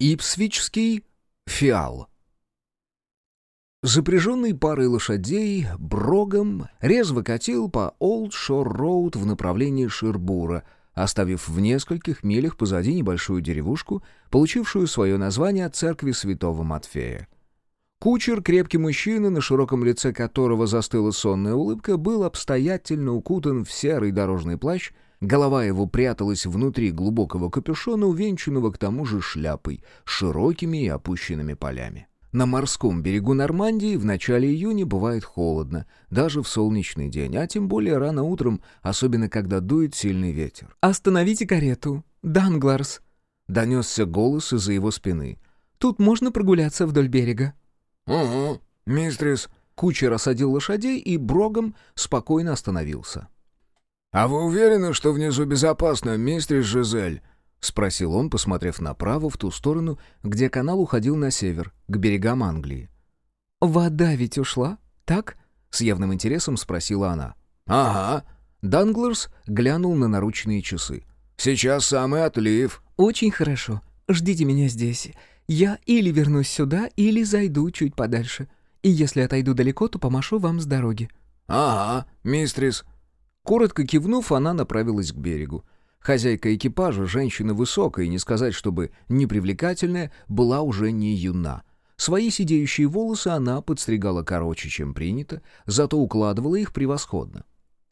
Ипсвичский фиал. Запряженный парой лошадей, Брогом резво катил по Олд Шор Роуд в направлении Ширбура, оставив в нескольких милях позади небольшую деревушку, получившую свое название от церкви святого Матфея. Кучер, крепкий мужчина, на широком лице которого застыла сонная улыбка, был обстоятельно укутан в серый дорожный плащ, голова его пряталась внутри глубокого капюшона, увенчанного к тому же шляпой, широкими и опущенными полями. На морском берегу Нормандии в начале июня бывает холодно, даже в солнечный день, а тем более рано утром, особенно когда дует сильный ветер. «Остановите карету, Дангларс!» — донесся голос из-за его спины. «Тут можно прогуляться вдоль берега». «Угу, мистрис». Кучер осадил лошадей и брогом спокойно остановился. «А вы уверены, что внизу безопасно, мистрис Жизель?» — спросил он, посмотрев направо, в ту сторону, где канал уходил на север, к берегам Англии. «Вода ведь ушла, так?» — с явным интересом спросила она. «Ага». Данглерс глянул на наручные часы. «Сейчас самый отлив». «Очень хорошо. Ждите меня здесь. Я или вернусь сюда, или зайду чуть подальше. И если отойду далеко, то помашу вам с дороги». «Ага, мистрис». Коротко кивнув, она направилась к берегу. Хозяйка экипажа, женщина высокая, и не сказать, чтобы непривлекательная, была уже не юна. Свои сидеющие волосы она подстригала короче, чем принято, зато укладывала их превосходно.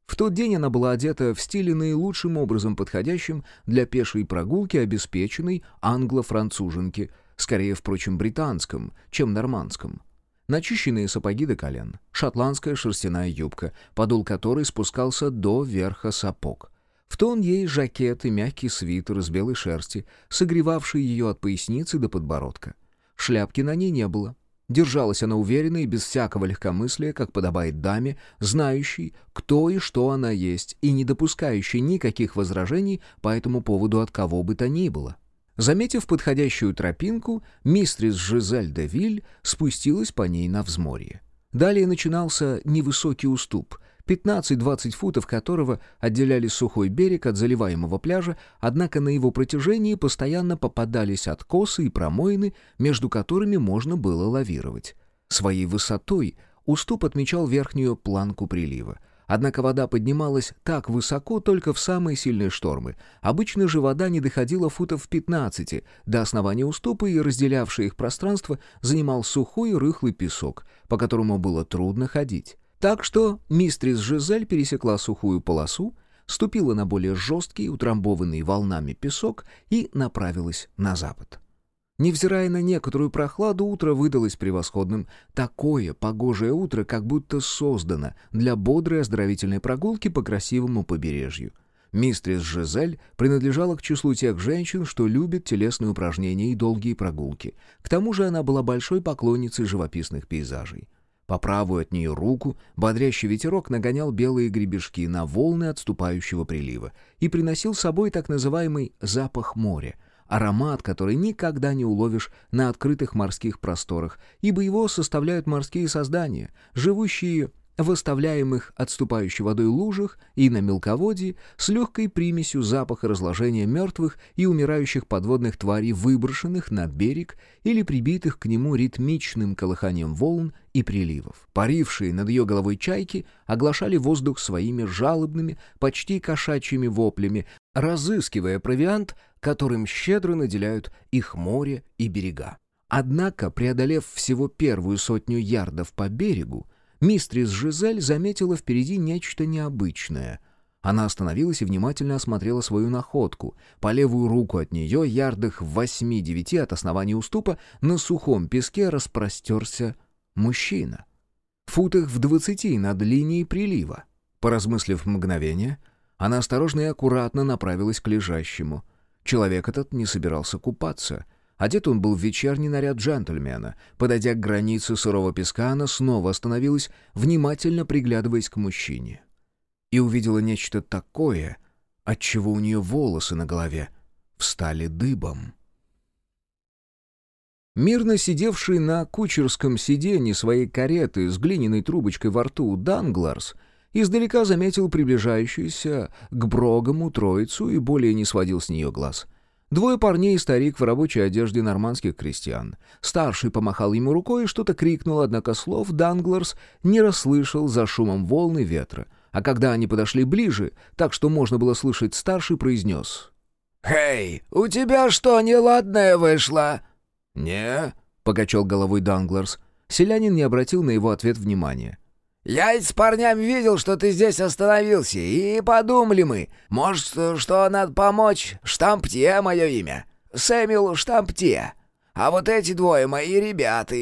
В тот день она была одета в стиле наилучшим образом подходящим для пешей прогулки обеспеченной англо-француженки — скорее, впрочем, британском, чем нормандском. Начищенные сапоги до колен, шотландская шерстяная юбка, подол которой спускался до верха сапог. В тон ей жакет и мягкий свитер из белой шерсти, согревавший ее от поясницы до подбородка. Шляпки на ней не было. Держалась она уверенно и без всякого легкомыслия, как подобает даме, знающей, кто и что она есть, и не допускающей никаких возражений по этому поводу от кого бы то ни было. Заметив подходящую тропинку, мистрис Жизель де Виль спустилась по ней на взморье. Далее начинался невысокий уступ, 15-20 футов которого отделяли сухой берег от заливаемого пляжа, однако на его протяжении постоянно попадались откосы и промоины, между которыми можно было лавировать. Своей высотой уступ отмечал верхнюю планку прилива — Однако вода поднималась так высоко только в самые сильные штормы. Обычно же вода не доходила футов 15 до основания уступа, и разделявшее их пространство занимал сухой рыхлый песок, по которому было трудно ходить. Так что мистрис Жизель пересекла сухую полосу, ступила на более жесткий, утрамбованный волнами песок и направилась на запад. Невзирая на некоторую прохладу, утро выдалось превосходным. Такое погожее утро как будто создано для бодрой оздоровительной прогулки по красивому побережью. Мистрис Жизель принадлежала к числу тех женщин, что любят телесные упражнения и долгие прогулки. К тому же она была большой поклонницей живописных пейзажей. По правую от нее руку бодрящий ветерок нагонял белые гребешки на волны отступающего прилива и приносил с собой так называемый «запах моря», аромат, который никогда не уловишь на открытых морских просторах, ибо его составляют морские создания, живущие в отступающей водой лужах и на мелководье с легкой примесью запаха разложения мертвых и умирающих подводных тварей, выброшенных на берег или прибитых к нему ритмичным колыханием волн и приливов. Парившие над ее головой чайки оглашали воздух своими жалобными, почти кошачьими воплями, разыскивая провиант, которым щедро наделяют их море и берега. Однако, преодолев всего первую сотню ярдов по берегу, мистрис Жизель заметила впереди нечто необычное. Она остановилась и внимательно осмотрела свою находку. По левую руку от нее, ярдах в восьми-девяти от основания уступа, на сухом песке распростерся мужчина. Футах в двадцати над линией прилива. Поразмыслив мгновение, она осторожно и аккуратно направилась к лежащему. Человек этот не собирался купаться — Одет он был в вечерний наряд джентльмена. Подойдя к границе сырого песка, она снова остановилась, внимательно приглядываясь к мужчине. И увидела нечто такое, от чего у нее волосы на голове встали дыбом. Мирно сидевший на кучерском сиденье своей кареты с глиняной трубочкой во рту Дангларс издалека заметил приближающуюся к Брогому троицу и более не сводил с нее глаз — Двое парней и старик в рабочей одежде нормандских крестьян. Старший помахал ему рукой и что-то крикнул, однако слов Дангларс не расслышал за шумом волны ветра. А когда они подошли ближе, так что можно было слышать, старший произнес. «Хей, у тебя что, неладное вышло?» «Не», — покачал головой Дангларс. Селянин не обратил на его ответ внимания. «Я с парнями видел, что ты здесь остановился, и подумали мы, может, что надо помочь? Штамптье мое имя. Сэмюэл Штамптье. А вот эти двое мои ребята.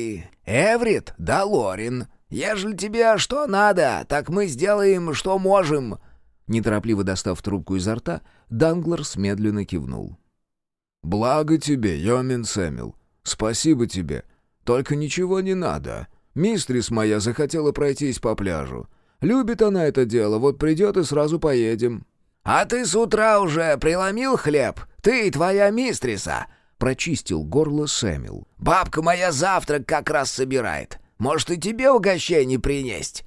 Эврит да Лорин. Ежели тебе что надо, так мы сделаем, что можем». Неторопливо достав трубку изо рта, Дангларс медленно кивнул. «Благо тебе, Йомин Сэмюэл. Спасибо тебе. Только ничего не надо. Мистрис моя захотела пройтись по пляжу. Любит она это дело, вот придет и сразу поедем». «А ты с утра уже преломил хлеб? Ты и твоя мистриса!» Прочистил горло Сэмил. «Бабка моя завтрак как раз собирает. Может, и тебе угощение принесть?»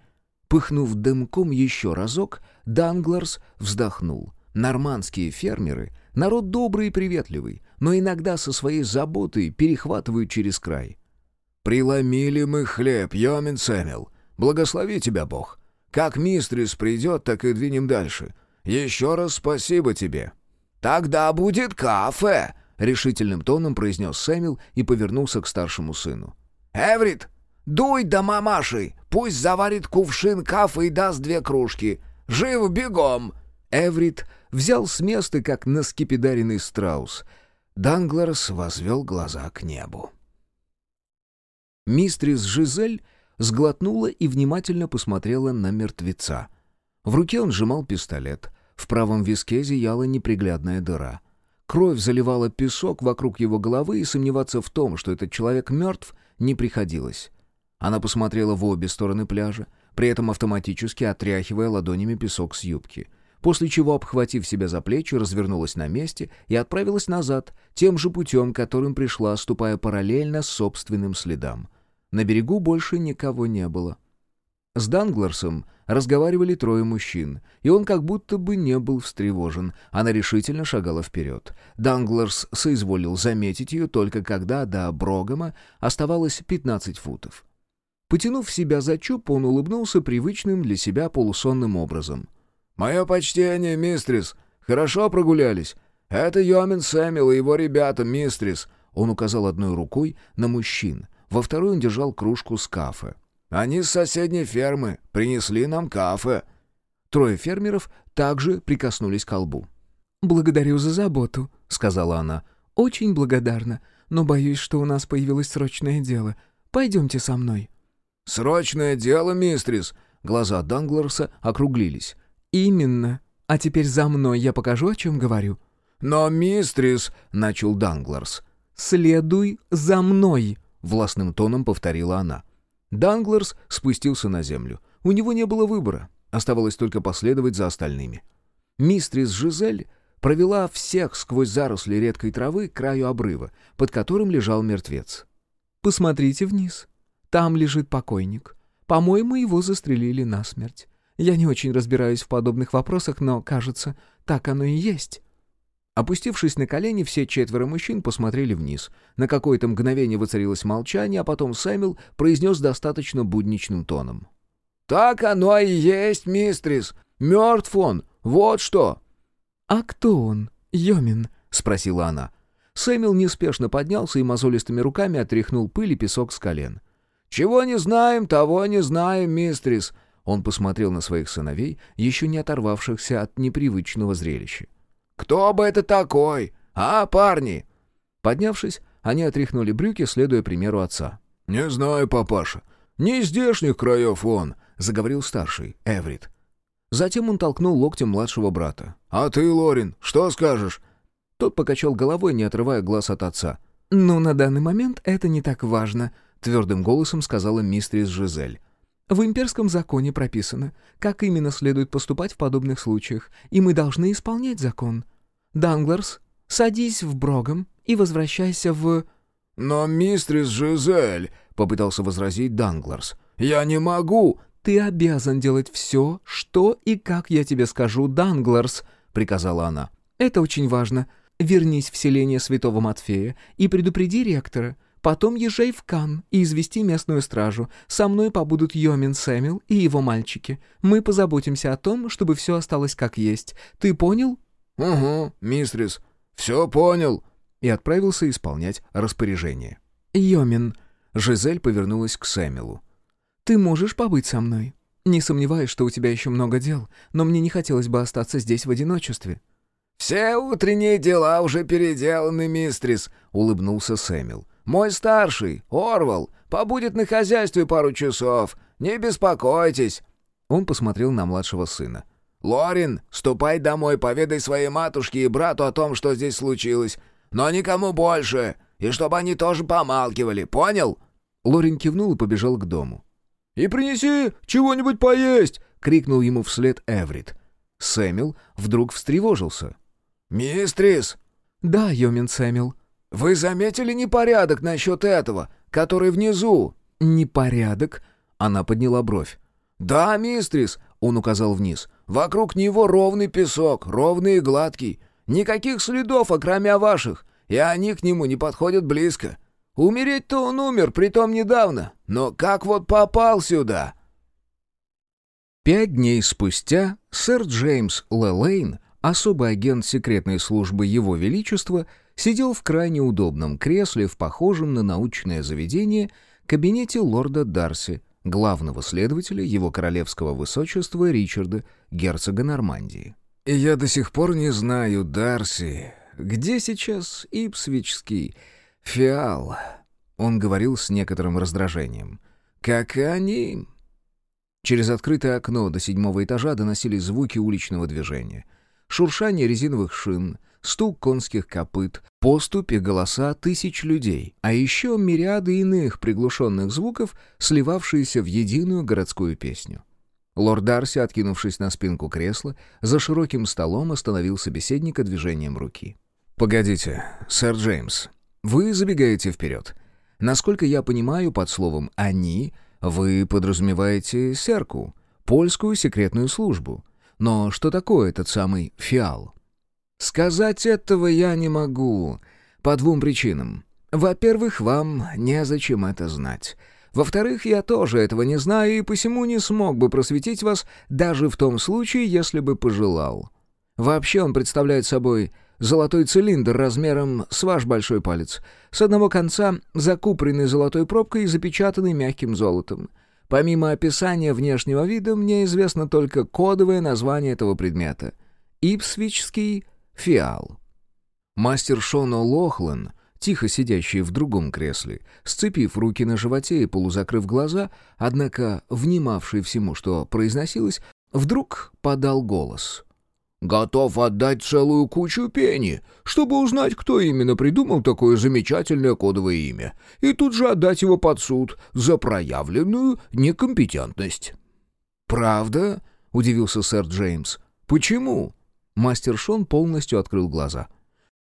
Пыхнув дымком еще разок, Дангларс вздохнул. Нормандские фермеры — народ добрый и приветливый, но иногда со своей заботой перехватывают через край. «Приломили мы хлеб, Йомин Сэмил. Благослови тебя Бог. Как мистрис придет, так и двинем дальше. Еще раз спасибо тебе». «Тогда будет кафе», — решительным тоном произнес Сэмил и повернулся к старшему сыну. «Эврит, дуй до мамаши, пусть заварит кувшин кафе и даст две кружки. Жив бегом!» Эврит взял с места, как наскепидаренный страус. Дангларс возвел глаза к небу. Мистрис Жизель сглотнула и внимательно посмотрела на мертвеца. В руке он сжимал пистолет. В правом виске зияла неприглядная дыра. Кровь заливала песок вокруг его головы, и сомневаться в том, что этот человек мертв, не приходилось. Она посмотрела в обе стороны пляжа, при этом автоматически отряхивая ладонями песок с юбки. После чего, обхватив себя за плечи, развернулась на месте и отправилась назад, тем же путем, которым пришла, ступая параллельно собственным следам. На берегу больше никого не было. С Дангларсом разговаривали трое мужчин, и он как будто бы не был встревожен. Она решительно шагала вперед. Дангларс соизволил заметить ее только когда до Брогома оставалось 15 футов. Потянув себя за чуб, он улыбнулся привычным для себя полусонным образом. «Мое почтение, мистрис. Хорошо прогулялись. Это Йомин Сэмил и его ребята, мистрис». Он указал одной рукой на мужчин, во второй он держал кружку с кафе. «Они с соседней фермы принесли нам кафе». Трое фермеров также прикоснулись к колбу. «Благодарю за заботу», — сказала она. «Очень благодарна, но боюсь, что у нас появилось срочное дело. Пойдемте со мной». «Срочное дело, мистрис!» Глаза Дангларса округлились. «Именно. А теперь за мной я покажу, о чем говорю». «Но, мистрис...» — начал Дангларс. «Следуй за мной!» — властным тоном повторила она. Дангларс спустился на землю. У него не было выбора. Оставалось только последовать за остальными. Мистрис Жизель провела всех сквозь заросли редкой травы к краю обрыва, под которым лежал мертвец. «Посмотрите вниз. Там лежит покойник. По-моему, его застрелили насмерть. Я не очень разбираюсь в подобных вопросах, но, кажется, так оно и есть». Опустившись на колени, все четверо мужчин посмотрели вниз. На какое-то мгновение воцарилось молчание, а потом Сэмил произнес достаточно будничным тоном. «Так оно и есть, мистрис. Мертв он. Вот что!» «А кто он, Йомин?» — спросила она. Сэмил неспешно поднялся и мозолистыми руками отряхнул пыль и песок с колен. «Чего не знаем, того не знаем, мистрис!» Он посмотрел на своих сыновей, еще не оторвавшихся от непривычного зрелища. «Кто бы это такой? А, парни?» Поднявшись, они отряхнули брюки, следуя примеру отца. «Не знаю, папаша. Не из здешних краев он», — заговорил старший, Эврит. Затем он толкнул локтем младшего брата. «А ты, Лорин, что скажешь?» Тот покачал головой, не отрывая глаз от отца. «Ну, на данный момент это не так важно», — твердым голосом сказала мистерис Жизель. «В имперском законе прописано, как именно следует поступать в подобных случаях, и мы должны исполнять закон. Дангларс, садись в Брогом и возвращайся в...» «Но, мистерис Жизель», — попытался возразить Дангларс, — «я не могу...» «Ты обязан делать все, что и как я тебе скажу, Дангларс», — приказала она. «Это очень важно. Вернись в селение Святого Матфея и предупреди ректора. Потом езжай в Кан и извести местную стражу. Со мной побудут Йомин Сэмил и его мальчики. Мы позаботимся о том, чтобы все осталось как есть. Ты понял?» «Угу, мистрис. Все понял». И отправился исполнять распоряжение. «Йомин», — Жизель повернулась к Сэмилу. «Ты можешь побыть со мной? Не сомневаюсь, что у тебя еще много дел, но мне не хотелось бы остаться здесь в одиночестве». «Все утренние дела уже переделаны, мистрис», — улыбнулся Сэмил. «Мой старший, Орвал, побудет на хозяйстве пару часов. Не беспокойтесь». Он посмотрел на младшего сына. «Лорин, ступай домой, поведай своей матушке и брату о том, что здесь случилось. Но никому больше, и чтобы они тоже помалкивали, понял?» Лорин кивнул и побежал к дому. «И принеси чего-нибудь поесть!» — крикнул ему вслед Эврит. Сэмил вдруг встревожился. «Мистрис!» «Да, Йомин Сэмил». «Вы заметили непорядок насчет этого, который внизу?» «Непорядок?» Она подняла бровь. «Да, мистрис!» — он указал вниз. «Вокруг него ровный песок, ровный и гладкий. Никаких следов, окромя ваших, и они к нему не подходят близко. Умереть-то он умер, притом недавно. Но как вот попал сюда?» Пять дней спустя сэр Джеймс Лелейн, особый агент секретной службы Его Величества, сидел в крайне удобном кресле в похожем на научное заведение кабинете лорда Дарси, главного следователя Его Королевского Высочества Ричарда, герцога Нормандии. «И я до сих пор не знаю, Дарси, где сейчас Ипсвичский фиал?» Он говорил с некоторым раздражением. «Как они...» Через открытое окно до седьмого этажа доносились звуки уличного движения. Шуршание резиновых шин, стук конских копыт, поступь и голоса тысяч людей, а еще мириады иных приглушенных звуков, сливавшиеся в единую городскую песню. Лорд Дарси, откинувшись на спинку кресла, за широким столом остановил собеседника движением руки. «Погодите, сэр Джеймс, вы забегаете вперед. Насколько я понимаю, под словом «они» вы подразумеваете серку, польскую секретную службу. Но что такое этот самый фиал?» «Сказать этого я не могу. По двум причинам. Во-первых, вам незачем это знать. Во-вторых, я тоже этого не знаю и посему не смог бы просветить вас даже в том случае, если бы пожелал. Вообще он представляет собой золотой цилиндр размером с ваш большой палец, с одного конца закупоренный золотой пробкой и запечатанный мягким золотом. Помимо описания внешнего вида, мне известно только кодовое название этого предмета — Ипсвичский фиал. Мастер Шон Лохлан тихо сидящий в другом кресле, сцепив руки на животе и полузакрыв глаза, однако внимавший всему, что произносилось, вдруг подал голос. «Готов отдать целую кучу пени, чтобы узнать, кто именно придумал такое замечательное кодовое имя, и тут же отдать его под суд за проявленную некомпетентность». «Правда?» — удивился сэр Джеймс. «Почему?» Мастер Шон полностью открыл глаза —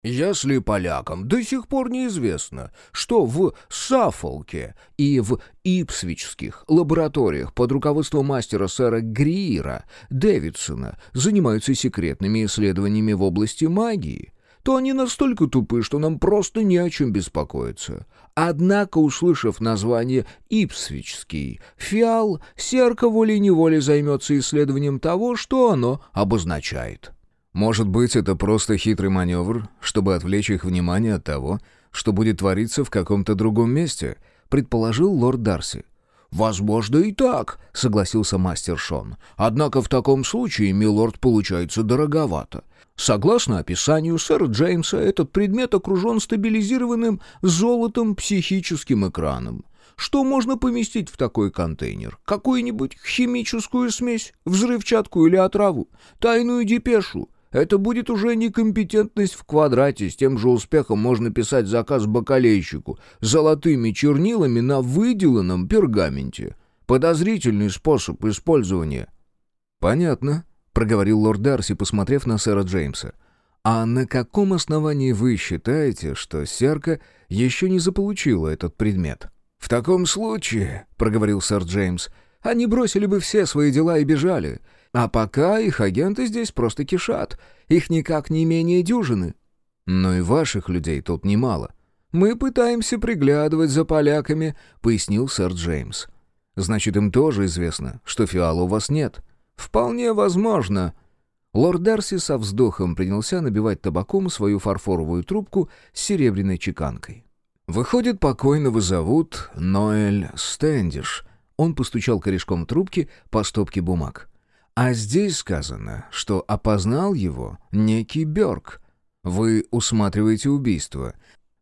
если полякам до сих пор неизвестно, что в Саффолке и в Ипсвичских лабораториях под руководством мастера сэра Гриера Дэвидсона занимаются секретными исследованиями в области магии, то они настолько тупы, что нам просто не о чем беспокоиться. Однако, услышав название «Ипсвичский», фиал серка волей-неволей займется исследованием того, что оно обозначает. Может быть, это просто хитрый маневр, чтобы отвлечь их внимание от того, что будет твориться в каком-то другом месте, предположил лорд Дарси. «Возможно и так», — согласился мастер Шон. «Однако в таком случае, милорд, получается дороговато. Согласно описанию сэра Джеймса, этот предмет окружен стабилизированным золотом психическим экраном. Что можно поместить в такой контейнер? Какую-нибудь химическую смесь, взрывчатку или отраву, тайную депешу, это будет уже некомпетентность в квадрате, с тем же успехом можно писать заказ бакалейщику золотыми чернилами на выделанном пергаменте. Подозрительный способ использования. «Понятно», — проговорил лорд Дарси, посмотрев на сэра Джеймса. «А на каком основании вы считаете, что Серка еще не заполучила этот предмет?» «В таком случае», — проговорил сэр Джеймс, — «они бросили бы все свои дела и бежали. А пока их агенты здесь просто кишат. Их никак не менее дюжины». «Но и ваших людей тут немало. Мы пытаемся приглядывать за поляками», — пояснил сэр Джеймс. «Значит, им тоже известно, что фиала у вас нет». «Вполне возможно». Лорд Дарси со вздохом принялся набивать табаком свою фарфоровую трубку с серебряной чеканкой. «Выходит, покойного зовут Ноэль Стэндиш». Он постучал корешком трубки по стопке бумаг. «А здесь сказано, что опознал его некий Бёрк. Вы усматриваете убийство.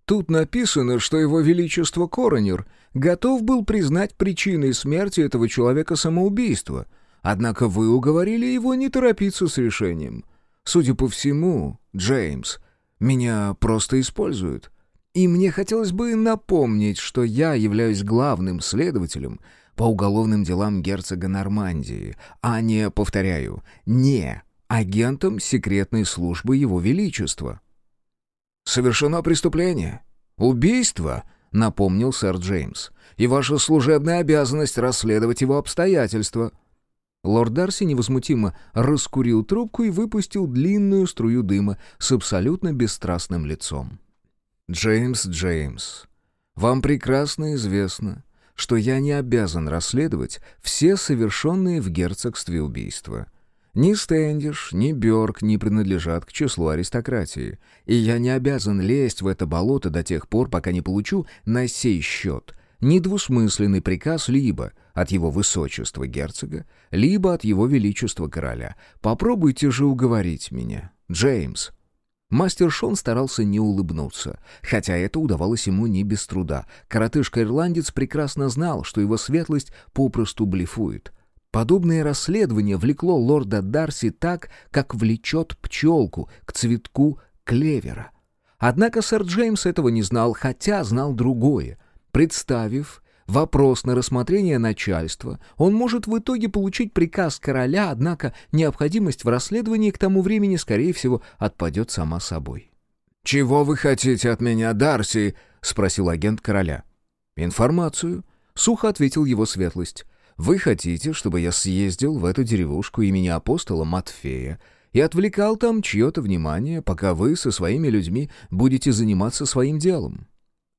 Тут написано, что его величество Коронер готов был признать причиной смерти этого человека самоубийство, однако вы уговорили его не торопиться с решением. Судя по всему, Джеймс, меня просто используют. И мне хотелось бы напомнить, что я являюсь главным следователем по уголовным делам герцога Нормандии, а не, повторяю, не агентом секретной службы Его Величества. «Совершено преступление. Убийство», — напомнил сэр Джеймс. «И ваша служебная обязанность расследовать его обстоятельства». Лорд Дарси невозмутимо раскурил трубку и выпустил длинную струю дыма с абсолютно бесстрастным лицом. «Джеймс, Джеймс, вам прекрасно известно, что я не обязан расследовать все совершенные в герцогстве убийства. Ни Стэндиш, ни Бёрк не принадлежат к числу аристократии, и я не обязан лезть в это болото до тех пор, пока не получу на сей счет недвусмысленный приказ либо от его высочества герцога, либо от его величества короля. Попробуйте же уговорить меня, Джеймс». Мастер Шон старался не улыбнуться, хотя это удавалось ему не без труда. Коротышка-ирландец прекрасно знал, что его светлость попросту блефует. Подобное расследование влекло лорда Дарси так, как влечет пчелку к цветку клевера. Однако сэр Джеймс этого не знал, хотя знал другое. Представив вопрос на рассмотрение начальства, он может в итоге получить приказ короля, однако необходимость в расследовании к тому времени, скорее всего, отпадет сама собой. «Чего вы хотите от меня, Дарси?» — спросил агент короля. «Информацию», — сухо ответил его светлость. «Вы хотите, чтобы я съездил в эту деревушку имени апостола Матфея и отвлекал там чье-то внимание, пока вы со своими людьми будете заниматься своим делом?»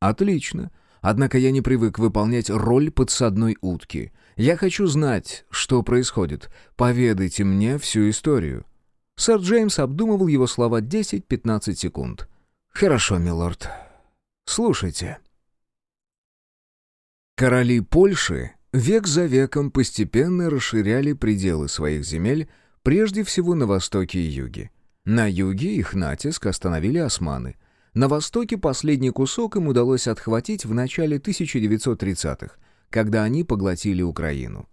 «Отлично. Однако я не привык выполнять роль подсадной утки. Я хочу знать, что происходит. Поведайте мне всю историю». Сэр Джеймс обдумывал его слова 10-15 секунд. «Хорошо, милорд. Слушайте». Короли Польши век за веком постепенно расширяли пределы своих земель, прежде всего на востоке и юге. На юге их натиск остановили османы – на Востоке последний кусок им удалось отхватить в начале 1930-х, когда они поглотили Украину.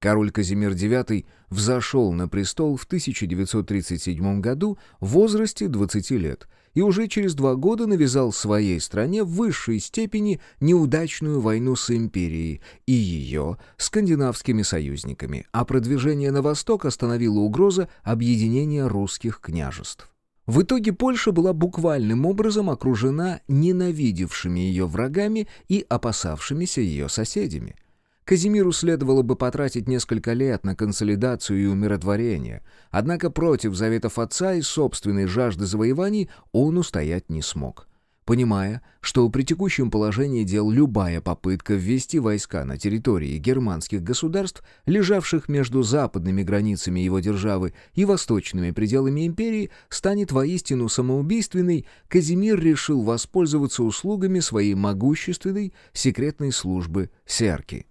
Король Казимир IX взошел на престол в 1937 году в возрасте 20 лет и уже через два года навязал своей стране в высшей степени неудачную войну с империей и ее скандинавскими союзниками, а продвижение на восток остановила угроза объединения русских княжеств. В итоге Польша была буквальным образом окружена ненавидевшими ее врагами и опасавшимися ее соседями. Казимиру следовало бы потратить несколько лет на консолидацию и умиротворение, однако против заветов отца и собственной жажды завоеваний он устоять не смог. Понимая, что при текущем положении дел любая попытка ввести войска на территории германских государств, лежавших между западными границами его державы и восточными пределами империи, станет воистину самоубийственной, Казимир решил воспользоваться услугами своей могущественной секретной службы «Серки».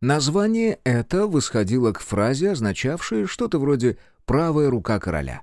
Название это восходило к фразе, означавшей что-то вроде «правая рука короля»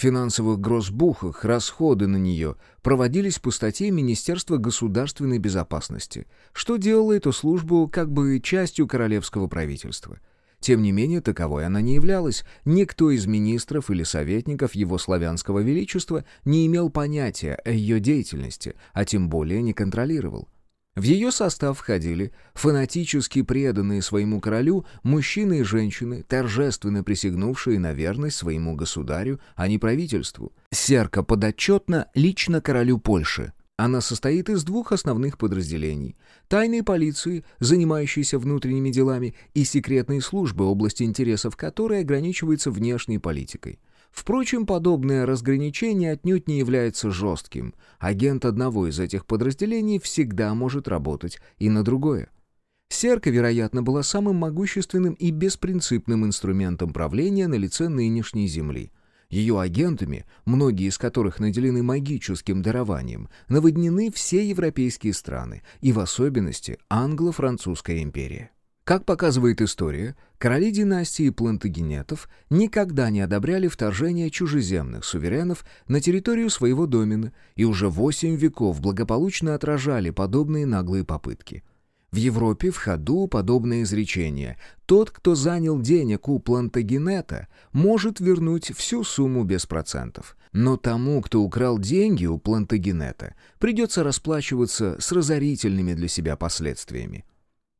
финансовых грозбухах расходы на нее проводились по статье Министерства государственной безопасности, что делало эту службу как бы частью королевского правительства. Тем не менее, таковой она не являлась. Никто из министров или советников его славянского величества не имел понятия о ее деятельности, а тем более не контролировал. В ее состав входили фанатически преданные своему королю мужчины и женщины, торжественно присягнувшие на верность своему государю, а не правительству. Серка подотчетна лично королю Польши. Она состоит из двух основных подразделений – тайной полиции, занимающейся внутренними делами, и секретной службы, области интересов которой ограничивается внешней политикой – Впрочем, подобное разграничение отнюдь не является жестким. Агент одного из этих подразделений всегда может работать и на другое. Серка, вероятно, была самым могущественным и беспринципным инструментом правления на лице нынешней Земли. Ее агентами, многие из которых наделены магическим дарованием, наводнены все европейские страны, и в особенности англо-французская империя. Как показывает история, короли династии плантагенетов никогда не одобряли вторжение чужеземных суверенов на территорию своего домена и уже восемь веков благополучно отражали подобные наглые попытки – в Европе в ходу подобное изречение. Тот, кто занял денег у Плантагенета, может вернуть всю сумму без процентов. Но тому, кто украл деньги у Плантагенета, придется расплачиваться с разорительными для себя последствиями.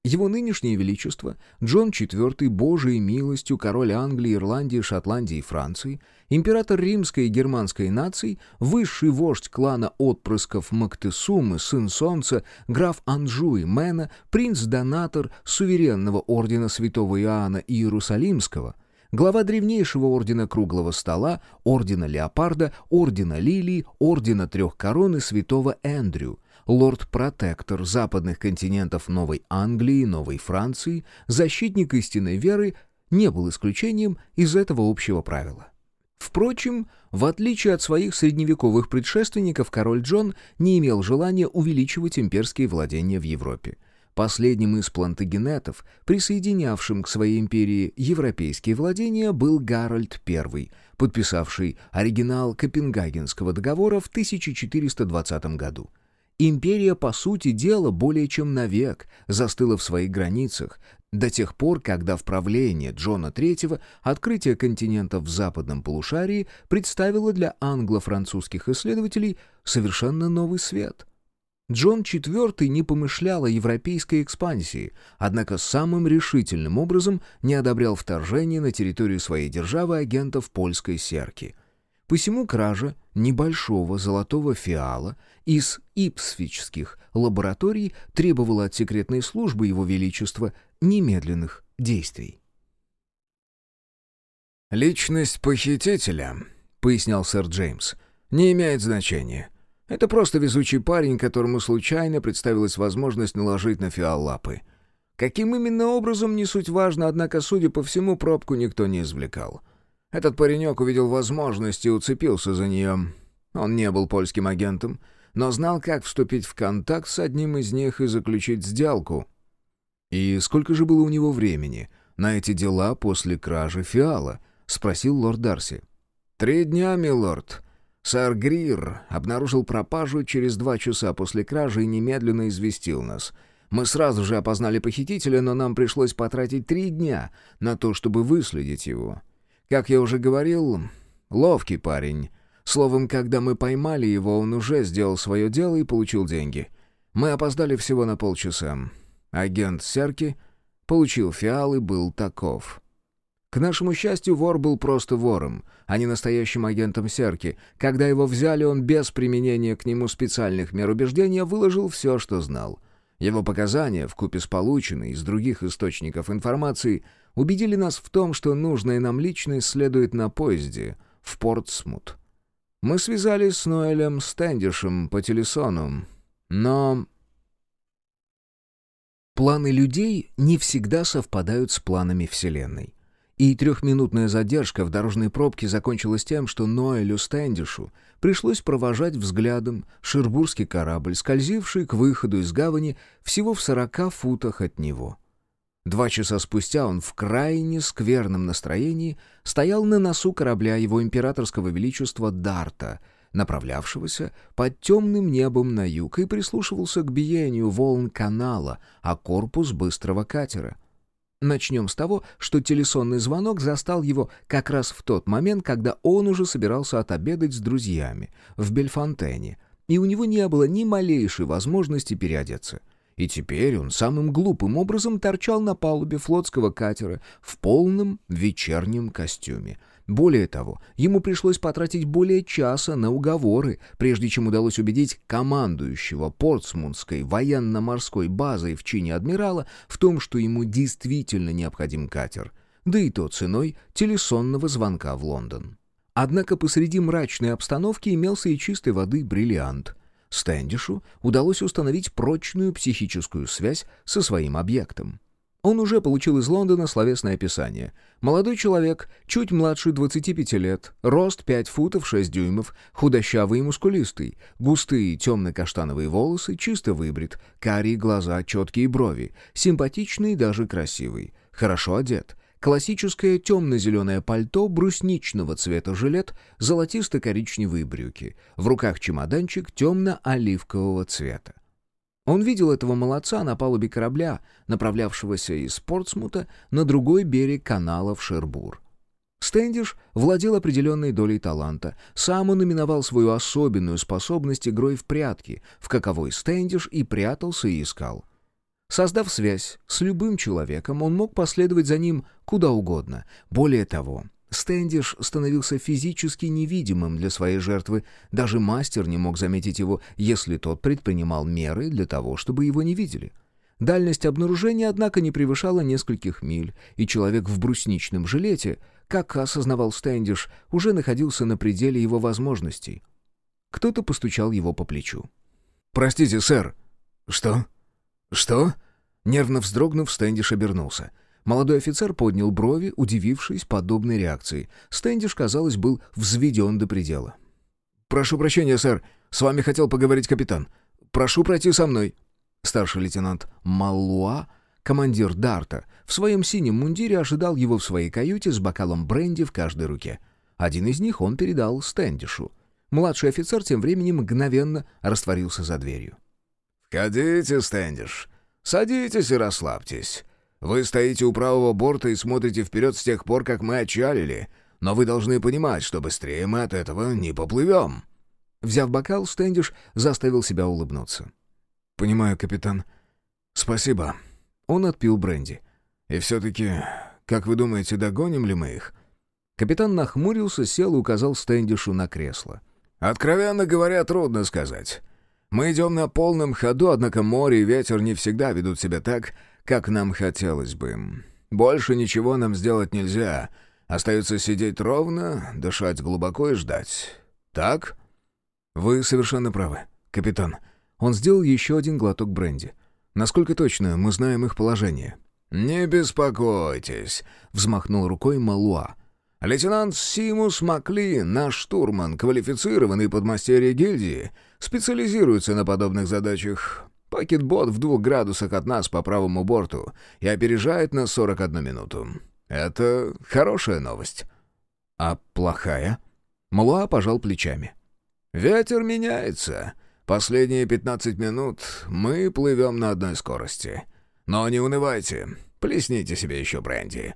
Его нынешнее величество, Джон IV, Божией милостью, король Англии, Ирландии, Шотландии и Франции, император римской и германской наций, высший вождь клана отпрысков Мактесумы, сын солнца, граф Анжу и Мена, принц-донатор суверенного ордена святого Иоанна Иерусалимского, глава древнейшего ордена Круглого Стола, ордена Леопарда, ордена Лилии, ордена Трех Корон и святого Эндрю, лорд-протектор западных континентов Новой Англии и Новой Франции, защитник истинной веры, не был исключением из этого общего правила. Впрочем, в отличие от своих средневековых предшественников, король Джон не имел желания увеличивать имперские владения в Европе. Последним из плантагенетов, присоединявшим к своей империи европейские владения, был Гарольд I, подписавший оригинал Копенгагенского договора в 1420 году. Империя, по сути дела, более чем навек застыла в своих границах, до тех пор, когда в правление Джона III открытие континентов в западном полушарии представило для англо-французских исследователей совершенно новый свет. Джон IV не помышлял о европейской экспансии, однако самым решительным образом не одобрял вторжение на территорию своей державы агентов польской серки – Посему кража небольшого золотого фиала из ипсвичских лабораторий требовала от секретной службы Его Величества немедленных действий. «Личность похитителя», — пояснял сэр Джеймс, — «не имеет значения. Это просто везучий парень, которому случайно представилась возможность наложить на фиал лапы. Каким именно образом, не суть важно, однако, судя по всему, пробку никто не извлекал». Этот паренек увидел возможность и уцепился за нее. Он не был польским агентом, но знал, как вступить в контакт с одним из них и заключить сделку. «И сколько же было у него времени на эти дела после кражи фиала?» — спросил лорд Дарси. «Три дня, милорд. Сэр Грир обнаружил пропажу через два часа после кражи и немедленно известил нас». Мы сразу же опознали похитителя, но нам пришлось потратить три дня на то, чтобы выследить его. Как я уже говорил, ловкий парень. Словом, когда мы поймали его, он уже сделал свое дело и получил деньги. Мы опоздали всего на полчаса. Агент Серки получил фиал и был таков. К нашему счастью, вор был просто вором, а не настоящим агентом Серки. Когда его взяли, он без применения к нему специальных мер убеждения выложил все, что знал. Его показания, вкупе с полученной из других источников информации, убедили нас в том, что нужная нам личность следует на поезде в Портсмут. Мы связались с Ноэлем Стэндишем по телефону, но... Планы людей не всегда совпадают с планами Вселенной. И трехминутная задержка в дорожной пробке закончилась тем, что Ноэлю Стэндишу пришлось провожать взглядом ширбурский корабль, скользивший к выходу из гавани всего в сорока футах от него. Два часа спустя он в крайне скверном настроении стоял на носу корабля его императорского величества Дарта, направлявшегося под темным небом на юг, и прислушивался к биению волн канала, а корпус быстрого катера. Начнем с того, что телефонный звонок застал его как раз в тот момент, когда он уже собирался отобедать с друзьями в Бельфонтене, и у него не было ни малейшей возможности переодеться — и теперь он самым глупым образом торчал на палубе флотского катера в полном вечернем костюме. Более того, ему пришлось потратить более часа на уговоры, прежде чем удалось убедить командующего Портсмутской военно-морской базой в чине адмирала в том, что ему действительно необходим катер, да и то ценой телесонного звонка в Лондон. Однако посреди мрачной обстановки имелся и чистой воды бриллиант. Стэндишу удалось установить прочную психическую связь со своим объектом. Он уже получил из Лондона словесное описание. Молодой человек, чуть младше 25 лет, рост 5 футов 6 дюймов, худощавый и мускулистый, густые темно-каштановые волосы, чисто выбрит, карие глаза, четкие брови, симпатичный и даже красивый, хорошо одет, классическое темно-зеленое пальто, брусничного цвета жилет, золотисто-коричневые брюки, в руках чемоданчик темно-оливкового цвета. Он видел этого молодца на палубе корабля, направлявшегося из Портсмута на другой берег канала в Шербур. Стэндиш владел определенной долей таланта. Сам он именовал свою особенную способность игрой в прятки, в каковой Стэндиш и прятался и искал. Создав связь с любым человеком, он мог последовать за ним куда угодно. Более того, Стэндиш становился физически невидимым для своей жертвы. Даже мастер не мог заметить его, если тот предпринимал меры для того, чтобы его не видели. Дальность обнаружения, однако, не превышала нескольких миль, и человек в брусничном жилете, как осознавал Стэндиш, уже находился на пределе его возможностей. Кто-то постучал его по плечу. «Простите, сэр». «Что? Что?» Нервно вздрогнув, Стэндиш обернулся — Молодой офицер поднял брови, удивившись подобной реакции. Стэндиш, казалось, был взведен до предела. «Прошу прощения, сэр. С вами хотел поговорить капитан. Прошу пройти со мной». Старший лейтенант Маллуа, командир Дарта, в своем синем мундире ожидал его в своей каюте с бокалом бренди в каждой руке. Один из них он передал Стэндишу. Младший офицер тем временем мгновенно растворился за дверью. «Входите, Стэндиш. Садитесь и расслабьтесь. Вы стоите у правого борта и смотрите вперед с тех пор, как мы отчалили. Но вы должны понимать, что быстрее мы от этого не поплывем». Взяв бокал, Стэндиш заставил себя улыбнуться. «Понимаю, капитан. Спасибо». Он отпил бренди. «И все-таки, как вы думаете, догоним ли мы их?» Капитан нахмурился, сел и указал Стэндишу на кресло. «Откровенно говоря, трудно сказать. Мы идем на полном ходу, однако море и ветер не всегда ведут себя так, как нам хотелось бы. Больше ничего нам сделать нельзя. Остается сидеть ровно, дышать глубоко и ждать. Так? Вы совершенно правы, капитан. Он сделал еще один глоток бренди. Насколько точно мы знаем их положение? «Не беспокойтесь», — взмахнул рукой Малуа. «Лейтенант Симус Макли, наш штурман, квалифицированный подмастерье гильдии, специализируется на подобных задачах. Пакетбот в двух градусах от нас по правому борту и опережает на 41 минуту. Это хорошая новость. А плохая? Малуа пожал плечами. Ветер меняется. Последние 15 минут мы плывем на одной скорости. Но не унывайте, плесните себе еще бренди.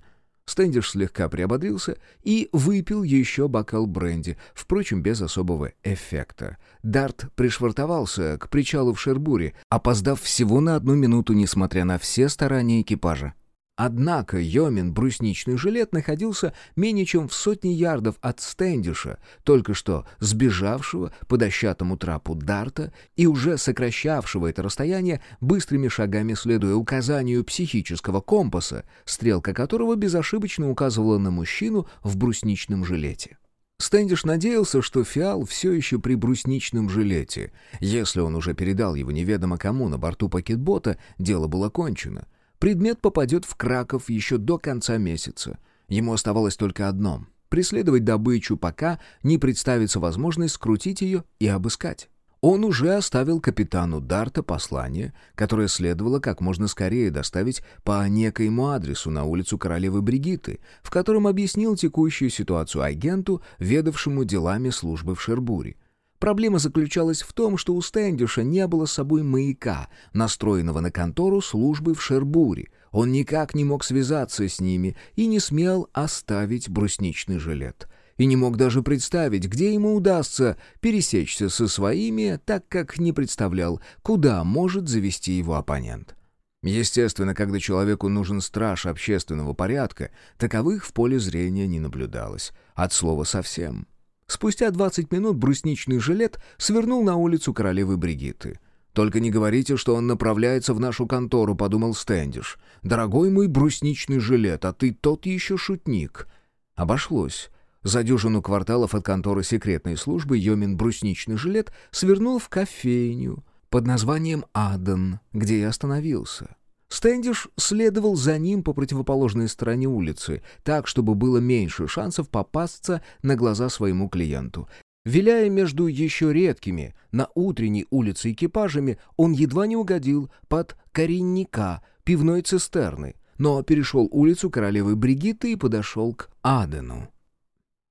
Стэндиш слегка приободрился и выпил еще бокал бренди, впрочем, без особого эффекта. Дарт пришвартовался к причалу в Шербуре, опоздав всего на одну минуту, несмотря на все старания экипажа. Однако Йомин брусничный жилет находился менее чем в сотне ярдов от Стэндиша, только что сбежавшего по дощатому трапу Дарта и уже сокращавшего это расстояние быстрыми шагами, следуя указанию психического компаса, стрелка которого безошибочно указывала на мужчину в брусничном жилете. Стэндиш надеялся, что Фиал все еще при брусничном жилете. Если он уже передал его неведомо кому на борту пакетбота, дело было кончено — Предмет попадет в Краков еще до конца месяца. Ему оставалось только одно — преследовать добычу, пока не представится возможность скрутить ее и обыскать. Он уже оставил капитану Дарта послание, которое следовало как можно скорее доставить по некоему адресу на улицу королевы Бригитты, в котором объяснил текущую ситуацию агенту, ведавшему делами службы в Шербуре. Проблема заключалась в том, что у Стэндиша не было с собой маяка, настроенного на контору службы в Шербуре. Он никак не мог связаться с ними и не смел оставить брусничный жилет. И не мог даже представить, где ему удастся пересечься со своими, так как не представлял, куда может завести его оппонент. Естественно, когда человеку нужен страж общественного порядка, таковых в поле зрения не наблюдалось. От слова совсем. Спустя 20 минут брусничный жилет свернул на улицу королевы Бригитты. «Только не говорите, что он направляется в нашу контору», — подумал Стэндиш. «Дорогой мой брусничный жилет, а ты тот еще шутник». Обошлось. За дюжину кварталов от конторы секретной службы Йомин брусничный жилет свернул в кофейню под названием «Аден», где и остановился. Стэндиш следовал за ним по противоположной стороне улицы, так, чтобы было меньше шансов попасться на глаза своему клиенту. Виляя между еще редкими на утренней улице экипажами, он едва не угодил под коренника пивной цистерны, но перешел улицу королевы Бригитты и подошел к Адену.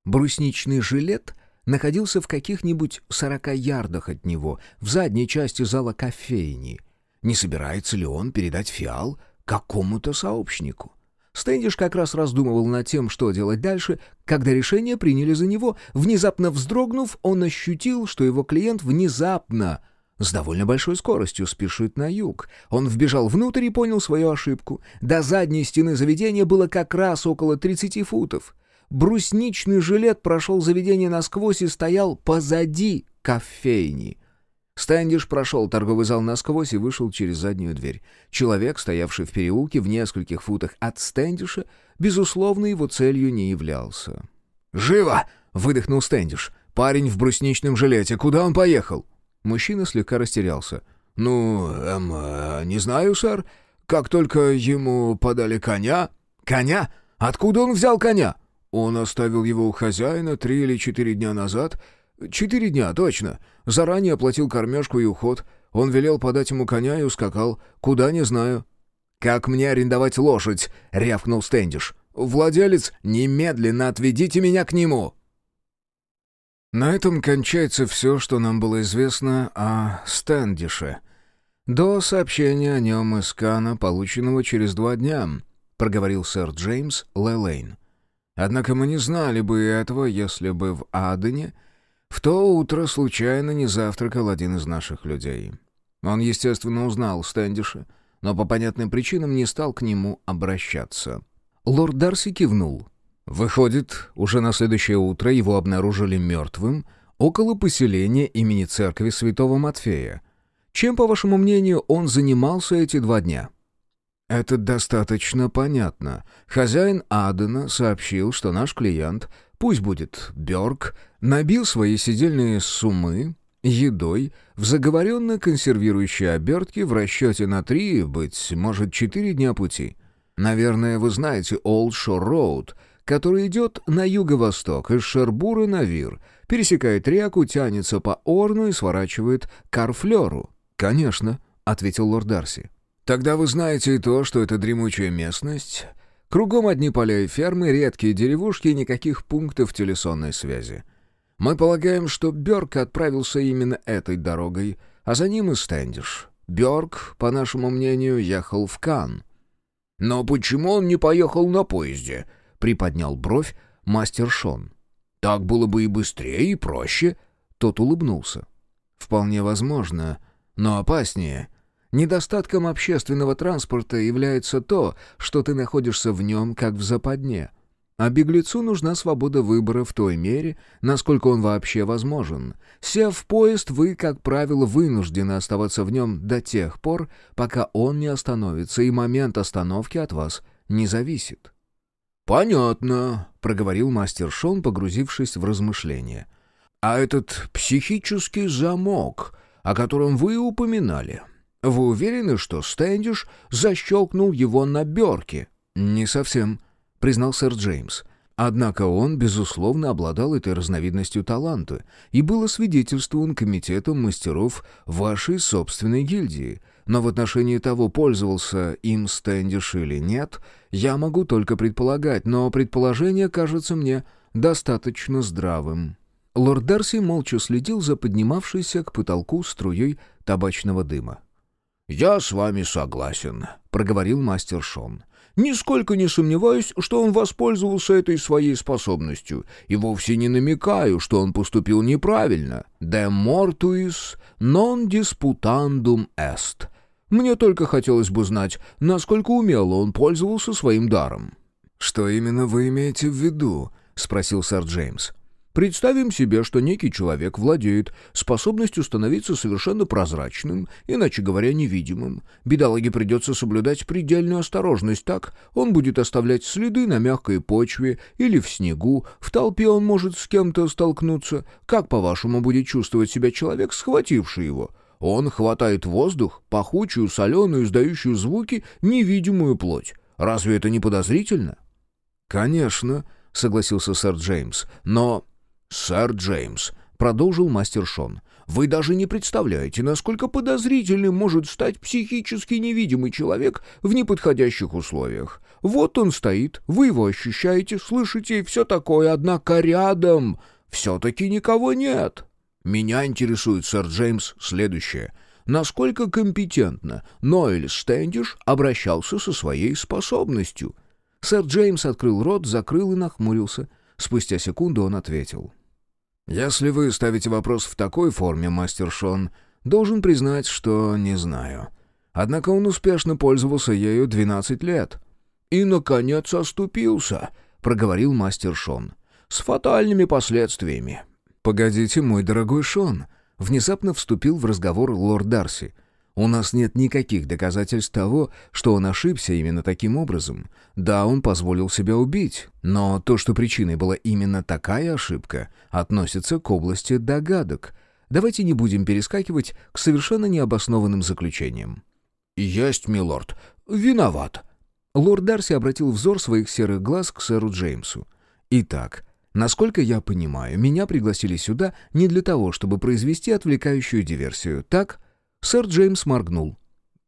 Брусничный жилет находился в каких-нибудь сорока ярдах от него, в задней части зала кофейни. Не собирается ли он передать фиал какому-то сообщнику? Стэндиш как раз раздумывал над тем, что делать дальше, когда решение приняли за него. Внезапно вздрогнув, он ощутил, что его клиент внезапно, с довольно большой скоростью, спешит на юг. Он вбежал внутрь и понял свою ошибку. До задней стены заведения было как раз около 30 футов. Брусничный жилет прошел заведение насквозь и стоял позади кофейни. Стэндиш прошел торговый зал насквозь и вышел через заднюю дверь. Человек, стоявший в переулке в нескольких футах от Стэндиша, безусловно, его целью не являлся. «Живо!» — выдохнул Стэндиш. «Парень в брусничном жилете. Куда он поехал?» Мужчина слегка растерялся. «Ну, эм, э, не знаю, сэр. Как только ему подали коня...» «Коня? Откуда он взял коня?» Он оставил его у хозяина три или четыре дня назад. Четыре дня, точно. Заранее оплатил кормежку и уход. Он велел подать ему коня и ускакал. Куда, не знаю. «Как мне арендовать лошадь?» — рявкнул Стэндиш. «Владелец, немедленно отведите меня к нему!» На этом кончается все, что нам было известно о Стэндише. До сообщения о нем из Кана, полученного через два дня, проговорил сэр Джеймс Лелейн. Однако мы не знали бы этого, если бы в Адене в то утро случайно не завтракал один из наших людей. Он, естественно, узнал Стэндиша, но по понятным причинам не стал к нему обращаться. Лорд Дарси кивнул. Выходит, уже на следующее утро его обнаружили мертвым около поселения имени церкви святого Матфея. Чем, по вашему мнению, он занимался эти два дня?» «Это достаточно понятно. Хозяин Адена сообщил, что наш клиент, пусть будет Бёрк, набил свои сидельные суммы едой в заговоренно консервирующей обертке в расчете на три, быть может, четыре дня пути. Наверное, вы знаете Олд Шор Роуд, который идет на юго-восток из Шербура на Вир, пересекает реку, тянется по Орну и сворачивает к Арфлеру. «Конечно», — ответил лорд Дарси. Тогда вы знаете и то, что это дремучая местность. Кругом одни поля и фермы, редкие деревушки и никаких пунктов телесонной связи. Мы полагаем, что Бёрк отправился именно этой дорогой, а за ним и Стэндиш. Бёрк, по нашему мнению, ехал в Кан. «Но почему он не поехал на поезде?» — приподнял бровь мастер Шон. «Так было бы и быстрее, и проще». Тот улыбнулся. «Вполне возможно, но опаснее», Недостатком общественного транспорта является то, что ты находишься в нем как в западне. А беглецу нужна свобода выбора в той мере, насколько он вообще возможен. Сев в поезд, вы, как правило, вынуждены оставаться в нем до тех пор, пока он не остановится, и момент остановки от вас не зависит. «Понятно», — проговорил мастер Шон, погрузившись в размышления. «А этот психический замок, о котором вы упоминали, вы уверены, что Стэндиш защелкнул его на Берке?» «Не совсем», — признал сэр Джеймс. Однако он, безусловно, обладал этой разновидностью таланта и был освидетельствован комитетом мастеров вашей собственной гильдии. Но в отношении того, пользовался им Стэндиш или нет, я могу только предполагать, но предположение кажется мне достаточно здравым». Лорд Дарси молча следил за поднимавшейся к потолку струей табачного дыма. «Я с вами согласен», — проговорил мастер Шон. «Нисколько не сомневаюсь, что он воспользовался этой своей способностью, и вовсе не намекаю, что он поступил неправильно. De mortuis non disputandum est. Мне только хотелось бы знать, насколько умело он пользовался своим даром». «Что именно вы имеете в виду?» — спросил сэр Джеймс. Представим себе, что некий человек владеет способностью становиться совершенно прозрачным, иначе говоря, невидимым. Бедолаге придется соблюдать предельную осторожность, так он будет оставлять следы на мягкой почве или в снегу, в толпе он может с кем-то столкнуться. Как, по-вашему, будет чувствовать себя человек, схвативший его? Он хватает воздух, пахучую, соленую, издающую звуки, невидимую плоть. Разве это не подозрительно? «Конечно», — согласился сэр Джеймс, — «но...» «Сэр Джеймс», — продолжил мастер Шон, — «вы даже не представляете, насколько подозрительным может стать психически невидимый человек в неподходящих условиях. Вот он стоит, вы его ощущаете, слышите и все такое, однако рядом все-таки никого нет». Меня интересует, сэр Джеймс, следующее. Насколько компетентно Ноэль Стэндиш обращался со своей способностью? Сэр Джеймс открыл рот, закрыл и нахмурился. Спустя секунду он ответил. «Если вы ставите вопрос в такой форме, мастер Шон, должен признать, что не знаю. Однако он успешно пользовался ею 12 лет». «И, наконец, оступился», — проговорил мастер Шон. «С фатальными последствиями. «Погодите, мой дорогой Шон», — внезапно вступил в разговор лорд Дарси. «У нас нет никаких доказательств того, что он ошибся именно таким образом. Да, он позволил себя убить, но то, что причиной была именно такая ошибка, относится к области догадок. Давайте не будем перескакивать к совершенно необоснованным заключениям». «Есть, милорд. Виноват». Лорд Дарси обратил взор своих серых глаз к сэру Джеймсу. «Итак, Насколько я понимаю, меня пригласили сюда не для того, чтобы произвести отвлекающую диверсию, так? Сэр Джеймс моргнул.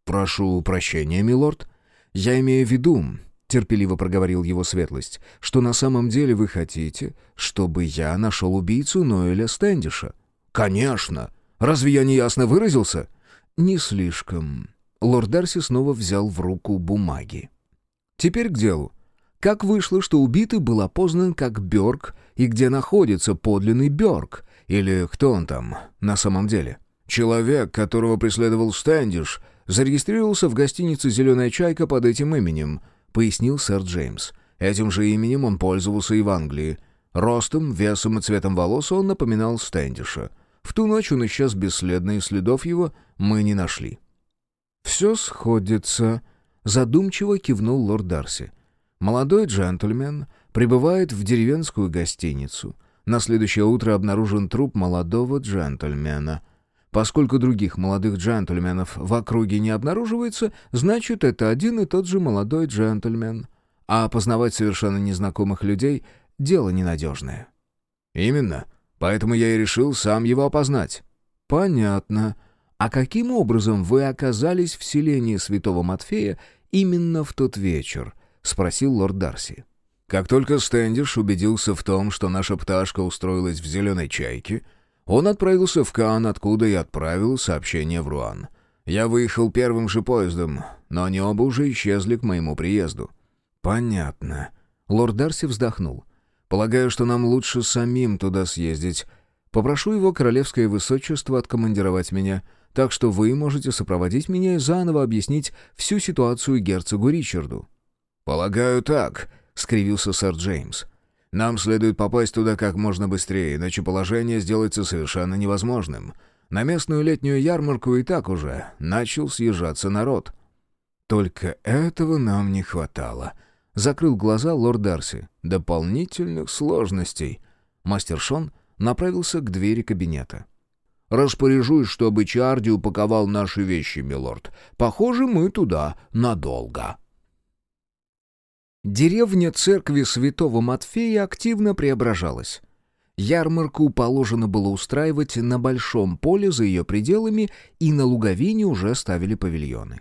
«Прошу прощения, милорд. Я имею в виду, — терпеливо проговорил его светлость, — что на самом деле вы хотите, чтобы я нашел убийцу Ноэля Стэндиша?» «Конечно! Разве я не ясно выразился?» «Не слишком». Лорд Дарси снова взял в руку бумаги. «Теперь к делу. Как вышло, что убитый был опознан как Бёрк, и где находится подлинный Бёрк? Или кто он там на самом деле? Человек, которого преследовал Стэндиш, зарегистрировался в гостинице «Зеленая чайка» под этим именем, пояснил сэр Джеймс. Этим же именем он пользовался и в Англии. Ростом, весом и цветом волос он напоминал Стэндиша. В ту ночь он исчез бесследно, и следов его мы не нашли. «Все сходится», — задумчиво кивнул лорд Дарси. Молодой джентльмен прибывает в деревенскую гостиницу. На следующее утро обнаружен труп молодого джентльмена. Поскольку других молодых джентльменов в округе не обнаруживается, значит, это один и тот же молодой джентльмен. А опознавать совершенно незнакомых людей — дело ненадежное. «Именно. Поэтому я и решил сам его опознать». «Понятно. А каким образом вы оказались в селении святого Матфея именно в тот вечер?» — спросил лорд Дарси. Как только Стэндиш убедился в том, что наша пташка устроилась в «Зеленой чайке», он отправился в Каан, откуда и отправил сообщение в Руан. Я выехал первым же поездом, но они оба уже исчезли к моему приезду. «Понятно». Лорд Дарси вздохнул. «Полагаю, что нам лучше самим туда съездить. Попрошу его королевское высочество откомандировать меня, так что вы можете сопроводить меня и заново объяснить всю ситуацию герцогу Ричарду». «Полагаю, так», — скривился сэр Джеймс. «Нам следует попасть туда как можно быстрее, иначе положение сделается совершенно невозможным. На местную летнюю ярмарку и так уже начал съезжаться народ». «Только этого нам не хватало», — закрыл глаза лорд Дарси. «Дополнительных сложностей». Мастер Шон направился к двери кабинета. «Распоряжусь, чтобы Чарди упаковал наши вещи, милорд. Похоже, мы туда надолго». Деревня церкви святого Матфея активно преображалась. Ярмарку положено было устраивать на большом поле за ее пределами, и на луговине уже ставили павильоны.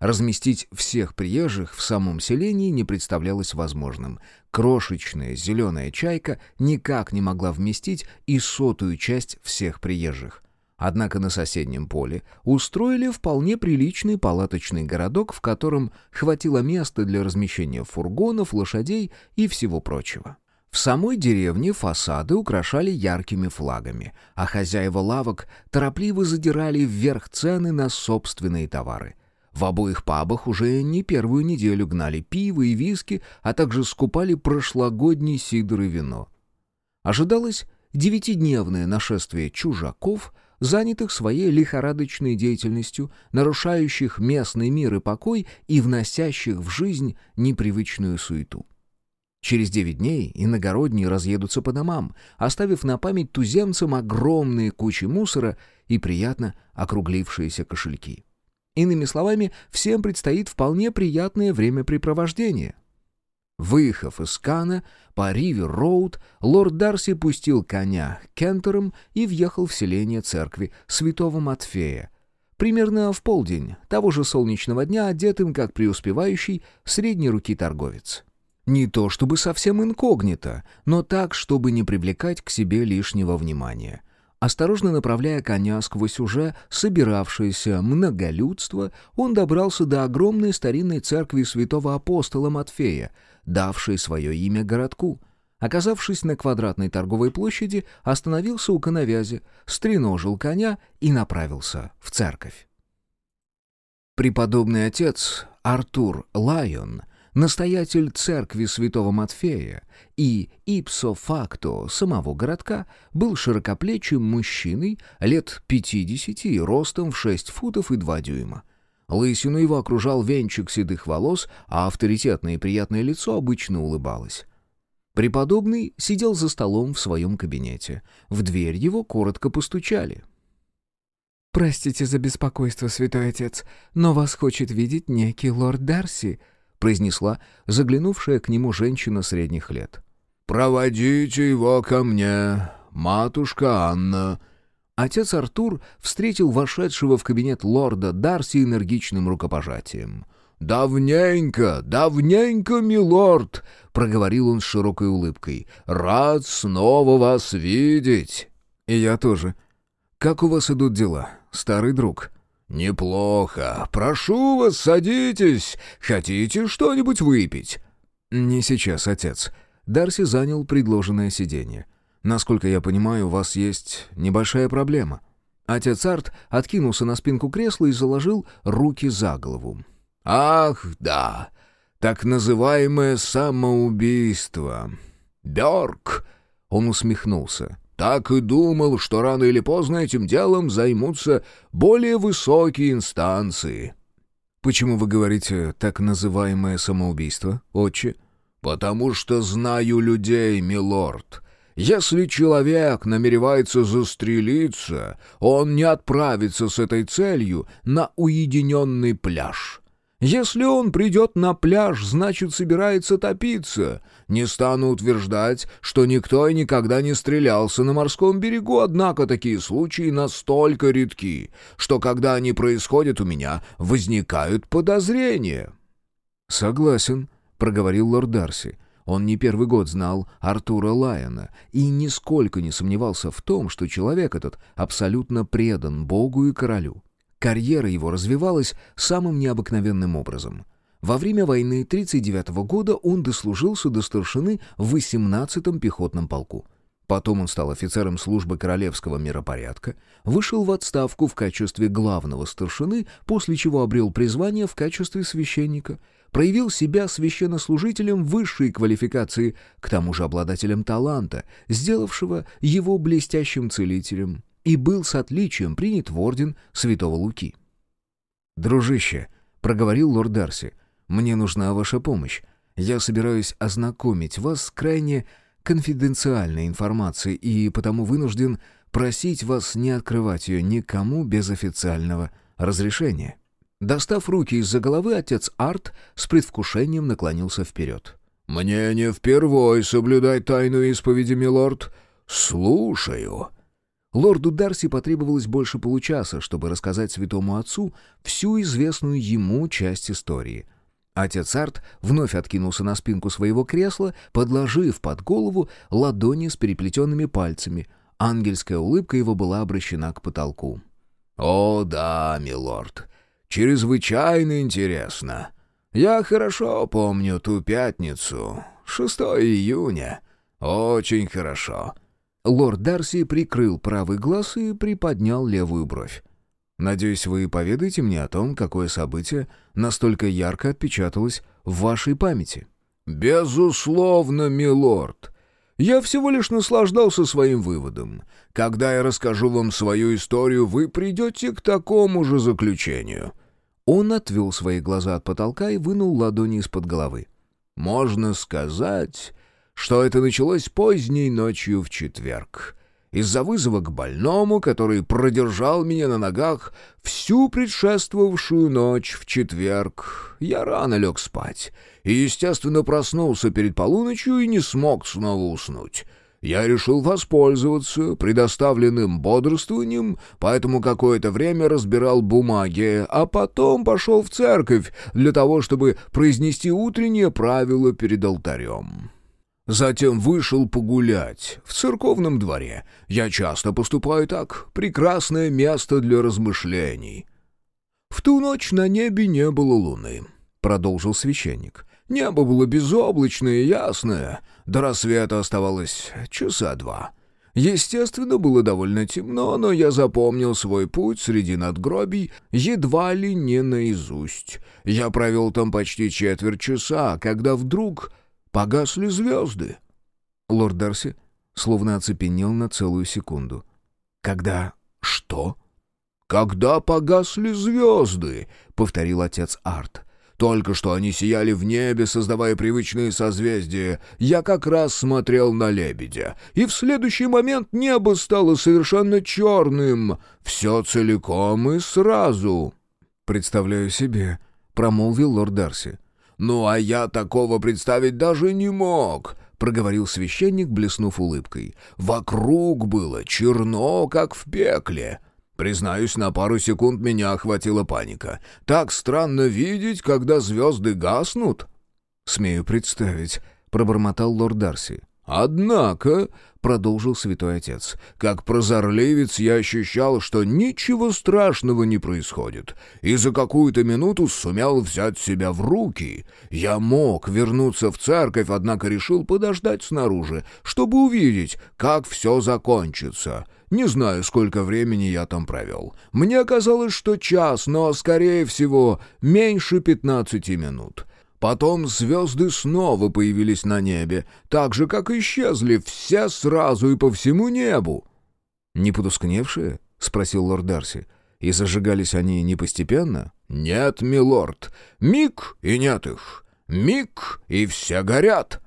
Разместить всех приезжих в самом селении не представлялось возможным. Крошечная зеленая чайка никак не могла вместить и сотую часть всех приезжих. Однако на соседнем поле устроили вполне приличный палаточный городок, в котором хватило места для размещения фургонов, лошадей и всего прочего. В самой деревне фасады украшали яркими флагами, а хозяева лавок торопливо задирали вверх цены на собственные товары. В обоих пабах уже не первую неделю гнали пиво и виски, а также скупали прошлогодний сидр и вино. Ожидалось девятидневное нашествие чужаков, занятых своей лихорадочной деятельностью, нарушающих местный мир и покой и вносящих в жизнь непривычную суету. Через девять дней иногородние разъедутся по домам, оставив на память туземцам огромные кучи мусора и приятно округлившиеся кошельки. Иными словами, всем предстоит вполне приятное времяпрепровождение. Выехав из Кана по Ривер-Роуд, лорд Дарси пустил коня кентером и въехал в селение церкви святого Матфея. Примерно в полдень того же солнечного дня, одетым как преуспевающий средней руки торговец. Не то чтобы совсем инкогнито, но так, чтобы не привлекать к себе лишнего внимания. Осторожно направляя коня сквозь уже собиравшееся многолюдство, он добрался до огромной старинной церкви святого апостола Матфея, давшей свое имя городку. Оказавшись на квадратной торговой площади, остановился у коновязи, стреножил коня и направился в церковь. Преподобный отец Артур Лайон — настоятель церкви святого Матфея и ипсо-факто самого городка, был широкоплечим мужчиной лет 50 и ростом в 6 футов и 2 дюйма. Лысину его окружал венчик седых волос, а авторитетное и приятное лицо обычно улыбалось. Преподобный сидел за столом в своем кабинете. В дверь его коротко постучали. «Простите за беспокойство, святой отец, но вас хочет видеть некий лорд Дарси», — произнесла заглянувшая к нему женщина средних лет. «Проводите его ко мне, матушка Анна». Отец Артур встретил вошедшего в кабинет лорда Дарси энергичным рукопожатием. «Давненько, давненько, милорд!» — проговорил он с широкой улыбкой. «Рад снова вас видеть!» «И я тоже. Как у вас идут дела, старый друг?» «Неплохо. Прошу вас, садитесь. Хотите что-нибудь выпить?» «Не сейчас, отец». Дарси занял предложенное сиденье. «Насколько я понимаю, у вас есть небольшая проблема». Отец Арт откинулся на спинку кресла и заложил руки за голову. «Ах, да, так называемое самоубийство. Бёрк!» Он усмехнулся. Так и думал, что рано или поздно этим делом займутся более высокие инстанции. Почему вы говорите так называемое самоубийство, отче? Потому что знаю людей, милорд. Если человек намеревается застрелиться, он не отправится с этой целью на уединенный пляж. Если он придет на пляж, значит, собирается топиться. Не стану утверждать, что никто и никогда не стрелялся на морском берегу, однако такие случаи настолько редки, что когда они происходят у меня, возникают подозрения». «Согласен», — проговорил лорд Дарси. Он не первый год знал Артура Лайона и нисколько не сомневался в том, что человек этот абсолютно предан Богу и королю. Карьера его развивалась самым необыкновенным образом. Во время войны 1939 года он дослужился до старшины в 18-м пехотном полку. Потом он стал офицером службы королевского миропорядка, вышел в отставку в качестве главного старшины, после чего обрел призвание в качестве священника, проявил себя священнослужителем высшей квалификации, к тому же обладателем таланта, сделавшего его блестящим целителем, и был с отличием принят в орден Святого Луки. «Дружище», — проговорил лорд Дарси, — «мне нужна ваша помощь. Я собираюсь ознакомить вас с крайне конфиденциальной информацией и потому вынужден просить вас не открывать ее никому без официального разрешения». Достав руки из-за головы, отец Арт с предвкушением наклонился вперед. «Мне не впервой соблюдать тайну исповеди, милорд. Слушаю». Лорду Дарси потребовалось больше получаса, чтобы рассказать святому отцу всю известную ему часть истории. Отец Арт вновь откинулся на спинку своего кресла, подложив под голову ладони с переплетенными пальцами. Ангельская улыбка его была обращена к потолку. «О да, милорд, чрезвычайно интересно. Я хорошо помню ту пятницу, 6 июня. Очень хорошо». Лорд Дарси прикрыл правый глаз и приподнял левую бровь. «Надеюсь, вы поведаете мне о том, какое событие настолько ярко отпечаталось в вашей памяти». «Безусловно, милорд. Я всего лишь наслаждался своим выводом. Когда я расскажу вам свою историю, вы придете к такому же заключению». Он отвел свои глаза от потолка и вынул ладони из-под головы. «Можно сказать, что это началось поздней ночью в четверг из-за вызова к больному, который продержал меня на ногах всю предшествовавшую ночь в четверг. Я рано лег спать и, естественно, проснулся перед полуночью и не смог снова уснуть. Я решил воспользоваться предоставленным бодрствованием, поэтому какое-то время разбирал бумаги, а потом пошел в церковь для того, чтобы произнести утреннее правило перед алтарем. Затем вышел погулять в церковном дворе. Я часто поступаю так. Прекрасное место для размышлений. В ту ночь на небе не было луны, продолжил священник. Небо было безоблачное и ясное. До рассвета оставалось часа два. Естественно, было довольно темно, но я запомнил свой путь среди надгробий едва ли не наизусть. Я провел там почти четверть часа, когда вдруг Погасли звезды. Лорд Дарси словно оцепенел на целую секунду. «Когда что?» «Когда погасли звезды», — повторил отец Арт. «Только что они сияли в небе, создавая привычные созвездия. Я как раз смотрел на лебедя, и в следующий момент небо стало совершенно черным. Все целиком и сразу». «Представляю себе», — промолвил лорд Дарси. «Ну, а я такого представить даже не мог», — проговорил священник, блеснув улыбкой. «Вокруг было черно, как в пекле». Признаюсь, на пару секунд меня охватила паника. Так странно видеть, когда звезды гаснут. «Смею представить», — пробормотал лорд Дарси. «Однако», — продолжил святой отец, — «как прозорливец я ощущал, что ничего страшного не происходит, и за какую-то минуту сумел взять себя в руки. Я мог вернуться в церковь, однако решил подождать снаружи, чтобы увидеть, как все закончится». Не знаю, сколько времени я там провел. Мне казалось, что час, но, скорее всего, меньше пятнадцати минут. Потом звезды снова появились на небе, так же, как исчезли все сразу и по всему небу. «Не потускневшие?» — спросил лорд Дарси. «И зажигались они не постепенно?» «Нет, милорд. Миг, и нет их. Миг, и все горят».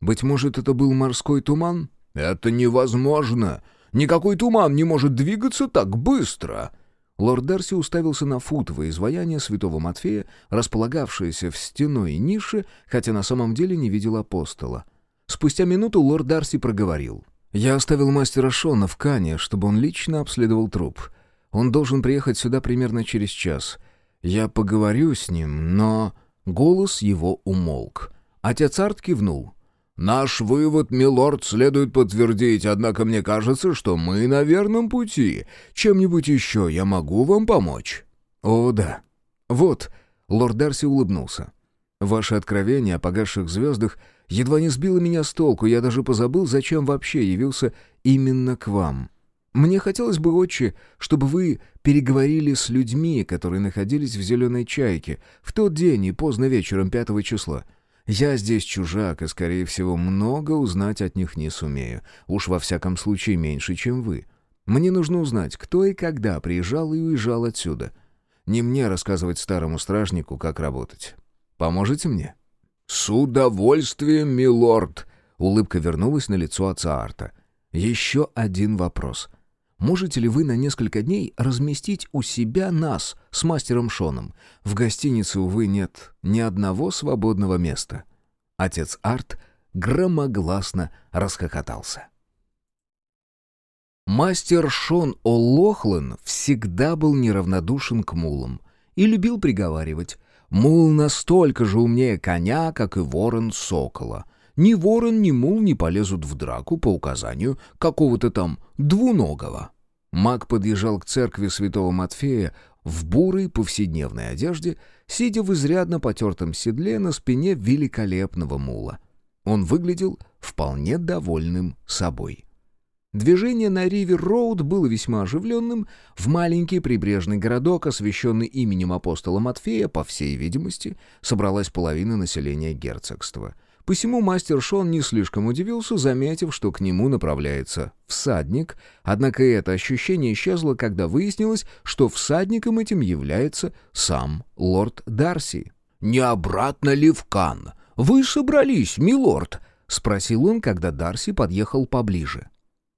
«Быть может, это был морской туман?» «Это невозможно. Никакой туман не может двигаться так быстро». Лорд Дарси уставился на футовое изваяние святого Матфея, располагавшееся в стеной нише, хотя на самом деле не видел апостола. Спустя минуту лорд Дарси проговорил. «Я оставил мастера Шона в Кане, чтобы он лично обследовал труп. Он должен приехать сюда примерно через час. Я поговорю с ним, но...» Голос его умолк. Отец Арт кивнул. Наш вывод, милорд, следует подтвердить, однако мне кажется, что мы на верном пути. Чем-нибудь еще я могу вам помочь?» «О, да. Вот», — лорд Дарси улыбнулся. «Ваше откровение о погасших звездах едва не сбило меня с толку, я даже позабыл, зачем вообще явился именно к вам. Мне хотелось бы, отче, чтобы вы переговорили с людьми, которые находились в «Зеленой чайке» в тот день и поздно вечером пятого числа». Я здесь чужак, и, скорее всего, много узнать от них не сумею. Уж во всяком случае меньше, чем вы. Мне нужно узнать, кто и когда приезжал и уезжал отсюда. Не мне рассказывать старому стражнику, как работать. Поможете мне?» «С удовольствием, милорд!» Улыбка вернулась на лицо отца Арта. «Еще один вопрос. Можете ли вы на несколько дней разместить у себя нас с мастером Шоном? В гостинице, увы, нет ни одного свободного места». Отец Арт громогласно расхохотался. Мастер Шон О'Лохлен всегда был неравнодушен к мулам и любил приговаривать «Мул настолько же умнее коня, как и ворон сокола». Ни ворон, ни мул не полезут в драку по указанию какого-то там двуногого. Маг подъезжал к церкви святого Матфея в бурой повседневной одежде, сидя в изрядно потертом седле на спине великолепного мула. Он выглядел вполне довольным собой. Движение на Ривер-Роуд было весьма оживленным. В маленький прибрежный городок, освященный именем апостола Матфея, по всей видимости, собралась половина населения герцогства — Посему мастер Шон не слишком удивился, заметив, что к нему направляется всадник, однако это ощущение исчезло, когда выяснилось, что всадником этим является сам лорд Дарси. «Не обратно ли в Кан? Вы собрались, милорд?» — спросил он, когда Дарси подъехал поближе.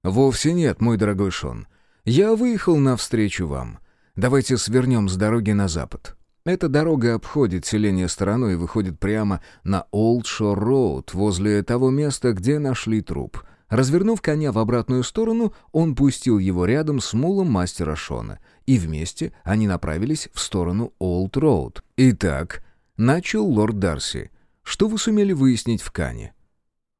«Вовсе нет, мой дорогой Шон. Я выехал навстречу вам. Давайте свернем с дороги на запад. Эта дорога обходит селение стороной и выходит прямо на Олд Шор Роуд, возле того места, где нашли труп. Развернув коня в обратную сторону, он пустил его рядом с мулом мастера Шона, и вместе они направились в сторону Олд Роуд. «Итак», — начал лорд Дарси, — «что вы сумели выяснить в Кане?»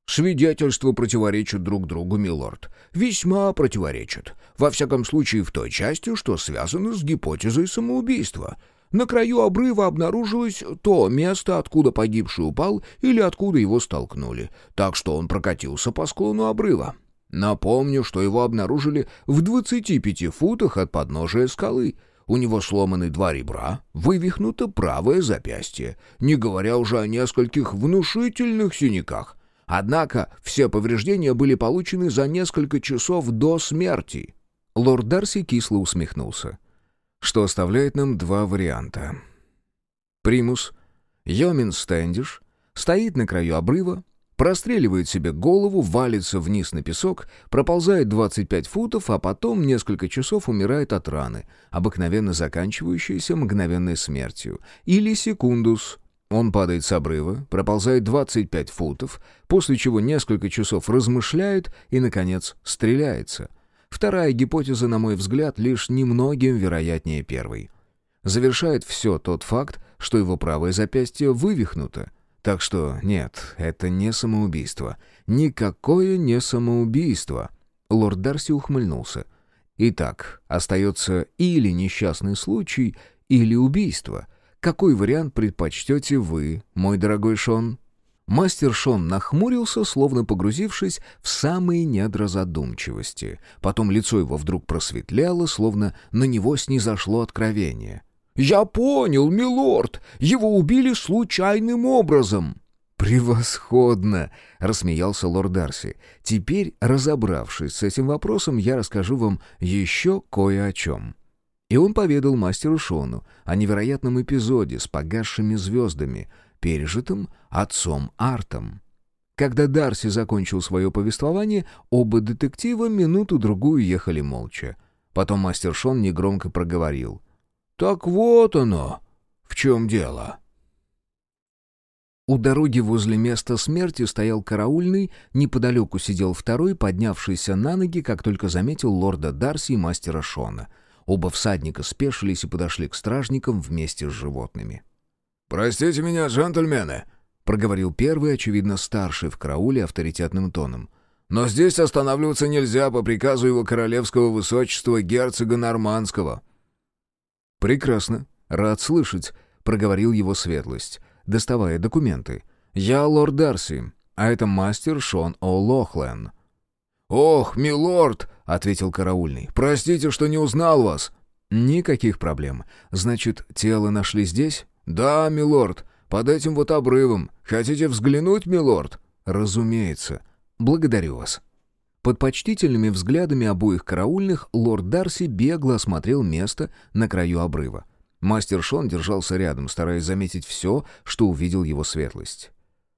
«Свидетельства противоречат друг другу, милорд. Весьма противоречат. Во всяком случае, в той части, что связано с гипотезой самоубийства. На краю обрыва обнаружилось то место, откуда погибший упал или откуда его столкнули, так что он прокатился по склону обрыва. Напомню, что его обнаружили в 25 футах от подножия скалы. У него сломаны два ребра, вывихнуто правое запястье, не говоря уже о нескольких внушительных синяках. Однако все повреждения были получены за несколько часов до смерти. Лорд Дарси кисло усмехнулся что оставляет нам два варианта. Примус, Йомин Стэндиш, стоит на краю обрыва, простреливает себе голову, валится вниз на песок, проползает 25 футов, а потом несколько часов умирает от раны, обыкновенно заканчивающейся мгновенной смертью. Или секундус. Он падает с обрыва, проползает 25 футов, после чего несколько часов размышляет и, наконец, стреляется — Вторая гипотеза, на мой взгляд, лишь немногим вероятнее первой. Завершает все тот факт, что его правое запястье вывихнуто. Так что нет, это не самоубийство. Никакое не самоубийство. Лорд Дарси ухмыльнулся. Итак, остается или несчастный случай, или убийство. Какой вариант предпочтете вы, мой дорогой Шон? Мастер Шон нахмурился, словно погрузившись в самые недра задумчивости. Потом лицо его вдруг просветляло, словно на него снизошло откровение. «Я понял, милорд! Его убили случайным образом!» «Превосходно!» — рассмеялся лорд Дарси. «Теперь, разобравшись с этим вопросом, я расскажу вам еще кое о чем». И он поведал мастеру Шону о невероятном эпизоде с погасшими звездами — пережитым отцом Артом. Когда Дарси закончил свое повествование, оба детектива минуту-другую ехали молча. Потом мастер Шон негромко проговорил. «Так вот оно! В чем дело?» У дороги возле места смерти стоял караульный, неподалеку сидел второй, поднявшийся на ноги, как только заметил лорда Дарси и мастера Шона. Оба всадника спешились и подошли к стражникам вместе с животными. «Простите меня, джентльмены», — проговорил первый, очевидно, старший в карауле авторитетным тоном. «Но здесь останавливаться нельзя по приказу его королевского высочества герцога Нормандского». «Прекрасно. Рад слышать», — проговорил его светлость, доставая документы. «Я лорд Дарси, а это мастер Шон О'Лохлен». «Ох, милорд!» — ответил караульный. «Простите, что не узнал вас». «Никаких проблем. Значит, тело нашли здесь?» «Да, милорд, под этим вот обрывом. Хотите взглянуть, милорд?» «Разумеется. Благодарю вас». Под почтительными взглядами обоих караульных лорд Дарси бегло осмотрел место на краю обрыва. Мастер Шон держался рядом, стараясь заметить все, что увидел его светлость.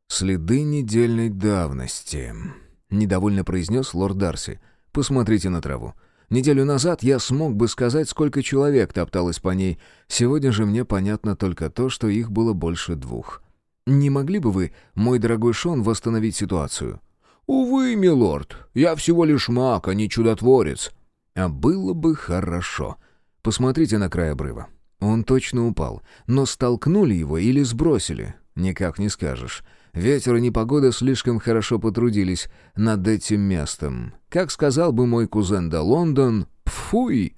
«Следы недельной давности», — недовольно произнес лорд Дарси. «Посмотрите на траву. Неделю назад я смог бы сказать, сколько человек топталось по ней. Сегодня же мне понятно только то, что их было больше двух. Не могли бы вы, мой дорогой Шон, восстановить ситуацию? «Увы, милорд, я всего лишь маг, а не чудотворец». «А было бы хорошо. Посмотрите на край обрыва. Он точно упал. Но столкнули его или сбросили? Никак не скажешь. Ветер и непогода слишком хорошо потрудились над этим местом. Как сказал бы мой кузен да Лондон, пфуй!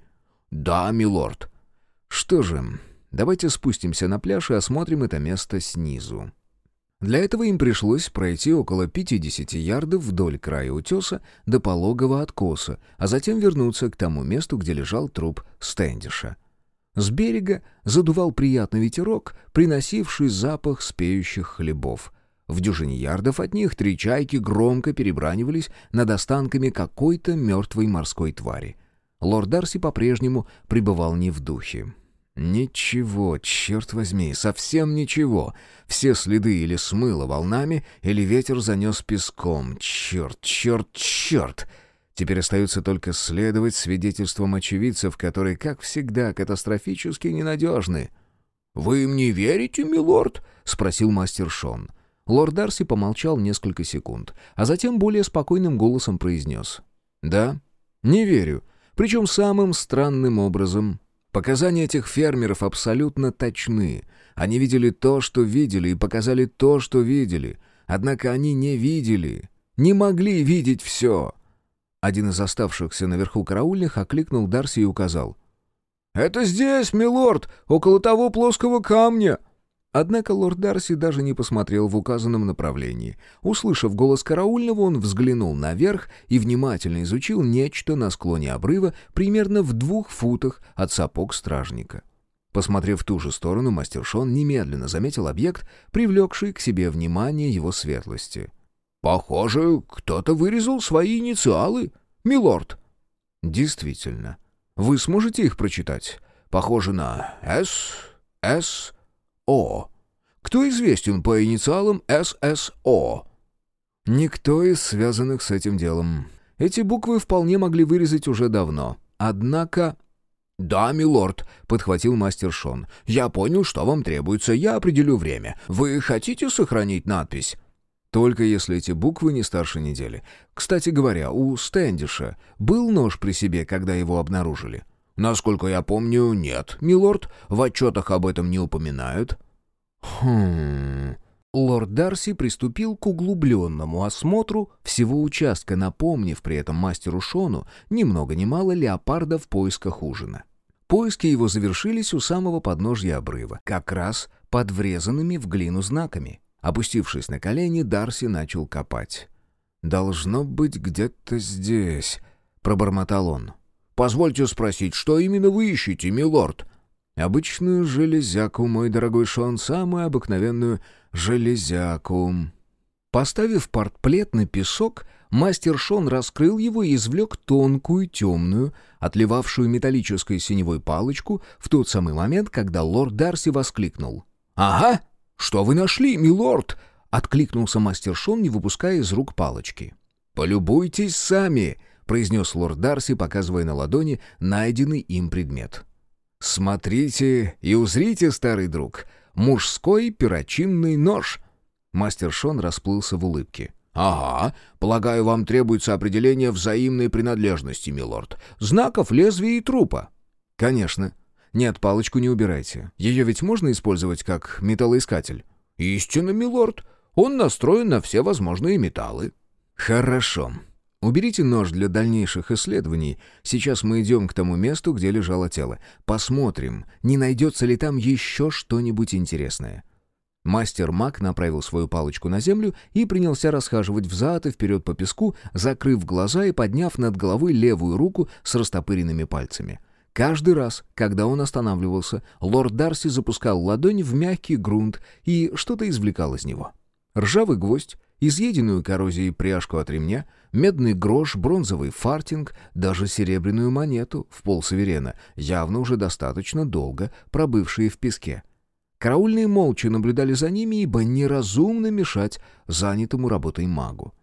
Да, милорд. Что же, давайте спустимся на пляж и осмотрим это место снизу. Для этого им пришлось пройти около 50 ярдов вдоль края утеса до пологого откоса, а затем вернуться к тому месту, где лежал труп Стэндиша. С берега задувал приятный ветерок, приносивший запах спеющих хлебов — В дюжине ярдов от них три чайки громко перебранивались над останками какой-то мертвой морской твари. Лорд Дарси по-прежнему пребывал не в духе. Ничего, черт возьми, совсем ничего. Все следы или смыло волнами, или ветер занес песком. Черт, черт, черт! Теперь остается только следовать свидетельствам очевидцев, которые, как всегда, катастрофически ненадежны. «Вы им не верите, милорд?» — спросил мастер Шон. Лорд Дарси помолчал несколько секунд, а затем более спокойным голосом произнес. «Да, не верю. Причем самым странным образом. Показания этих фермеров абсолютно точны. Они видели то, что видели, и показали то, что видели. Однако они не видели, не могли видеть все». Один из оставшихся наверху караульных окликнул Дарси и указал. «Это здесь, милорд, около того плоского камня!» Однако лорд Дарси даже не посмотрел в указанном направлении. Услышав голос караульного, он взглянул наверх и внимательно изучил нечто на склоне обрыва примерно в двух футах от сапог стражника. Посмотрев в ту же сторону, мастер Шон немедленно заметил объект, привлекший к себе внимание его светлости. «Похоже, кто-то вырезал свои инициалы, милорд». «Действительно. Вы сможете их прочитать? Похоже на «С», «С», о. Кто известен по инициалам ССО? Никто из связанных с этим делом. Эти буквы вполне могли вырезать уже давно. Однако... «Да, милорд», — подхватил мастер Шон. «Я понял, что вам требуется. Я определю время. Вы хотите сохранить надпись?» «Только если эти буквы не старше недели. Кстати говоря, у Стэндиша был нож при себе, когда его обнаружили?» «Насколько я помню, нет, милорд. В отчетах об этом не упоминают». «Хм...» Лорд Дарси приступил к углубленному осмотру всего участка, напомнив при этом мастеру Шону ни много ни мало леопарда в поисках ужина. Поиски его завершились у самого подножья обрыва, как раз под врезанными в глину знаками. Опустившись на колени, Дарси начал копать. «Должно быть где-то здесь», — пробормотал он. «Позвольте спросить, что именно вы ищете, милорд?» «Обычную железяку, мой дорогой Шон, самую обыкновенную железяку». Поставив портплет на песок, мастер Шон раскрыл его и извлек тонкую, темную, отливавшую металлической синевой палочку в тот самый момент, когда лорд Дарси воскликнул. «Ага! Что вы нашли, милорд?» — откликнулся мастер Шон, не выпуская из рук палочки. «Полюбуйтесь сами!» Произнес лорд Дарси, показывая на ладони найденный им предмет. «Смотрите и узрите, старый друг, мужской перочинный нож!» Мастер Шон расплылся в улыбке. «Ага, полагаю, вам требуется определение взаимной принадлежности, милорд. Знаков лезвия и трупа». «Конечно. Нет, палочку не убирайте. Ее ведь можно использовать как металлоискатель?» «Истинно, милорд. Он настроен на все возможные металлы». «Хорошо. Уберите нож для дальнейших исследований. Сейчас мы идем к тому месту, где лежало тело. Посмотрим, не найдется ли там еще что-нибудь интересное». Мастер Мак направил свою палочку на землю и принялся расхаживать взад и вперед по песку, закрыв глаза и подняв над головой левую руку с растопыренными пальцами. Каждый раз, когда он останавливался, лорд Дарси запускал ладонь в мягкий грунт и что-то извлекал из него. Ржавый гвоздь, изъеденную коррозией пряжку от ремня, медный грош, бронзовый фартинг, даже серебряную монету в полсаверена, явно уже достаточно долго пробывшие в песке. Караульные молча наблюдали за ними, ибо неразумно мешать занятому работой магу.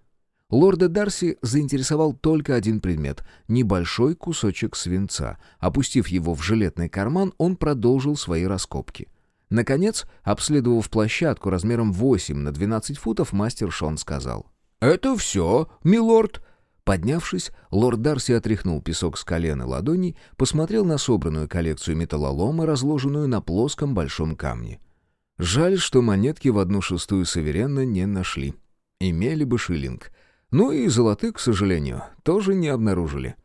Лорда Дарси заинтересовал только один предмет — небольшой кусочек свинца. Опустив его в жилетный карман, он продолжил свои раскопки. Наконец, обследовав площадку размером 8 на 12 футов, мастер Шон сказал. «Это все, милорд». Поднявшись, лорд Дарси отряхнул песок с колена ладоней, посмотрел на собранную коллекцию металлолома, разложенную на плоском большом камне. Жаль, что монетки в одну шестую суверенно не нашли. Имели бы шиллинг. Ну и золотых, к сожалению, тоже не обнаружили.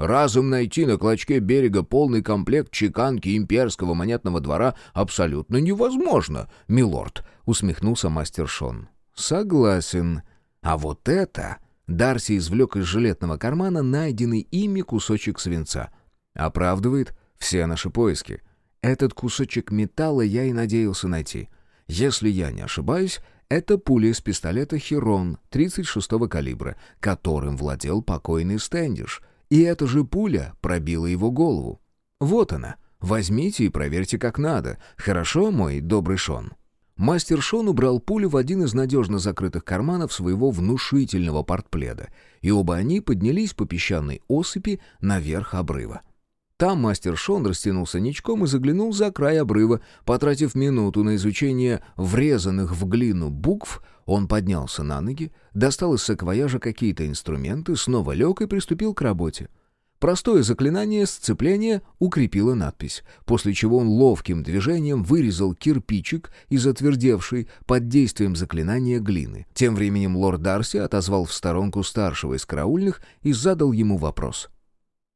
Разум найти на клочке берега полный комплект чеканки имперского монетного двора абсолютно невозможно, милорд», — усмехнулся мастер Шон. «Согласен. А вот это...» Дарси извлек из жилетного кармана найденный ими кусочек свинца. «Оправдывает все наши поиски. Этот кусочек металла я и надеялся найти. Если я не ошибаюсь, Это пуля из пистолета «Херон» 36-го калибра, которым владел покойный Стэндиш. И эта же пуля пробила его голову. Вот она. Возьмите и проверьте как надо. Хорошо, мой добрый Шон?» Мастер Шон убрал пулю в один из надежно закрытых карманов своего внушительного портпледа, и оба они поднялись по песчаной осыпи наверх обрыва. Там мастер Шон растянулся ничком и заглянул за край обрыва. Потратив минуту на изучение врезанных в глину букв, он поднялся на ноги, достал из саквояжа какие-то инструменты, снова лег и приступил к работе. Простое заклинание сцепления укрепило надпись, после чего он ловким движением вырезал кирпичик из отвердевшей под действием заклинания глины. Тем временем лорд Дарси отозвал в сторонку старшего из караульных и задал ему вопрос.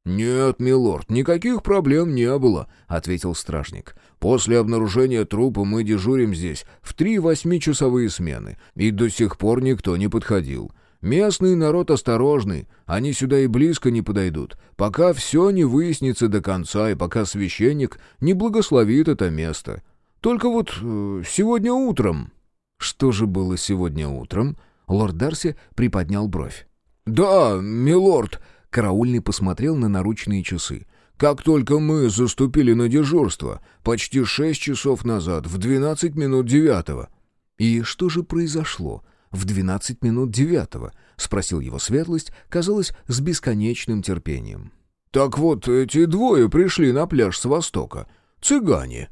«Нет, милорд, никаких проблем не было», — ответил стражник. «После обнаружения трупа мы дежурим здесь в три восьмичасовые смены, и до сих пор никто не подходил. Местный народ осторожный, они сюда и близко не подойдут, пока все не выяснится до конца и пока священник не благословит это место. Только вот э, сегодня утром...» «Что же было сегодня утром?» Лорд Дарси приподнял бровь. «Да, милорд», — караульный посмотрел на наручные часы. «Как только мы заступили на дежурство, почти шесть часов назад, в двенадцать минут девятого». «И что же произошло?» в двенадцать минут девятого?» — спросил его светлость, казалось, с бесконечным терпением. «Так вот, эти двое пришли на пляж с востока. Цыгане.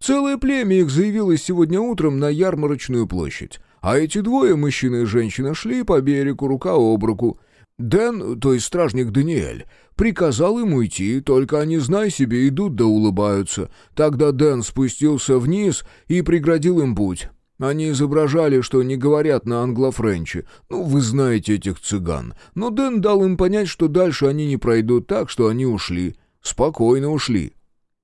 Целое племя их заявилось сегодня утром на ярмарочную площадь. А эти двое, мужчина и женщина, шли по берегу рука об руку. Дэн, то есть стражник Даниэль, приказал им уйти, только они, знай себе, идут да улыбаются. Тогда Дэн спустился вниз и преградил им путь. Они изображали, что не говорят на англо-френче. Ну, вы знаете этих цыган. Но Дэн дал им понять, что дальше они не пройдут так, что они ушли. Спокойно ушли.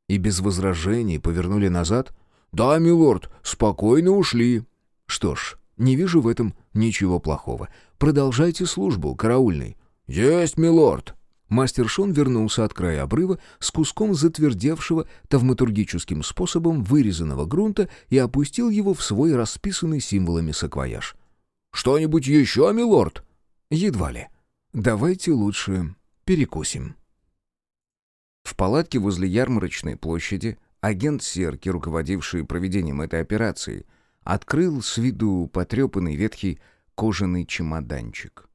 И без возражений повернули назад? Да, милорд, спокойно ушли. Что ж, не вижу в этом ничего плохого. Продолжайте службу, караульный. Есть, милорд. Мастер Шон вернулся от края обрыва с куском затвердевшего тавматургическим способом вырезанного грунта и опустил его в свой расписанный символами саквояж. «Что-нибудь еще, милорд?» «Едва ли. Давайте лучше перекусим». В палатке возле ярмарочной площади агент Серки, руководивший проведением этой операции, открыл с виду потрепанный ветхий кожаный чемоданчик.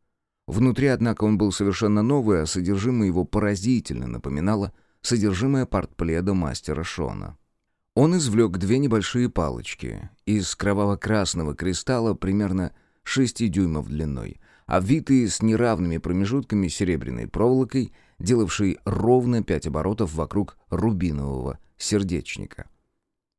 Внутри, однако, он был совершенно новый, а содержимое его поразительно напоминало содержимое портпледа мастера Шона. Он извлек две небольшие палочки из кроваво-красного кристалла примерно 6 дюймов длиной, обвитые с неравными промежутками серебряной проволокой, делавшей ровно пять оборотов вокруг рубинового сердечника.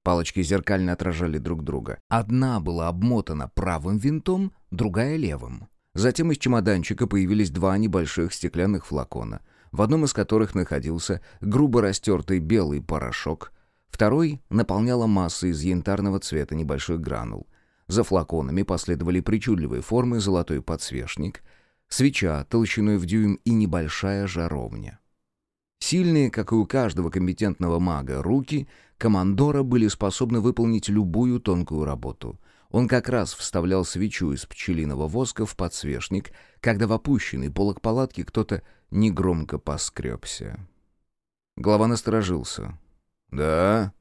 Палочки зеркально отражали друг друга. Одна была обмотана правым винтом, другая — левым. Затем из чемоданчика появились два небольших стеклянных флакона, в одном из которых находился грубо растертый белый порошок, второй наполняла масса из янтарного цвета небольшой гранул. За флаконами последовали причудливые формы золотой подсвечник, свеча толщиной в дюйм и небольшая жаровня. Сильные, как и у каждого компетентного мага, руки командора были способны выполнить любую тонкую работу — он как раз вставлял свечу из пчелиного воска в подсвечник, когда в опущенный полок палатки кто-то негромко поскребся. Глава насторожился. «Да?»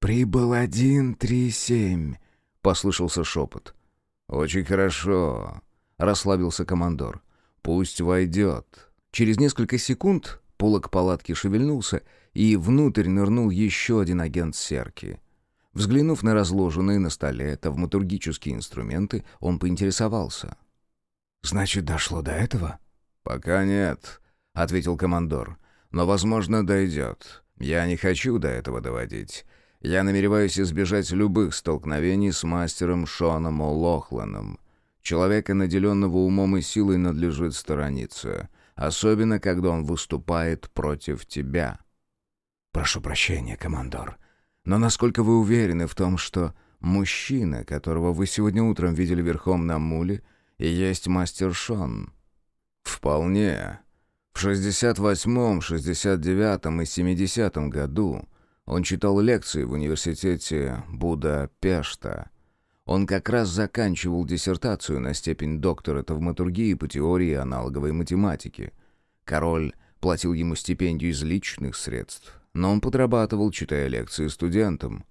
«Прибыл один, три, семь», — послышался шепот. «Очень хорошо», — расслабился командор. «Пусть войдет». Через несколько секунд полок палатки шевельнулся, и внутрь нырнул еще один агент Серки — Взглянув на разложенные на столе тавматургические инструменты, он поинтересовался. «Значит, дошло до этого?» «Пока нет», — ответил командор. «Но, возможно, дойдет. Я не хочу до этого доводить. Я намереваюсь избежать любых столкновений с мастером Шоном О'Лохланом. Человека, наделенного умом и силой, надлежит сторониться, особенно когда он выступает против тебя». «Прошу прощения, командор. Но насколько вы уверены в том, что мужчина, которого вы сегодня утром видели верхом на муле, и есть мастер Шон?» «Вполне. В 68-м, 69-м и 70-м году он читал лекции в университете Будапешта. Он как раз заканчивал диссертацию на степень доктора тавматургии по теории аналоговой математики. Король платил ему стипендию из личных средств, но он подрабатывал, читая лекции студентам.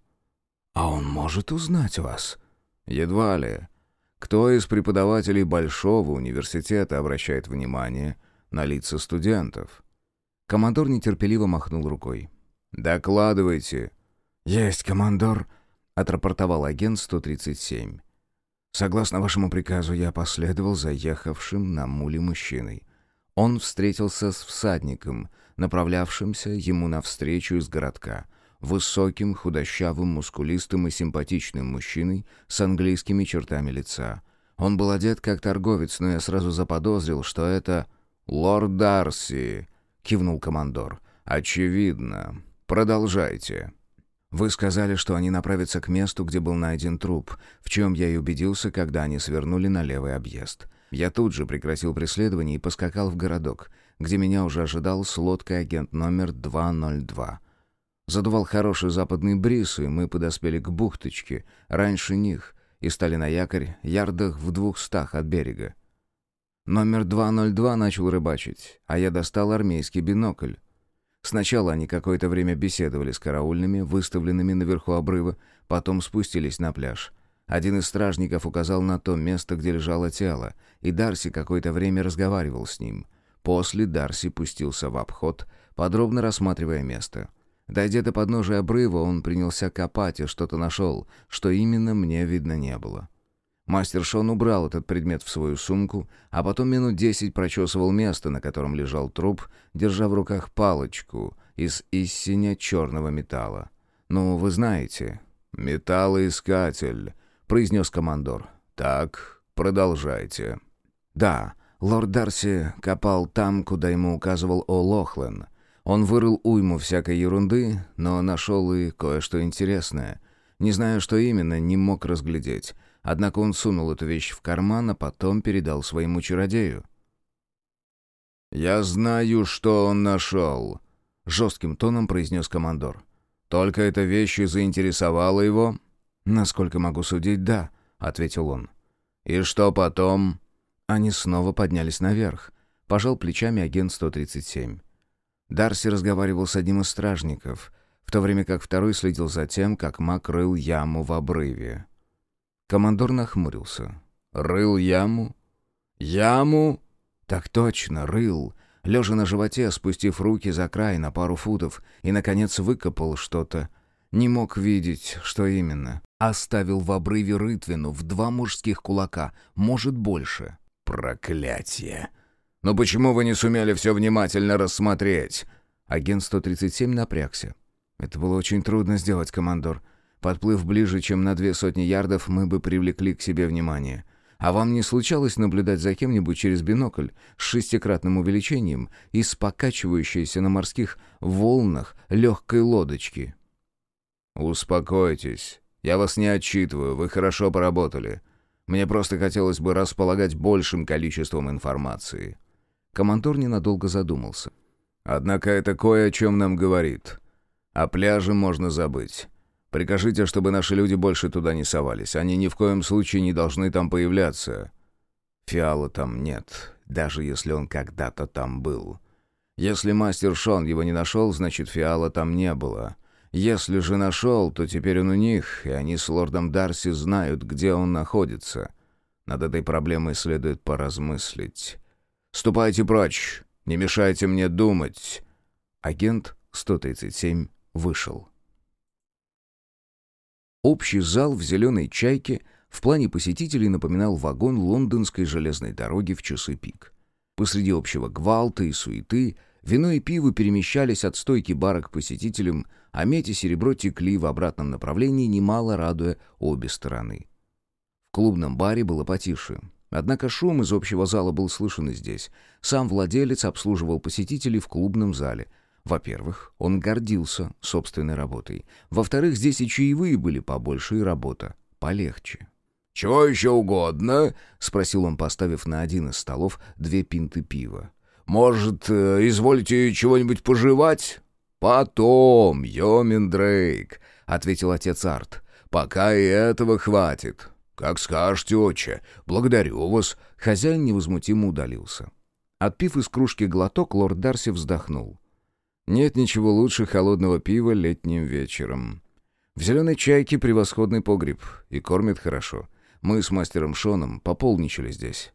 «А он может узнать вас?» «Едва ли. Кто из преподавателей большого университета обращает внимание на лица студентов?» Командор нетерпеливо махнул рукой. «Докладывайте». «Есть, командор», — отрапортовал агент 137. «Согласно вашему приказу, я последовал заехавшим на муле мужчиной. Он встретился с всадником, направлявшимся ему навстречу из городка, высоким, худощавым, мускулистым и симпатичным мужчиной с английскими чертами лица. Он был одет как торговец, но я сразу заподозрил, что это «Лорд Дарси», — кивнул командор. «Очевидно. Продолжайте». «Вы сказали, что они направятся к месту, где был найден труп, в чем я и убедился, когда они свернули на левый объезд. Я тут же прекратил преследование и поскакал в городок, где меня уже ожидал с лодкой агент номер 202. Задувал хороший западный бриз, и мы подоспели к бухточке раньше них и стали на якорь ярдах в двухстах от берега. Номер 202 начал рыбачить, а я достал армейский бинокль. Сначала они какое-то время беседовали с караульными, выставленными наверху обрыва, потом спустились на пляж. Один из стражников указал на то место, где лежало тело, и Дарси какое-то время разговаривал с ним. После Дарси пустился в обход, подробно рассматривая место. Дойдя до подножия обрыва, он принялся копать и что-то нашел, что именно мне видно не было. Мастер Шон убрал этот предмет в свою сумку, а потом минут десять прочесывал место, на котором лежал труп, держа в руках палочку из истиня черного металла. «Ну, вы знаете...» «Металлоискатель», — произнес командор. «Так, продолжайте». «Да, лорд Дарси копал там, куда ему указывал О'Лохлен. Он вырыл уйму всякой ерунды, но нашел и кое-что интересное. Не знаю, что именно, не мог разглядеть». Однако он сунул эту вещь в карман, а потом передал своему чародею. «Я знаю, что он нашел», — жестким тоном произнес командор. «Только эта вещь и заинтересовала его?» «Насколько могу судить, да», — ответил он. «И что потом?» Они снова поднялись наверх. Пожал плечами агент 137. Дарси разговаривал с одним из стражников, в то время как второй следил за тем, как маг рыл яму в обрыве. Командор нахмурился. «Рыл яму?» «Яму?» «Так точно, рыл!» Лежа на животе, спустив руки за край на пару футов, и, наконец, выкопал что-то. Не мог видеть, что именно. Оставил в обрыве рытвину в два мужских кулака, может, больше. «Проклятие!» «Но почему вы не сумели все внимательно рассмотреть?» Агент 137 напрягся. «Это было очень трудно сделать, командор. Подплыв ближе, чем на две сотни ярдов, мы бы привлекли к себе внимание. А вам не случалось наблюдать за кем-нибудь через бинокль с шестикратным увеличением и с покачивающейся на морских волнах легкой лодочки? «Успокойтесь. Я вас не отчитываю, вы хорошо поработали. Мне просто хотелось бы располагать большим количеством информации». Командор ненадолго задумался. «Однако это кое о чем нам говорит. О пляже можно забыть. Прикажите, чтобы наши люди больше туда не совались. Они ни в коем случае не должны там появляться. Фиала там нет, даже если он когда-то там был. Если мастер Шон его не нашел, значит, Фиала там не было. Если же нашел, то теперь он у них, и они с лордом Дарси знают, где он находится. Над этой проблемой следует поразмыслить. «Ступайте прочь! Не мешайте мне думать!» Агент 137 вышел. Общий зал в «Зеленой чайке» в плане посетителей напоминал вагон лондонской железной дороги в часы пик. Посреди общего гвалта и суеты вино и пиво перемещались от стойки бара к посетителям, а медь и серебро текли в обратном направлении, немало радуя обе стороны. В клубном баре было потише. Однако шум из общего зала был слышен и здесь. Сам владелец обслуживал посетителей в клубном зале — во-первых, он гордился собственной работой. Во-вторых, здесь и чаевые были побольше, и работа полегче. «Чего еще угодно?» — спросил он, поставив на один из столов две пинты пива. «Может, э, изволите чего-нибудь пожевать?» «Потом, Йомин Дрейк», — ответил отец Арт. «Пока и этого хватит. как скажете, отче. Благодарю вас». Хозяин невозмутимо удалился. Отпив из кружки глоток, лорд Дарси вздохнул. «Нет ничего лучше холодного пива летним вечером. В «Зеленой чайке» превосходный погреб, и кормит хорошо. Мы с мастером Шоном пополничали здесь».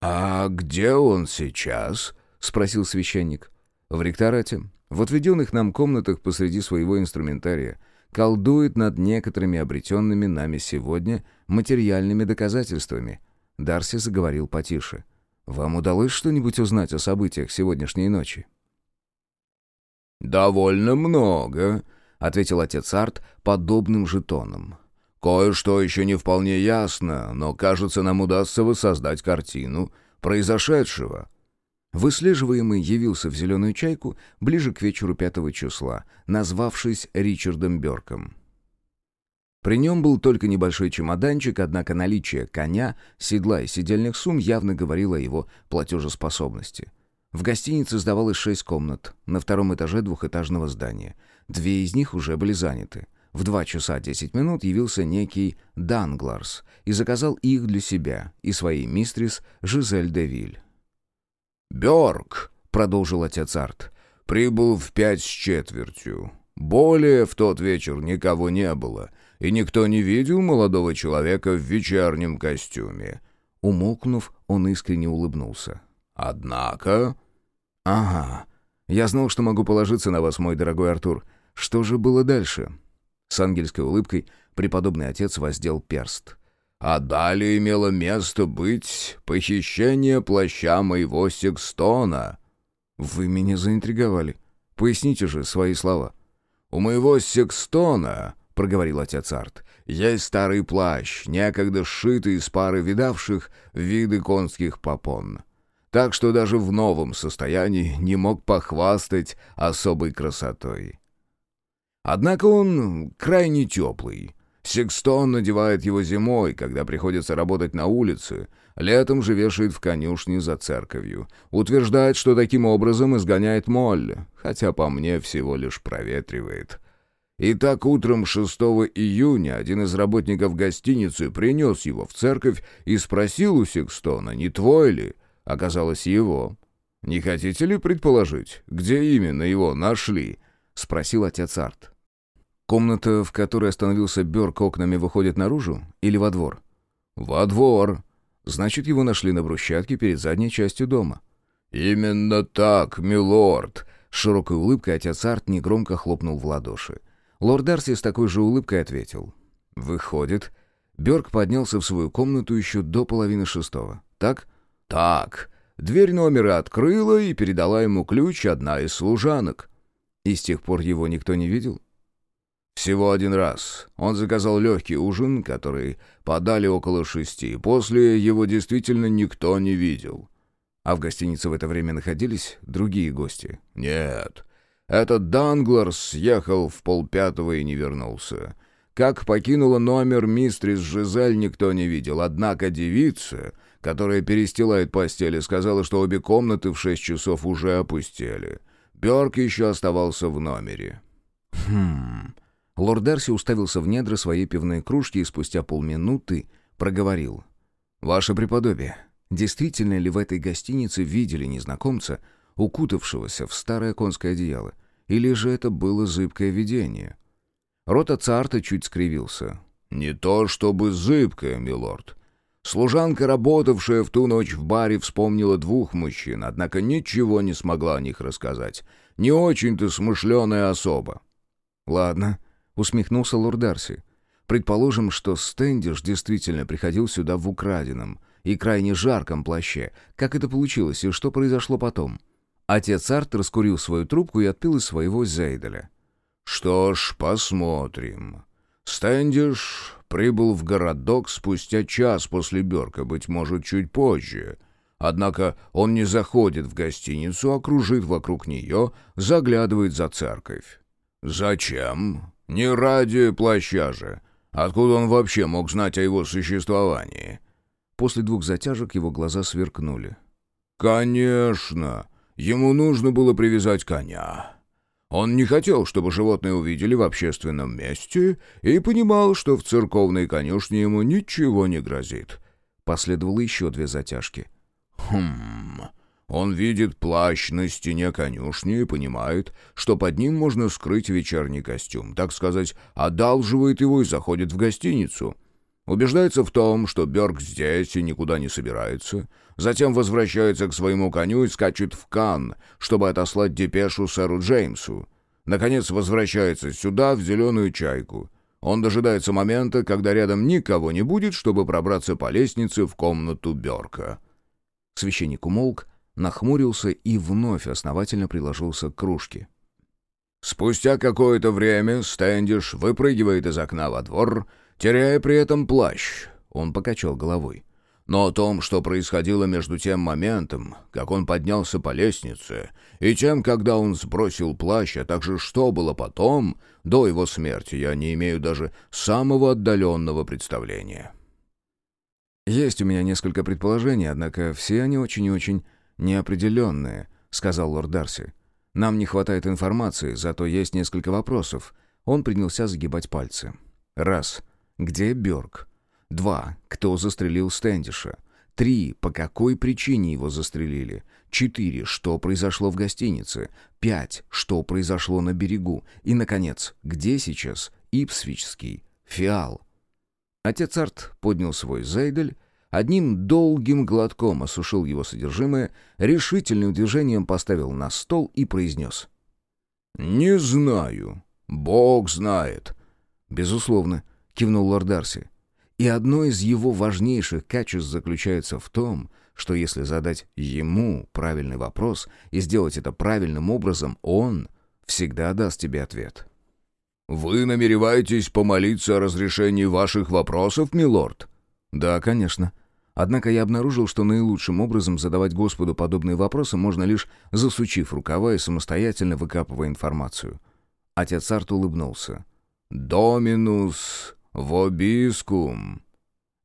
«А где он сейчас?» — спросил священник. «В ректорате, в отведенных нам комнатах посреди своего инструментария, колдует над некоторыми обретенными нами сегодня материальными доказательствами». Дарси заговорил потише. «Вам удалось что-нибудь узнать о событиях сегодняшней ночи?» «Довольно много», — ответил отец Арт подобным же тоном. «Кое-что еще не вполне ясно, но, кажется, нам удастся воссоздать картину произошедшего». Выслеживаемый явился в «Зеленую чайку» ближе к вечеру пятого числа, назвавшись Ричардом Бёрком. При нем был только небольшой чемоданчик, однако наличие коня, седла и сидельных сумм явно говорило о его платежеспособности. В гостинице сдавалось шесть комнат на втором этаже двухэтажного здания. Две из них уже были заняты. В два часа десять минут явился некий Дангларс и заказал их для себя и своей мистрис Жизель де Виль. «Бёрк», — продолжил отец Арт, — «прибыл в пять с четвертью. Более в тот вечер никого не было, и никто не видел молодого человека в вечернем костюме». Умолкнув, он искренне улыбнулся. «Однако...» «Ага. Я знал, что могу положиться на вас, мой дорогой Артур. Что же было дальше?» С ангельской улыбкой преподобный отец воздел перст. «А далее имело место быть похищение плаща моего секстона». «Вы меня заинтриговали. Поясните же свои слова». «У моего секстона», — проговорил отец Арт, — «есть старый плащ, некогда сшитый из пары видавших виды конских попон. Так что даже в новом состоянии не мог похвастать особой красотой. Однако он крайне теплый. Секстон надевает его зимой, когда приходится работать на улице, летом же вешает в конюшне за церковью. Утверждает, что таким образом изгоняет моль, хотя по мне всего лишь проветривает. И так утром 6 июня один из работников гостиницы принес его в церковь и спросил у Секстона, не твой ли? Оказалось, его. «Не хотите ли предположить, где именно его нашли?» — спросил отец Арт. Комната, в которой остановился Бёрк, окнами выходит наружу или во двор? Во двор. Значит, его нашли на брусчатке перед задней частью дома. Именно так, милорд. С широкой улыбкой отец Арт негромко хлопнул в ладоши. Лорд Дарси с такой же улыбкой ответил. Выходит, Бёрк поднялся в свою комнату еще до половины шестого. Так? Так. Дверь номера открыла и передала ему ключ одна из служанок. И с тех пор его никто не видел? Всего один раз. Он заказал легкий ужин, который подали около шести. После его действительно никто не видел. А в гостинице в это время находились другие гости? Нет. Этот Дангларс съехал в полпятого и не вернулся. Как покинула номер мистрис Жизель, никто не видел. Однако девица, которая перестилает постели, сказала, что обе комнаты в шесть часов уже опустели. Бёрк еще оставался в номере. «Хм...» Лорд Дарси уставился в недра своей пивной кружки и спустя полминуты проговорил. «Ваше преподобие, действительно ли в этой гостинице видели незнакомца, укутавшегося в старое конское одеяло, или же это было зыбкое видение?» Рот отца Арта чуть скривился. «Не то чтобы зыбкое, милорд. Служанка, работавшая в ту ночь в баре, вспомнила двух мужчин, однако ничего не смогла о них рассказать. Не очень-то смышленая особа». «Ладно», усмехнулся лорд Дарси. Предположим, что Стэндиш действительно приходил сюда в украденном и крайне жарком плаще. Как это получилось и что произошло потом? Отец Арт раскурил свою трубку и отпил из своего Зейделя. «Что ж, посмотрим. Стэндиш прибыл в городок спустя час после Берка, быть может, чуть позже. Однако он не заходит в гостиницу, а кружит вокруг нее, заглядывает за церковь. Зачем? Не ради плаща же. Откуда он вообще мог знать о его существовании? После двух затяжек его глаза сверкнули. «Конечно! Ему нужно было привязать коня. Он не хотел, чтобы животное увидели в общественном месте и понимал, что в церковной конюшне ему ничего не грозит. Последовало еще две затяжки. Хм... Он видит плащ на стене конюшни и понимает, что под ним можно скрыть вечерний костюм, так сказать, одалживает его и заходит в гостиницу. Убеждается в том, что Бёрк здесь и никуда не собирается. Затем возвращается к своему коню и скачет в Кан, чтобы отослать депешу сэру Джеймсу. Наконец возвращается сюда, в «Зеленую чайку». Он дожидается момента, когда рядом никого не будет, чтобы пробраться по лестнице в комнату Бёрка. Священник умолк, нахмурился и вновь основательно приложился к кружке. Спустя какое-то время Стэндиш выпрыгивает из окна во двор, теряя при этом плащ. Он покачал головой. Но о том, что происходило между тем моментом, как он поднялся по лестнице, и тем, когда он сбросил плащ, а также что было потом, до его смерти, я не имею даже самого отдаленного представления. Есть у меня несколько предположений, однако все они очень и очень неопределенные», — сказал лорд Дарси. «Нам не хватает информации, зато есть несколько вопросов». Он принялся загибать пальцы. «Раз. Где Бёрк? Два. Кто застрелил Стэндиша? Три. По какой причине его застрелили? Четыре. Что произошло в гостинице? Пять. Что произошло на берегу? И, наконец, где сейчас Ипсвичский фиал?» Отец Арт поднял свой зайдель одним долгим глотком осушил его содержимое, решительным движением поставил на стол и произнес. «Не знаю. Бог знает». «Безусловно», — кивнул лорд Дарси. «И одно из его важнейших качеств заключается в том, что если задать ему правильный вопрос и сделать это правильным образом, он всегда даст тебе ответ». «Вы намереваетесь помолиться о разрешении ваших вопросов, милорд?» «Да, конечно. Однако я обнаружил, что наилучшим образом задавать Господу подобные вопросы можно лишь засучив рукава и самостоятельно выкапывая информацию». Отец Арт улыбнулся. «Доминус вобискум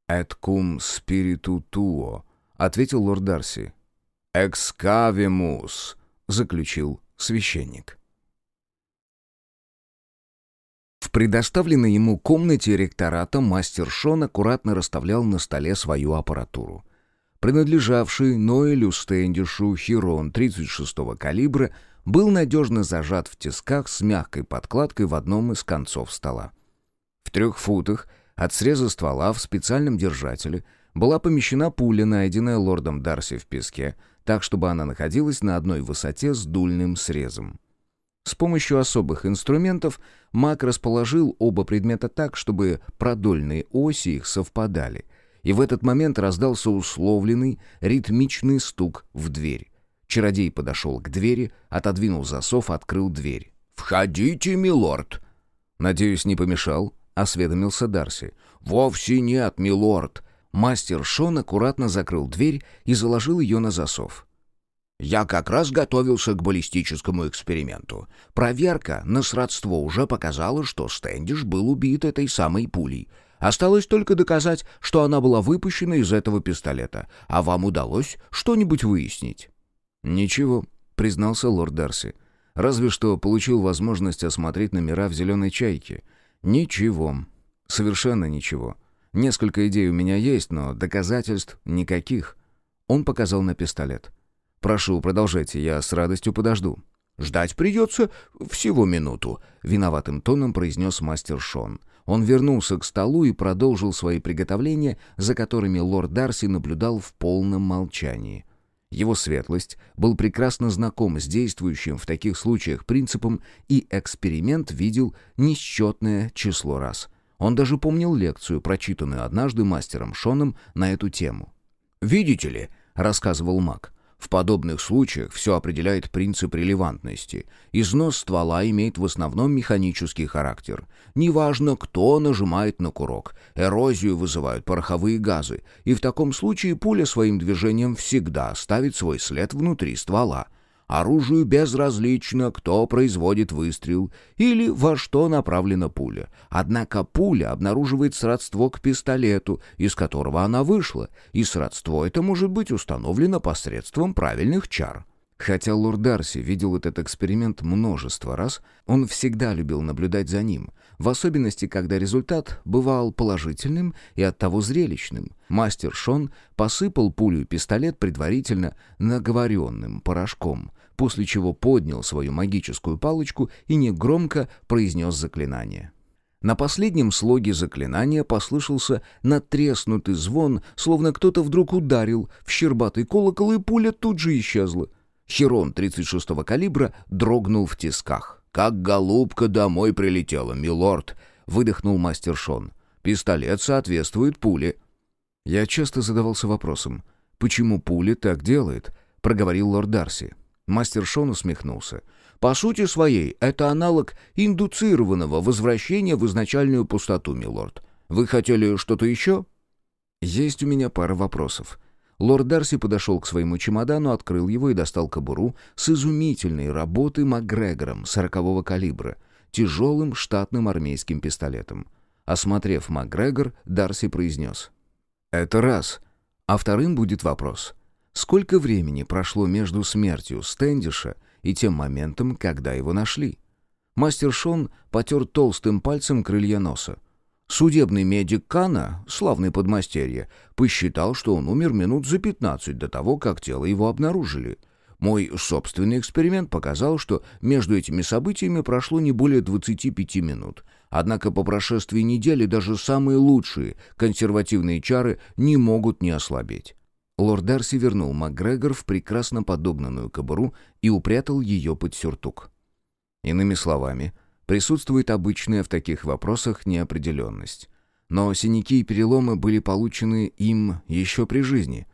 эт кум спириту туо», — ответил лорд Дарси. «Экскавимус», — заключил священник предоставленной ему комнате ректората мастер Шон аккуратно расставлял на столе свою аппаратуру. Принадлежавший Ноэлю Стэндишу Хирон 36-го калибра был надежно зажат в тисках с мягкой подкладкой в одном из концов стола. В трех футах от среза ствола в специальном держателе была помещена пуля, найденная лордом Дарси в песке, так, чтобы она находилась на одной высоте с дульным срезом. С помощью особых инструментов маг расположил оба предмета так, чтобы продольные оси их совпадали. И в этот момент раздался условленный ритмичный стук в дверь. Чародей подошел к двери, отодвинул засов, открыл дверь. «Входите, милорд!» «Надеюсь, не помешал?» — осведомился Дарси. «Вовсе нет, милорд!» Мастер Шон аккуратно закрыл дверь и заложил ее на засов. Я как раз готовился к баллистическому эксперименту. Проверка на сродство уже показала, что Стэндиш был убит этой самой пулей. Осталось только доказать, что она была выпущена из этого пистолета. А вам удалось что-нибудь выяснить? «Ничего», — признался лорд Дарси. «Разве что получил возможность осмотреть номера в «Зеленой чайке». Ничего. Совершенно ничего. Несколько идей у меня есть, но доказательств никаких». Он показал на пистолет. «Прошу, продолжайте, я с радостью подожду». «Ждать придется всего минуту», — виноватым тоном произнес мастер Шон. Он вернулся к столу и продолжил свои приготовления, за которыми лорд Дарси наблюдал в полном молчании. Его светлость был прекрасно знаком с действующим в таких случаях принципом и эксперимент видел несчетное число раз. Он даже помнил лекцию, прочитанную однажды мастером Шоном на эту тему. «Видите ли», — рассказывал маг, в подобных случаях все определяет принцип релевантности. Износ ствола имеет в основном механический характер. Неважно, кто нажимает на курок, эрозию вызывают пороховые газы, и в таком случае пуля своим движением всегда оставит свой след внутри ствола. Оружию безразлично, кто производит выстрел или во что направлена пуля. Однако пуля обнаруживает сродство к пистолету, из которого она вышла, и сродство это может быть установлено посредством правильных чар. Хотя лорд Дарси видел этот эксперимент множество раз, он всегда любил наблюдать за ним, в особенности, когда результат бывал положительным и оттого зрелищным. Мастер Шон посыпал пулю и пистолет предварительно наговоренным порошком, после чего поднял свою магическую палочку и негромко произнес заклинание. На последнем слоге заклинания послышался натреснутый звон, словно кто-то вдруг ударил в щербатый колокол, и пуля тут же исчезла. Херон 36-го калибра дрогнул в тисках. «Как голубка домой прилетела, милорд!» — выдохнул мастер Шон. «Пистолет соответствует пуле». Я часто задавался вопросом, почему пуля так делает, — проговорил лорд Дарси. Мастер Шон усмехнулся. «По сути своей, это аналог индуцированного возвращения в изначальную пустоту, милорд. Вы хотели что-то еще?» «Есть у меня пара вопросов. Лорд Дарси подошел к своему чемодану, открыл его и достал кобуру с изумительной работы Макгрегором сорокового калибра, тяжелым штатным армейским пистолетом. Осмотрев Макгрегор, Дарси произнес. «Это раз. А вторым будет вопрос. Сколько времени прошло между смертью Стэндиша и тем моментом, когда его нашли?» Мастер Шон потер толстым пальцем крылья носа. Судебный медик Кана, славный подмастерье, посчитал, что он умер минут за 15 до того, как тело его обнаружили. Мой собственный эксперимент показал, что между этими событиями прошло не более 25 минут. Однако по прошествии недели даже самые лучшие консервативные чары не могут не ослабеть. Лорд Дарси вернул МакГрегор в прекрасно подогнанную кобуру и упрятал ее под сюртук. Иными словами, Присутствует обычная в таких вопросах неопределенность. Но синяки и переломы были получены им еще при жизни.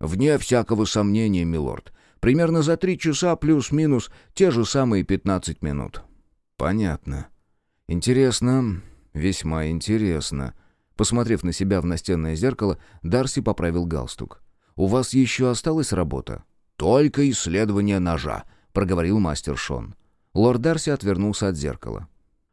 Вне всякого сомнения, милорд. Примерно за три часа плюс-минус те же самые пятнадцать минут. Понятно. Интересно, весьма интересно. Посмотрев на себя в настенное зеркало, Дарси поправил галстук. «У вас еще осталась работа?» «Только исследование ножа», — проговорил мастер Шон. Лорд Дарси отвернулся от зеркала.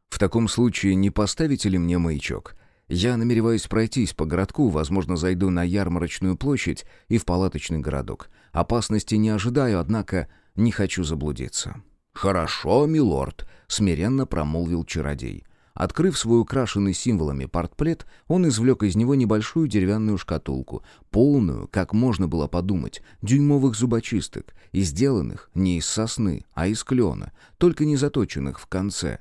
«В таком случае не поставите ли мне маячок? Я намереваюсь пройтись по городку, возможно, зайду на ярмарочную площадь и в палаточный городок. Опасности не ожидаю, однако не хочу заблудиться». «Хорошо, милорд», — смиренно промолвил чародей. Открыв свой украшенный символами портплет, он извлек из него небольшую деревянную шкатулку, полную, как можно было подумать, дюймовых зубочисток, и сделанных не из сосны, а из клена, только не заточенных в конце,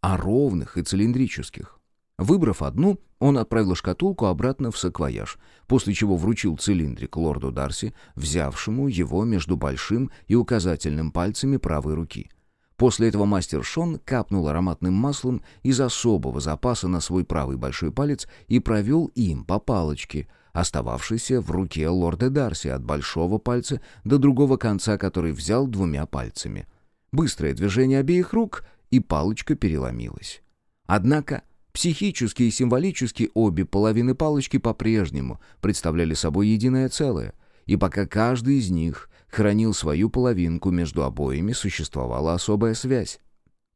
а ровных и цилиндрических. Выбрав одну, он отправил шкатулку обратно в саквояж, после чего вручил цилиндрик лорду Дарси, взявшему его между большим и указательным пальцами правой руки — После этого мастер Шон капнул ароматным маслом из особого запаса на свой правый большой палец и провел им по палочке, остававшейся в руке лорда Дарси от большого пальца до другого конца, который взял двумя пальцами. Быстрое движение обеих рук, и палочка переломилась. Однако психически и символически обе половины палочки по-прежнему представляли собой единое целое, и пока каждый из них хранил свою половинку, между обоими существовала особая связь.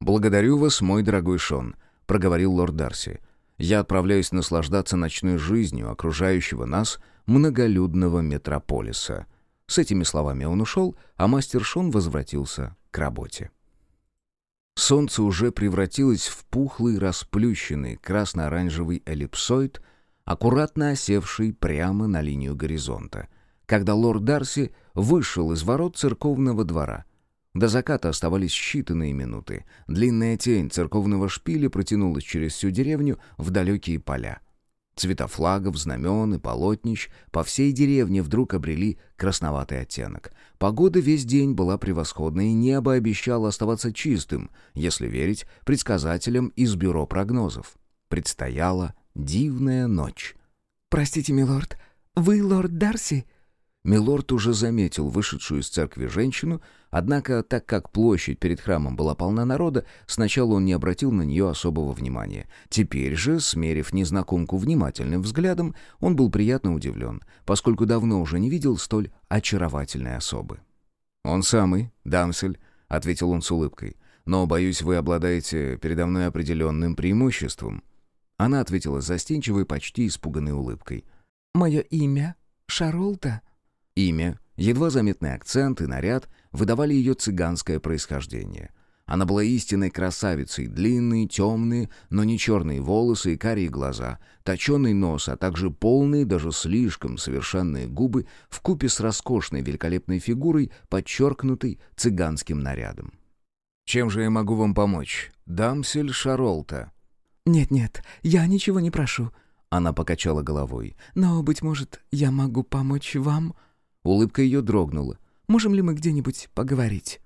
«Благодарю вас, мой дорогой Шон», — проговорил лорд Дарси. «Я отправляюсь наслаждаться ночной жизнью окружающего нас многолюдного метрополиса». С этими словами он ушел, а мастер Шон возвратился к работе. Солнце уже превратилось в пухлый, расплющенный красно-оранжевый эллипсоид, аккуратно осевший прямо на линию горизонта — когда лорд Дарси вышел из ворот церковного двора. До заката оставались считанные минуты. Длинная тень церковного шпиля протянулась через всю деревню в далекие поля. Цвета флагов, знамен и полотнищ по всей деревне вдруг обрели красноватый оттенок. Погода весь день была превосходной, и небо обещало оставаться чистым, если верить предсказателям из бюро прогнозов. Предстояла дивная ночь. «Простите, милорд, вы лорд Дарси?» Милорд уже заметил вышедшую из церкви женщину, однако, так как площадь перед храмом была полна народа, сначала он не обратил на нее особого внимания. Теперь же, смерив незнакомку внимательным взглядом, он был приятно удивлен, поскольку давно уже не видел столь очаровательной особы. «Он самый, дамсель», — ответил он с улыбкой. «Но, боюсь, вы обладаете передо мной определенным преимуществом». Она ответила застенчивой, почти испуганной улыбкой. «Мое имя Шаролта?» Имя, едва заметный акцент и наряд выдавали ее цыганское происхождение. Она была истинной красавицей, длинные, темные, но не черные волосы и карие глаза, точеный нос, а также полные, даже слишком совершенные губы в купе с роскошной великолепной фигурой, подчеркнутой цыганским нарядом. «Чем же я могу вам помочь? Дамсель Шаролта?» «Нет-нет, я ничего не прошу». Она покачала головой. «Но, быть может, я могу помочь вам?» Улыбка ее дрогнула. «Можем ли мы где-нибудь поговорить?»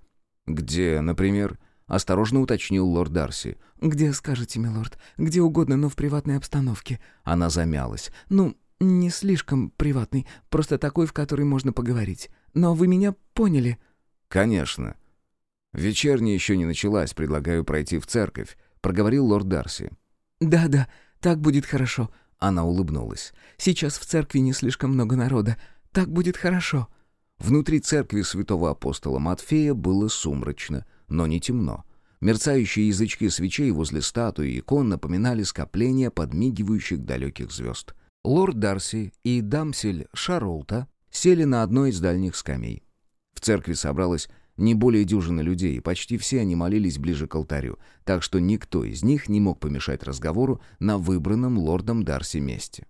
«Где, например?» Осторожно уточнил лорд Дарси. «Где скажете, милорд? Где угодно, но в приватной обстановке». Она замялась. «Ну, не слишком приватный, просто такой, в который можно поговорить. Но вы меня поняли?» «Конечно. Вечерняя еще не началась, предлагаю пройти в церковь», — проговорил лорд Дарси. «Да-да, так будет хорошо», — она улыбнулась. «Сейчас в церкви не слишком много народа. Так будет хорошо». Внутри церкви святого апостола Матфея было сумрачно — но не темно. Мерцающие язычки свечей возле статуи и икон напоминали скопление подмигивающих далеких звезд. Лорд Дарси и дамсель Шаролта сели на одной из дальних скамей. В церкви собралось не более дюжины людей, и почти все они молились ближе к алтарю, так что никто из них не мог помешать разговору на выбранном лордом Дарси месте.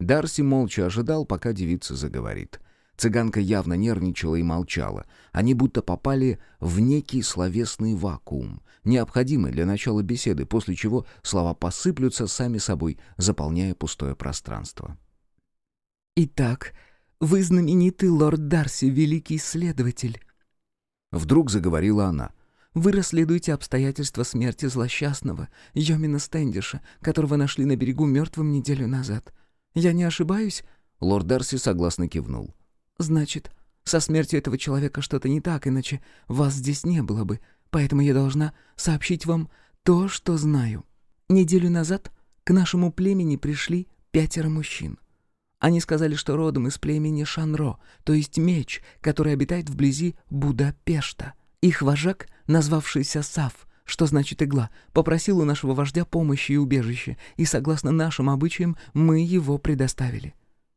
Дарси молча ожидал, пока девица заговорит. Цыганка явно нервничала и молчала. Они будто попали в некий словесный вакуум, необходимый для начала беседы, после чего слова посыплются сами собой, заполняя пустое пространство. «Итак, вы знаменитый лорд Дарси, великий исследователь». Вдруг заговорила она. «Вы расследуете обстоятельства смерти злосчастного Йомина Стэндиша, которого нашли на берегу мертвым неделю назад. Я не ошибаюсь?» Лорд Дарси согласно кивнул. «Значит, со смертью этого человека что-то не так, иначе вас здесь не было бы. Поэтому я должна сообщить вам то, что знаю. Неделю назад к нашему племени пришли пятеро мужчин. Они сказали, что родом из племени Шанро, то есть меч, который обитает вблизи Будапешта. Их вожак, назвавшийся Сав, что значит игла, попросил у нашего вождя помощи и убежища, и, согласно нашим обычаям, мы его предоставили.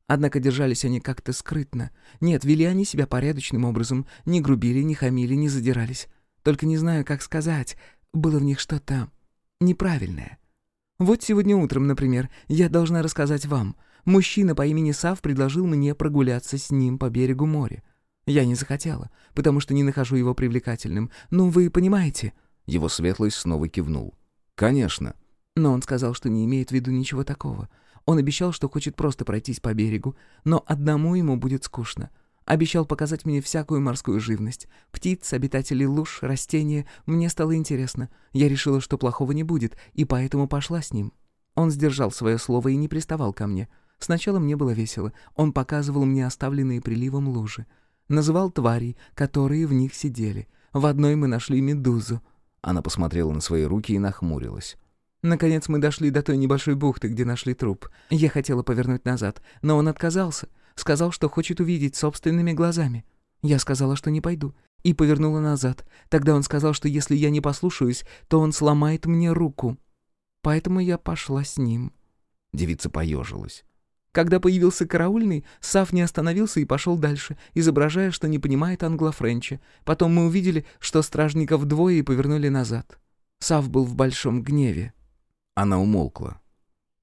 Однако держались они как-то скрытно. Нет, вели они себя порядочным образом, не грубили, не хамили, не задирались. Только не знаю, как сказать, было в них что-то неправильное. Вот сегодня утром, например, я должна рассказать вам. Мужчина по имени Сав предложил мне прогуляться с ним по берегу моря. Я не захотела, потому что не нахожу его привлекательным. Ну, вы понимаете?» Его светлость снова кивнул. «Конечно». Но он сказал, что не имеет в виду ничего такого. Он обещал, что хочет просто пройтись по берегу, но одному ему будет скучно. Обещал показать мне всякую морскую живность. Птиц, обитателей луж, растения. Мне стало интересно. Я решила, что плохого не будет, и поэтому пошла с ним. Он сдержал свое слово и не приставал ко мне. Сначала мне было весело. Он показывал мне оставленные приливом лужи. Называл тварей, которые в них сидели. В одной мы нашли медузу. Она посмотрела на свои руки и нахмурилась. Наконец мы дошли до той небольшой бухты, где нашли труп. Я хотела повернуть назад, но он отказался. Сказал, что хочет увидеть собственными глазами. Я сказала, что не пойду, и повернула назад. Тогда он сказал, что если я не послушаюсь, то он сломает мне руку. Поэтому я пошла с ним. Девица поежилась. Когда появился караульный, Сав не остановился и пошел дальше, изображая, что не понимает англо-френча. Потом мы увидели, что стражников двое и повернули назад. Сав был в большом гневе. Она умолкла.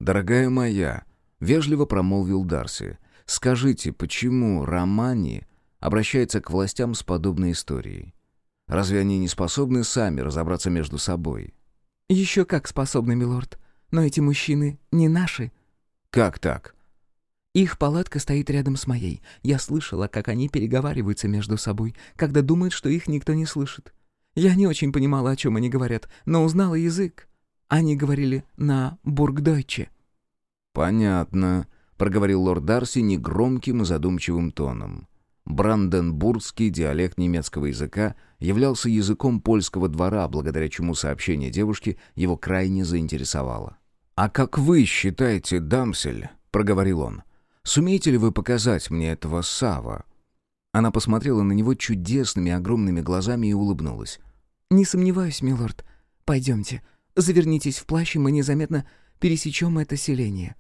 «Дорогая моя», — вежливо промолвил Дарси, — «скажите, почему Романи обращается к властям с подобной историей? Разве они не способны сами разобраться между собой?» «Еще как способны, милорд. Но эти мужчины не наши». «Как так?» Их палатка стоит рядом с моей. Я слышала, как они переговариваются между собой, когда думают, что их никто не слышит. Я не очень понимала, о чем они говорят, но узнала язык. Они говорили на бургдойче». «Понятно», — проговорил лорд Дарси негромким и задумчивым тоном. Бранденбургский диалект немецкого языка являлся языком польского двора, благодаря чему сообщение девушки его крайне заинтересовало. «А как вы считаете, дамсель?» — проговорил он. «Сумеете ли вы показать мне этого Сава?» Она посмотрела на него чудесными огромными глазами и улыбнулась. «Не сомневаюсь, милорд. Пойдемте. Завернитесь в плащ, и мы незаметно пересечем это селение».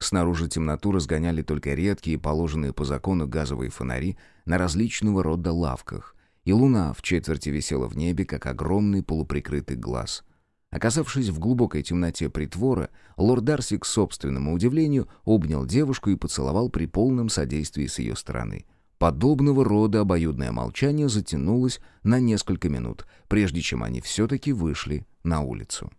Снаружи темноту разгоняли только редкие, положенные по закону газовые фонари на различного рода лавках и луна в четверти висела в небе, как огромный полуприкрытый глаз. Оказавшись в глубокой темноте притвора, лорд Дарси, к собственному удивлению, обнял девушку и поцеловал при полном содействии с ее стороны. Подобного рода обоюдное молчание затянулось на несколько минут, прежде чем они все-таки вышли на улицу.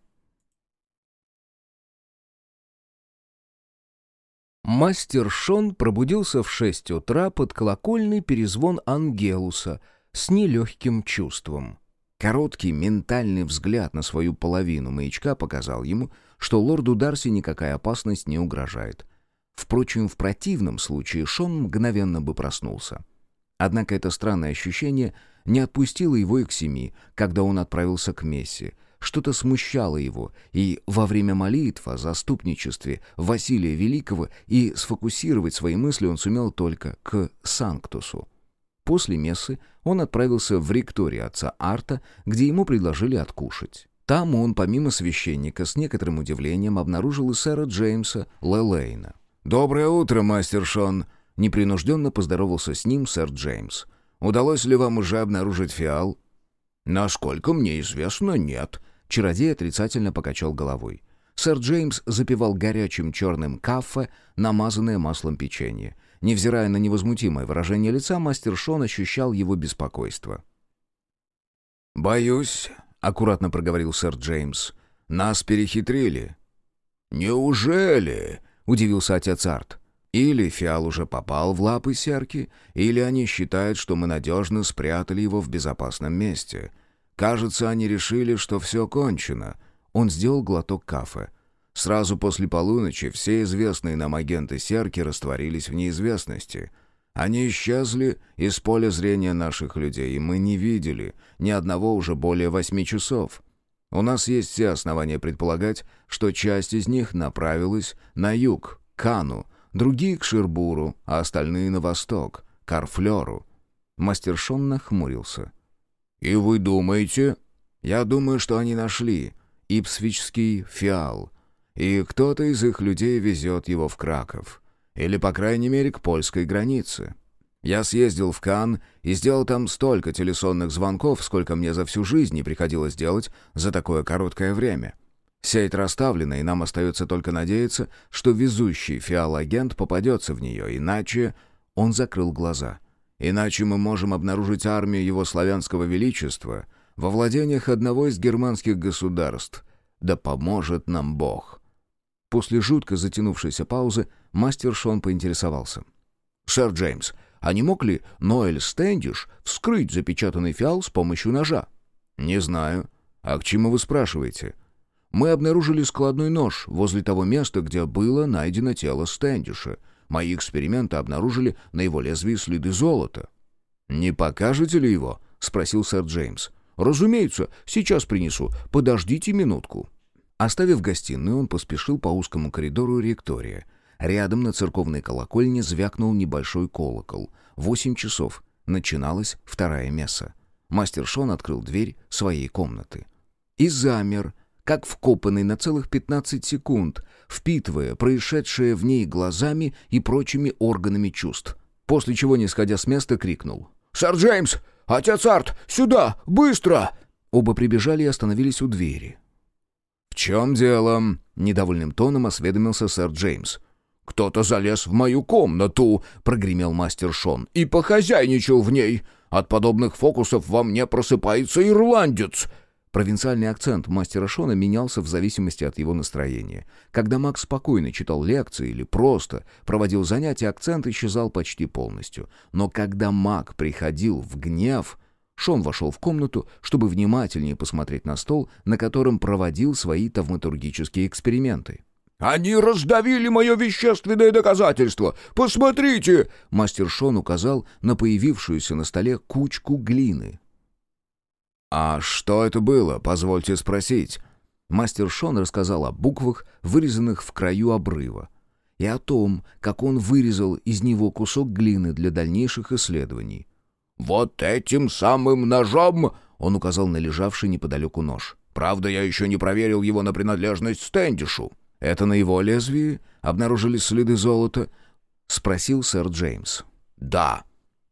Мастер Шон пробудился в шесть утра под колокольный перезвон Ангелуса с нелегким чувством. Короткий ментальный взгляд на свою половину маячка показал ему, что лорду Дарси никакая опасность не угрожает. Впрочем, в противном случае Шон мгновенно бы проснулся. Однако это странное ощущение не отпустило его и к семи, когда он отправился к мессе. Что-то смущало его, и во время молитв о заступничестве Василия Великого и сфокусировать свои мысли он сумел только к Санктусу. После мессы он отправился в ректорию отца Арта, где ему предложили откушать. Там он, помимо священника, с некоторым удивлением обнаружил и сэра Джеймса Лелейна. «Доброе утро, мастер Шон!» — непринужденно поздоровался с ним сэр Джеймс. «Удалось ли вам уже обнаружить фиал?» «Насколько мне известно, нет», — чародей отрицательно покачал головой. Сэр Джеймс запивал горячим черным кафе, намазанное маслом печенье. Невзирая на невозмутимое выражение лица, мастер Шон ощущал его беспокойство. «Боюсь», — аккуратно проговорил сэр Джеймс, — «нас перехитрили». «Неужели?» — удивился отец Арт. «Или Фиал уже попал в лапы серки, или они считают, что мы надежно спрятали его в безопасном месте. Кажется, они решили, что все кончено». Он сделал глоток кафе. Сразу после полуночи все известные нам агенты Серки растворились в неизвестности. Они исчезли из поля зрения наших людей, и мы не видели ни одного уже более восьми часов. У нас есть все основания предполагать, что часть из них направилась на юг, к Кану, другие к Ширбуру, а остальные на восток, к Арфлеру. Мастер Шон нахмурился. «И вы думаете?» «Я думаю, что они нашли Ипсвичский фиал, и кто-то из их людей везет его в Краков. Или, по крайней мере, к польской границе. Я съездил в Кан и сделал там столько телефонных звонков, сколько мне за всю жизнь не приходилось делать за такое короткое время. Сеть расставлена, и нам остается только надеяться, что везущий фиал-агент попадется в нее, иначе... Он закрыл глаза. Иначе мы можем обнаружить армию его славянского величества во владениях одного из германских государств. Да поможет нам Бог. После жутко затянувшейся паузы мастер Шон поинтересовался. «Сэр Джеймс, а не мог ли Ноэль Стэндиш вскрыть запечатанный фиал с помощью ножа?» «Не знаю. А к чему вы спрашиваете?» «Мы обнаружили складной нож возле того места, где было найдено тело Стэндиша. Мои эксперименты обнаружили на его лезвии следы золота». «Не покажете ли его?» — спросил сэр Джеймс. «Разумеется, сейчас принесу. Подождите минутку». Оставив гостиную, он поспешил по узкому коридору ректория. Рядом на церковной колокольне звякнул небольшой колокол. Восемь часов. Начиналась вторая месса. Мастер Шон открыл дверь своей комнаты. И замер, как вкопанный на целых 15 секунд, впитывая происшедшее в ней глазами и прочими органами чувств. После чего, не сходя с места, крикнул. «Сэр Джеймс! Отец Арт! Сюда! Быстро!» Оба прибежали и остановились у двери. «В чем дело?» — недовольным тоном осведомился сэр Джеймс. «Кто-то залез в мою комнату», — прогремел мастер Шон, — «и похозяйничал в ней. От подобных фокусов во мне просыпается ирландец». Провинциальный акцент мастера Шона менялся в зависимости от его настроения. Когда Макс спокойно читал лекции или просто проводил занятия, акцент исчезал почти полностью. Но когда Мак приходил в гнев, Шон вошел в комнату, чтобы внимательнее посмотреть на стол, на котором проводил свои тавматургические эксперименты. «Они раздавили мое вещественное доказательство! Посмотрите!» Мастер Шон указал на появившуюся на столе кучку глины. «А что это было, позвольте спросить?» Мастер Шон рассказал о буквах, вырезанных в краю обрыва, и о том, как он вырезал из него кусок глины для дальнейших исследований. «Вот этим самым ножом...» — он указал на лежавший неподалеку нож. «Правда, я еще не проверил его на принадлежность Стэндишу». «Это на его лезвии обнаружили следы золота?» — спросил сэр Джеймс. «Да».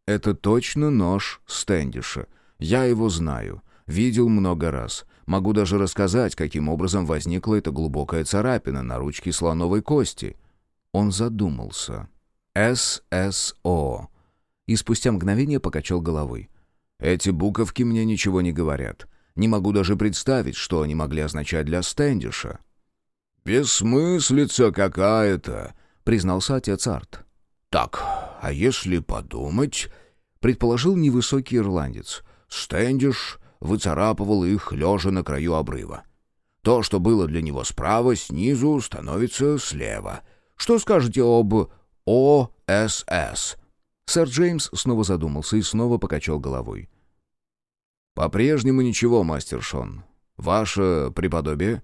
«Это точно нож Стэндиша. Я его знаю, видел много раз. Могу даже рассказать, каким образом возникла эта глубокая царапина на ручке слоновой кости. Он задумался. ССО. И спустя мгновение покачал головой. Эти буковки мне ничего не говорят. Не могу даже представить, что они могли означать для Стэндиша. «Бессмыслица какая-то», — признался отец Арт. «Так, а если подумать...» — предположил невысокий ирландец. «Стэндиш выцарапывал их, лежа на краю обрыва. То, что было для него справа, снизу становится слева. Что скажете об ОСС?» Сэр Джеймс снова задумался и снова покачал головой. «По-прежнему ничего, мастер Шон. Ваше преподобие?»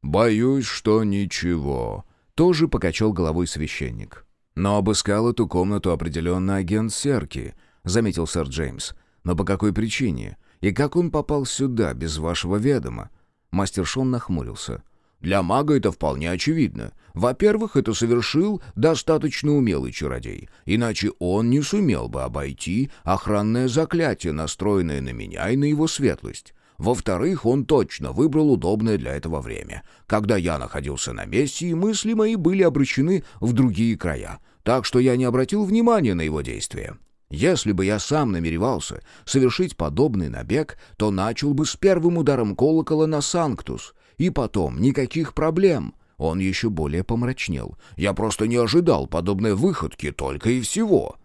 «Боюсь, что ничего», — тоже покачал головой священник. «Но обыскал эту комнату определенно агент Серки», — заметил сэр Джеймс. «Но по какой причине? И как он попал сюда, без вашего ведома?» Мастер Шон нахмурился. «Для мага это вполне очевидно. Во-первых, это совершил достаточно умелый чародей, иначе он не сумел бы обойти охранное заклятие, настроенное на меня и на его светлость. Во-вторых, он точно выбрал удобное для этого время, когда я находился на месте, и мысли мои были обращены в другие края, так что я не обратил внимания на его действия. Если бы я сам намеревался совершить подобный набег, то начал бы с первым ударом колокола на Санктус, и потом никаких проблем — он еще более помрачнел. «Я просто не ожидал подобной выходки, только и всего».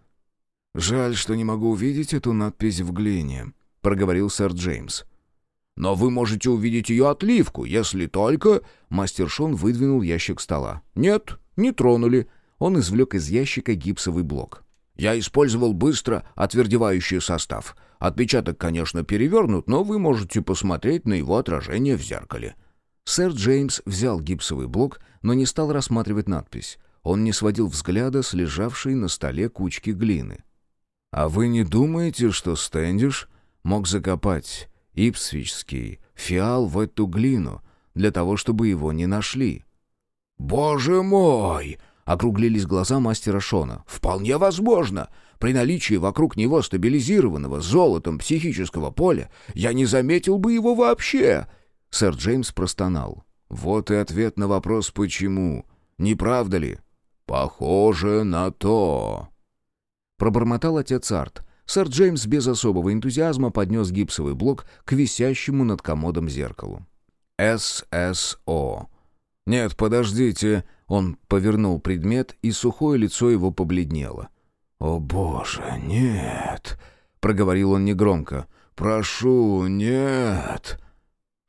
«Жаль, что не могу увидеть эту надпись в глине», — проговорил сэр Джеймс. «Но вы можете увидеть ее отливку, если только...» Мастер Шон выдвинул ящик стола. «Нет, не тронули». Он извлек из ящика гипсовый блок. «Я использовал быстро отвердевающий состав. Отпечаток, конечно, перевернут, но вы можете посмотреть на его отражение в зеркале. Сэр Джеймс взял гипсовый блок, но не стал рассматривать надпись. Он не сводил взгляда с лежавшей на столе кучки глины. «А вы не думаете, что Стэндиш мог закопать ипсвичский фиал в эту глину для того, чтобы его не нашли?» «Боже мой!» — округлились глаза мастера Шона. «Вполне возможно. При наличии вокруг него стабилизированного золотом психического поля я не заметил бы его вообще. Сэр Джеймс простонал. «Вот и ответ на вопрос «почему». Не правда ли?» «Похоже на то». Пробормотал отец Арт. Сэр Джеймс без особого энтузиазма поднес гипсовый блок к висящему над комодом зеркалу. «ССО». «Нет, подождите». Он повернул предмет, и сухое лицо его побледнело. «О, боже, нет!» — проговорил он негромко. «Прошу, нет!»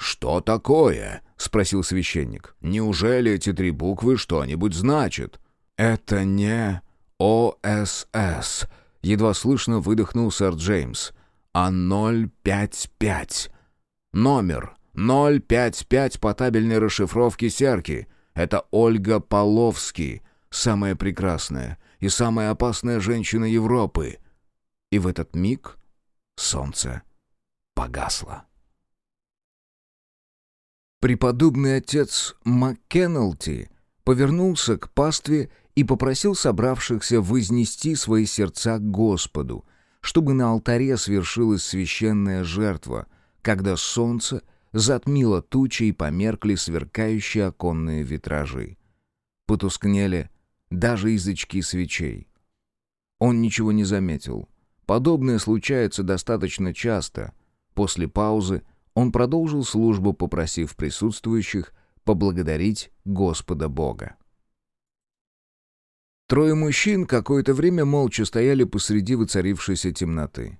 «Что такое?» — спросил священник. «Неужели эти три буквы что-нибудь значат?» «Это не ОСС», — едва слышно выдохнул сэр Джеймс, «а 055. Номер 055 по табельной расшифровке Серки. Это Ольга Половский, самая прекрасная и самая опасная женщина Европы». И в этот миг солнце погасло. Преподобный отец Маккеннелти повернулся к пастве и попросил собравшихся вознести свои сердца к Господу, чтобы на алтаре свершилась священная жертва, когда солнце затмило тучи и померкли сверкающие оконные витражи. Потускнели даже язычки свечей. Он ничего не заметил. Подобное случается достаточно часто. После паузы он продолжил службу, попросив присутствующих поблагодарить Господа Бога. Трое мужчин какое-то время молча стояли посреди воцарившейся темноты.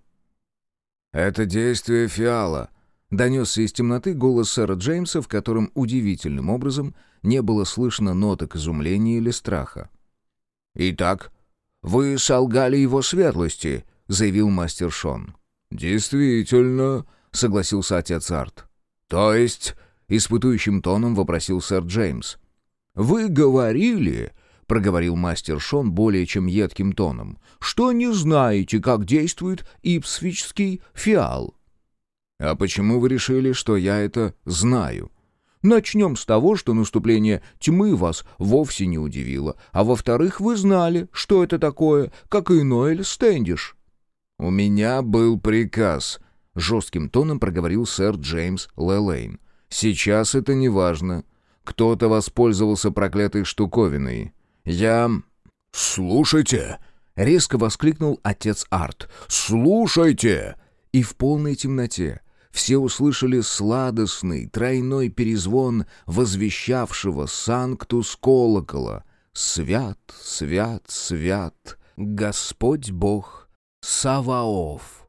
«Это действие фиала», — донесся из темноты голос сэра Джеймса, в котором удивительным образом не было слышно ноток изумления или страха. «Итак, вы солгали его светлости», — заявил мастер Шон. «Действительно», — согласился отец Арт. «То есть...» — испытующим тоном вопросил сэр Джеймс. «Вы говорили...» — проговорил мастер Шон более чем едким тоном, «что не знаете, как действует ипсвичский фиал». «А почему вы решили, что я это знаю?» Начнем с того, что наступление тьмы вас вовсе не удивило, а во-вторых, вы знали, что это такое, как и Ноэль Стэндиш». «У меня был приказ», — жестким тоном проговорил сэр Джеймс Лелейн. «Сейчас это не важно. Кто-то воспользовался проклятой штуковиной. Я...» «Слушайте!» — резко воскликнул отец Арт. «Слушайте!» И в полной темноте все услышали сладостный тройной перезвон возвещавшего санктус колокола. «Свят, свят, свят, Господь Бог Саваоф!»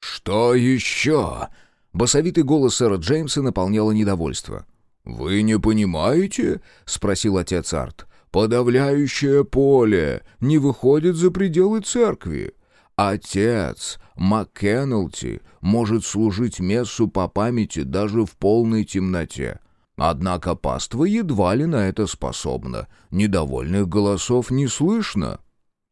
«Что еще?» Басовитый голос сэра Джеймса наполняло недовольство. «Вы не понимаете?» — спросил отец Арт. «Подавляющее поле не выходит за пределы церкви. Отец МакКеннелти может служить мессу по памяти даже в полной темноте. Однако паства едва ли на это способна. Недовольных голосов не слышно».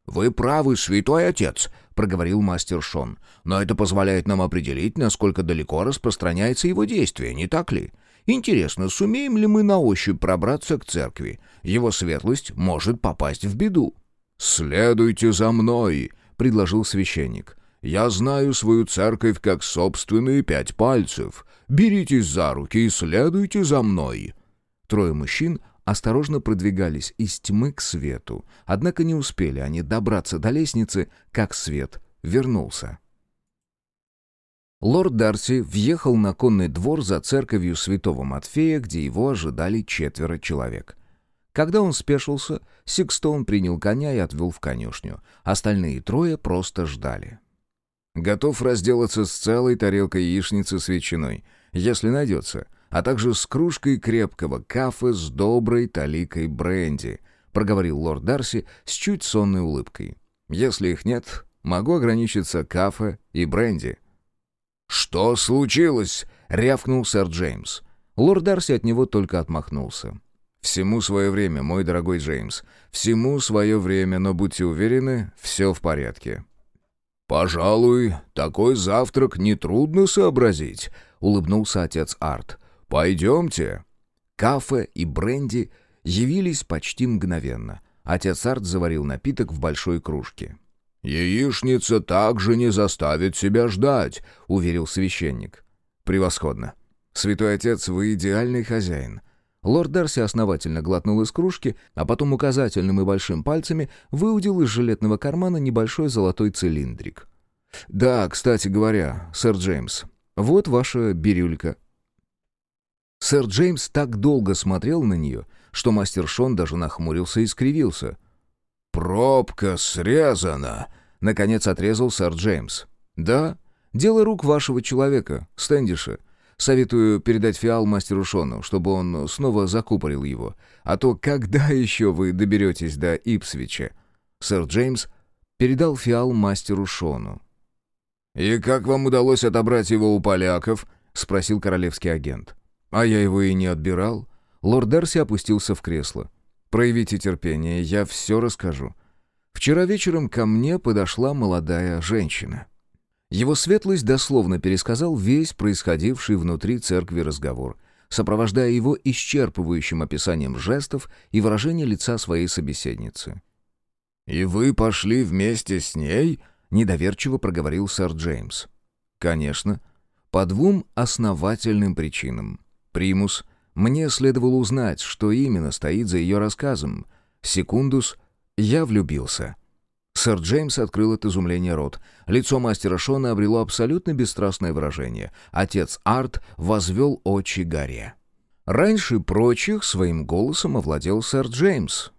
«Вы правы, святой отец», — проговорил мастер Шон. «Но это позволяет нам определить, насколько далеко распространяется его действие, не так ли? Интересно, сумеем ли мы на ощупь пробраться к церкви? Его светлость может попасть в беду». «Следуйте за мной», — предложил священник. «Я знаю свою церковь как собственные пять пальцев. Беритесь за руки и следуйте за мной». Трое мужчин осторожно продвигались из тьмы к свету, однако не успели они добраться до лестницы, как свет вернулся. Лорд Дарси въехал на конный двор за церковью святого Матфея, где его ожидали четверо человек. Когда он спешился, Сикстон принял коня и отвел в конюшню. Остальные трое просто ждали. «Готов разделаться с целой тарелкой яичницы с ветчиной, если найдется», а также с кружкой крепкого кафе с доброй таликой бренди», — проговорил лорд Дарси с чуть сонной улыбкой. «Если их нет, могу ограничиться кафе и бренди». «Что случилось?» — рявкнул сэр Джеймс. Лорд Дарси от него только отмахнулся. «Всему свое время, мой дорогой Джеймс. Всему свое время, но будьте уверены, все в порядке». «Пожалуй, такой завтрак нетрудно сообразить», — улыбнулся отец Арт. «Пойдемте». Кафе и бренди явились почти мгновенно. Отец Арт заварил напиток в большой кружке. «Яичница также не заставит себя ждать», — уверил священник. «Превосходно. Святой отец, вы идеальный хозяин». Лорд Дарси основательно глотнул из кружки, а потом указательным и большим пальцами выудил из жилетного кармана небольшой золотой цилиндрик. «Да, кстати говоря, сэр Джеймс, вот ваша бирюлька. Сэр Джеймс так долго смотрел на нее, что мастер Шон даже нахмурился и скривился. «Пробка срезана!» — наконец отрезал сэр Джеймс. «Да, дело рук вашего человека, Стэндиша. Советую передать фиал мастеру Шону, чтобы он снова закупорил его. А то когда еще вы доберетесь до Ипсвича?» Сэр Джеймс передал фиал мастеру Шону. «И как вам удалось отобрать его у поляков?» — спросил королевский агент. А я его и не отбирал. Лорд Дарси опустился в кресло. «Проявите терпение, я все расскажу. Вчера вечером ко мне подошла молодая женщина». Его светлость дословно пересказал весь происходивший внутри церкви разговор, сопровождая его исчерпывающим описанием жестов и выражения лица своей собеседницы. «И вы пошли вместе с ней?» — недоверчиво проговорил сэр Джеймс. «Конечно. По двум основательным причинам. Примус, мне следовало узнать, что именно стоит за ее рассказом. Секундус, я влюбился. Сэр Джеймс открыл от изумления рот. Лицо мастера Шона обрело абсолютно бесстрастное выражение. Отец Арт возвел очи горе. Раньше прочих своим голосом овладел сэр Джеймс.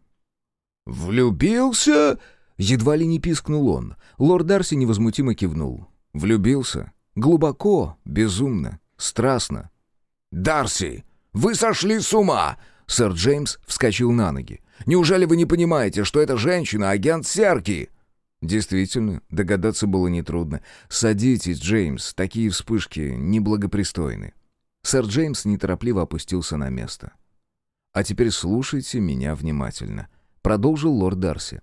«Влюбился?» Едва ли не пискнул он. Лорд Дарси невозмутимо кивнул. «Влюбился. Глубоко, безумно, страстно. «Дарси, вы сошли с ума!» Сэр Джеймс вскочил на ноги. «Неужели вы не понимаете, что эта женщина — агент Серки?» Действительно, догадаться было нетрудно. «Садитесь, Джеймс, такие вспышки неблагопристойны». Сэр Джеймс неторопливо опустился на место. «А теперь слушайте меня внимательно», — продолжил лорд Дарси.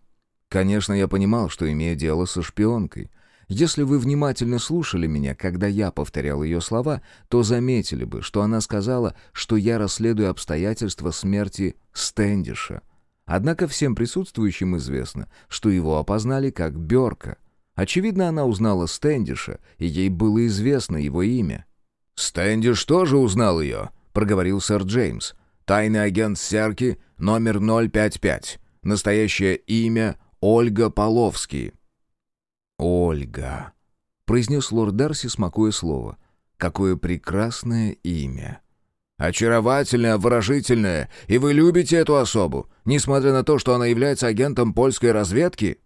«Конечно, я понимал, что имею дело со шпионкой. Если вы внимательно слушали меня, когда я повторял ее слова, то заметили бы, что она сказала, что я расследую обстоятельства смерти Стэндиша. Однако всем присутствующим известно, что его опознали как Бёрка. Очевидно, она узнала Стэндиша, и ей было известно его имя. «Стэндиш тоже узнал ее», — проговорил сэр Джеймс. «Тайный агент Серки, номер 055. Настоящее имя Ольга Половский». «Ольга», — произнес лорд Дарси, смакуя слово. «Какое прекрасное имя». «Очаровательное, выражительное, и вы любите эту особу, несмотря на то, что она является агентом польской разведки?»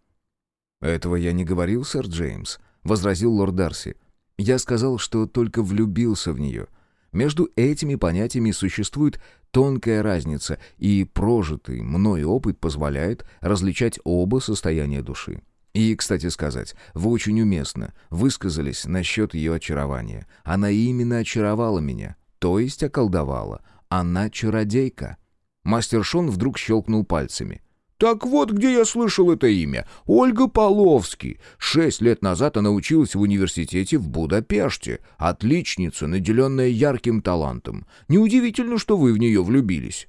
«Этого я не говорил, сэр Джеймс», — возразил лорд Дарси. «Я сказал, что только влюбился в нее. Между этими понятиями существует тонкая разница, и прожитый мной опыт позволяет различать оба состояния души. И, кстати сказать, вы очень уместно высказались насчет ее очарования. Она именно очаровала меня, то есть околдовала. Она чародейка». Мастер Шон вдруг щелкнул пальцами. Так вот, где я слышал это имя. Ольга Половский. Шесть лет назад она училась в университете в Будапеште. Отличница, наделенная ярким талантом. Неудивительно, что вы в нее влюбились».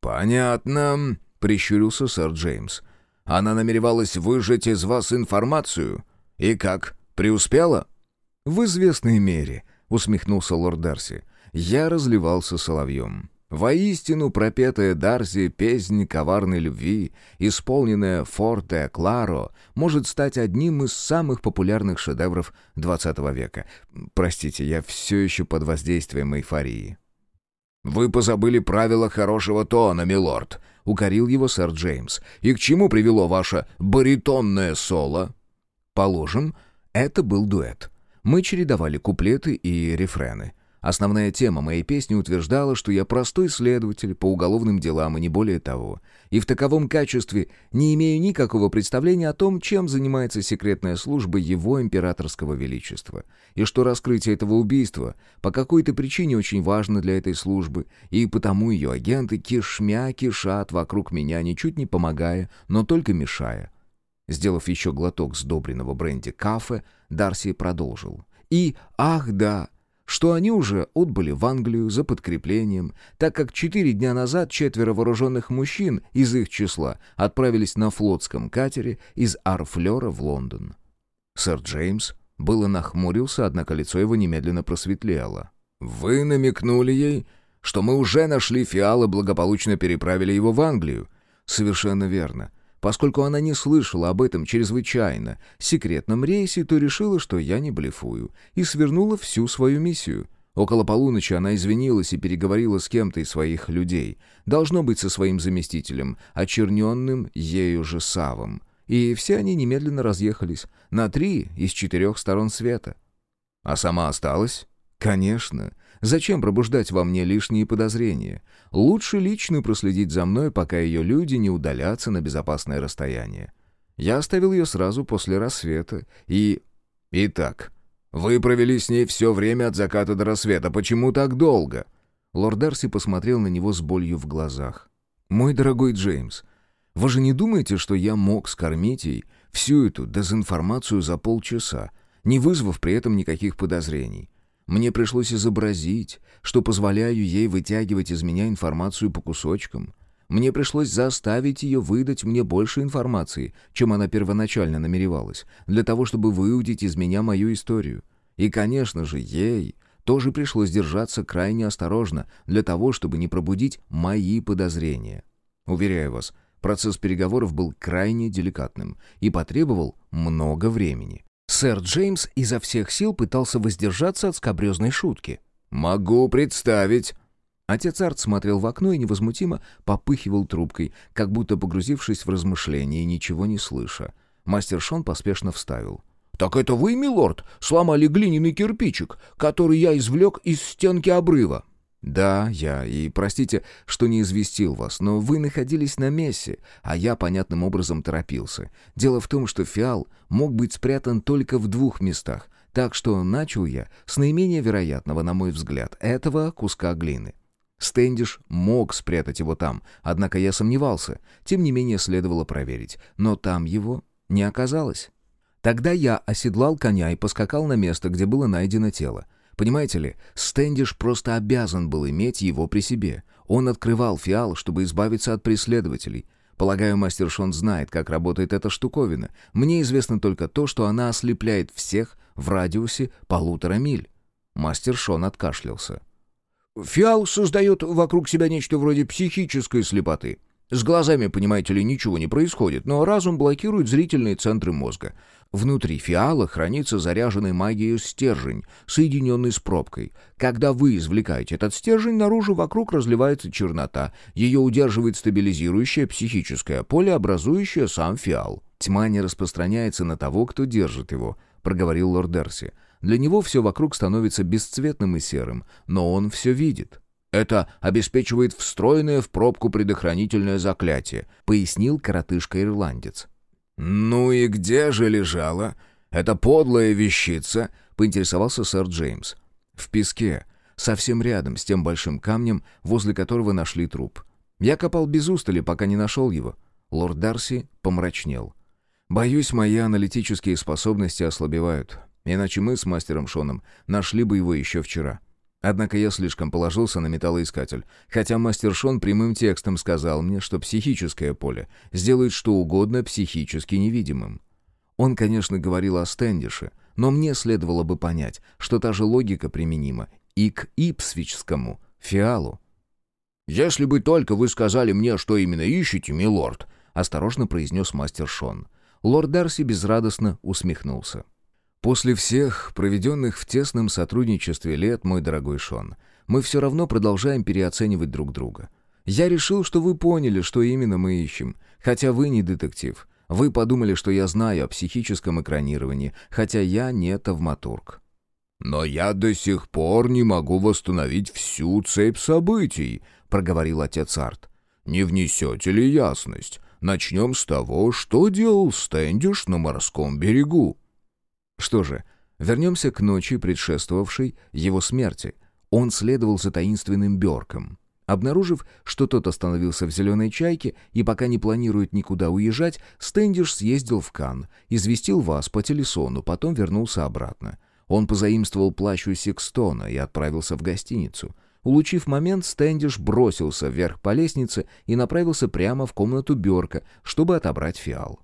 «Понятно», — прищурился сэр Джеймс. «Она намеревалась выжать из вас информацию. И как, преуспела?» «В известной мере», — усмехнулся лорд Дарси. «Я разливался соловьем. Воистину пропетая Дарзи песнь коварной любви, исполненная Форте Кларо, может стать одним из самых популярных шедевров XX века. Простите, я все еще под воздействием эйфории. «Вы позабыли правила хорошего тона, милорд», — укорил его сэр Джеймс. «И к чему привело ваше баритонное соло?» «Положим, это был дуэт. Мы чередовали куплеты и рефрены. Основная тема моей песни утверждала, что я простой следователь по уголовным делам и не более того, и в таковом качестве не имею никакого представления о том, чем занимается секретная служба его императорского величества, и что раскрытие этого убийства по какой-то причине очень важно для этой службы, и потому ее агенты кишмя кишат вокруг меня, ничуть не помогая, но только мешая. Сделав еще глоток сдобренного бренди кафе, Дарси продолжил. И, ах да, что они уже отбыли в Англию за подкреплением, так как четыре дня назад четверо вооруженных мужчин из их числа отправились на флотском катере из Арфлера в Лондон. Сэр Джеймс было нахмурился, однако лицо его немедленно просветлело. «Вы намекнули ей, что мы уже нашли фиал и благополучно переправили его в Англию?» «Совершенно верно. Поскольку она не слышала об этом чрезвычайно секретном рейсе, то решила, что я не блефую, и свернула всю свою миссию. Около полуночи она извинилась и переговорила с кем-то из своих людей, должно быть со своим заместителем, очерненным ею же Савом. И все они немедленно разъехались на три из четырех сторон света. А сама осталась? Конечно. Зачем пробуждать во мне лишние подозрения? Лучше лично проследить за мной, пока ее люди не удалятся на безопасное расстояние. Я оставил ее сразу после рассвета и... Итак, вы провели с ней все время от заката до рассвета. Почему так долго?» Лорд Дарси посмотрел на него с болью в глазах. «Мой дорогой Джеймс, вы же не думаете, что я мог скормить ей всю эту дезинформацию за полчаса, не вызвав при этом никаких подозрений? Мне пришлось изобразить, что позволяю ей вытягивать из меня информацию по кусочкам. Мне пришлось заставить ее выдать мне больше информации, чем она первоначально намеревалась, для того, чтобы выудить из меня мою историю. И, конечно же, ей тоже пришлось держаться крайне осторожно, для того, чтобы не пробудить мои подозрения. Уверяю вас, процесс переговоров был крайне деликатным и потребовал много времени. Сэр Джеймс изо всех сил пытался воздержаться от скобрезной шутки. «Могу представить». Отец Арт смотрел в окно и невозмутимо попыхивал трубкой, как будто погрузившись в размышления и ничего не слыша. Мастер Шон поспешно вставил. «Так это вы, милорд, сломали глиняный кирпичик, который я извлек из стенки обрыва?» «Да, я, и простите, что не известил вас, но вы находились на мессе, а я понятным образом торопился. Дело в том, что фиал мог быть спрятан только в двух местах, так что начал я с наименее вероятного, на мой взгляд, этого куска глины. Стэндиш мог спрятать его там, однако я сомневался, тем не менее следовало проверить, но там его не оказалось. Тогда я оседлал коня и поскакал на место, где было найдено тело. Понимаете ли, Стэндиш просто обязан был иметь его при себе. Он открывал фиал, чтобы избавиться от преследователей. Полагаю, мастер Шон знает, как работает эта штуковина. Мне известно только то, что она ослепляет всех в радиусе полутора миль. Мастер Шон откашлялся. Фиал создает вокруг себя нечто вроде психической слепоты. С глазами, понимаете ли, ничего не происходит, но разум блокирует зрительные центры мозга. Внутри фиала хранится заряженный магией стержень, соединенный с пробкой. Когда вы извлекаете этот стержень, наружу вокруг разливается чернота. Ее удерживает стабилизирующее психическое поле, образующее сам фиал. «Тьма не распространяется на того, кто держит его», — проговорил лорд Дерси. «Для него все вокруг становится бесцветным и серым, но он все видит». «Это обеспечивает встроенное в пробку предохранительное заклятие», — пояснил коротышка-ирландец. «Ну и где же лежала эта подлая вещица?» — поинтересовался сэр Джеймс. «В песке, совсем рядом с тем большим камнем, возле которого нашли труп. Я копал без устали, пока не нашел его». Лорд Дарси помрачнел. «Боюсь, мои аналитические способности ослабевают, иначе мы с мастером Шоном нашли бы его еще вчера». Однако я слишком положился на металлоискатель, хотя мастер Шон прямым текстом сказал мне, что психическое поле сделает что угодно психически невидимым. Он, конечно, говорил о Стэндише, но мне следовало бы понять, что та же логика применима и к Ипсвичскому фиалу. «Если бы только вы сказали мне, что именно ищете, милорд», — осторожно произнес мастер Шон. Лорд Дарси безрадостно усмехнулся. После всех проведенных в тесном сотрудничестве лет, мой дорогой Шон, мы все равно продолжаем переоценивать друг друга. Я решил, что вы поняли, что именно мы ищем, хотя вы не детектив. Вы подумали, что я знаю о психическом экранировании, хотя я не тавматург. «Но я до сих пор не могу восстановить всю цепь событий», — проговорил отец Арт. «Не внесете ли ясность? Начнем с того, что делал Стэндиш на морском берегу». Что же, вернемся к ночи, предшествовавшей его смерти. Он следовал за таинственным Бёрком. Обнаружив, что тот остановился в «Зеленой чайке» и пока не планирует никуда уезжать, Стэндиш съездил в Кан, известил вас по телефону, потом вернулся обратно. Он позаимствовал плащ у Секстона и отправился в гостиницу. Улучив момент, Стэндиш бросился вверх по лестнице и направился прямо в комнату Бёрка, чтобы отобрать фиал.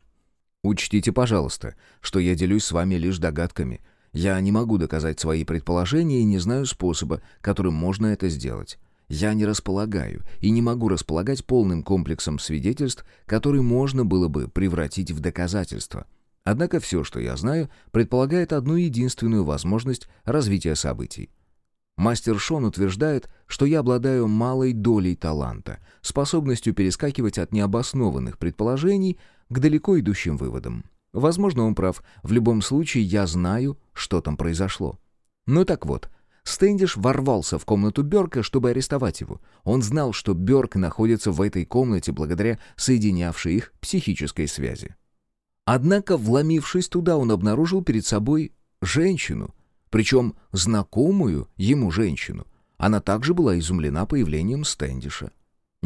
Учтите, пожалуйста, что я делюсь с вами лишь догадками. Я не могу доказать свои предположения и не знаю способа, которым можно это сделать. Я не располагаю и не могу располагать полным комплексом свидетельств, который можно было бы превратить в доказательства. Однако все, что я знаю, предполагает одну единственную возможность развития событий. Мастер Шон утверждает, что я обладаю малой долей таланта, способностью перескакивать от необоснованных предположений к далеко идущим выводам. Возможно, он прав. В любом случае, я знаю, что там произошло. Ну так вот, Стэндиш ворвался в комнату Бёрка, чтобы арестовать его. Он знал, что Бёрк находится в этой комнате благодаря соединявшей их психической связи. Однако, вломившись туда, он обнаружил перед собой женщину, причем знакомую ему женщину. Она также была изумлена появлением Стэндиша.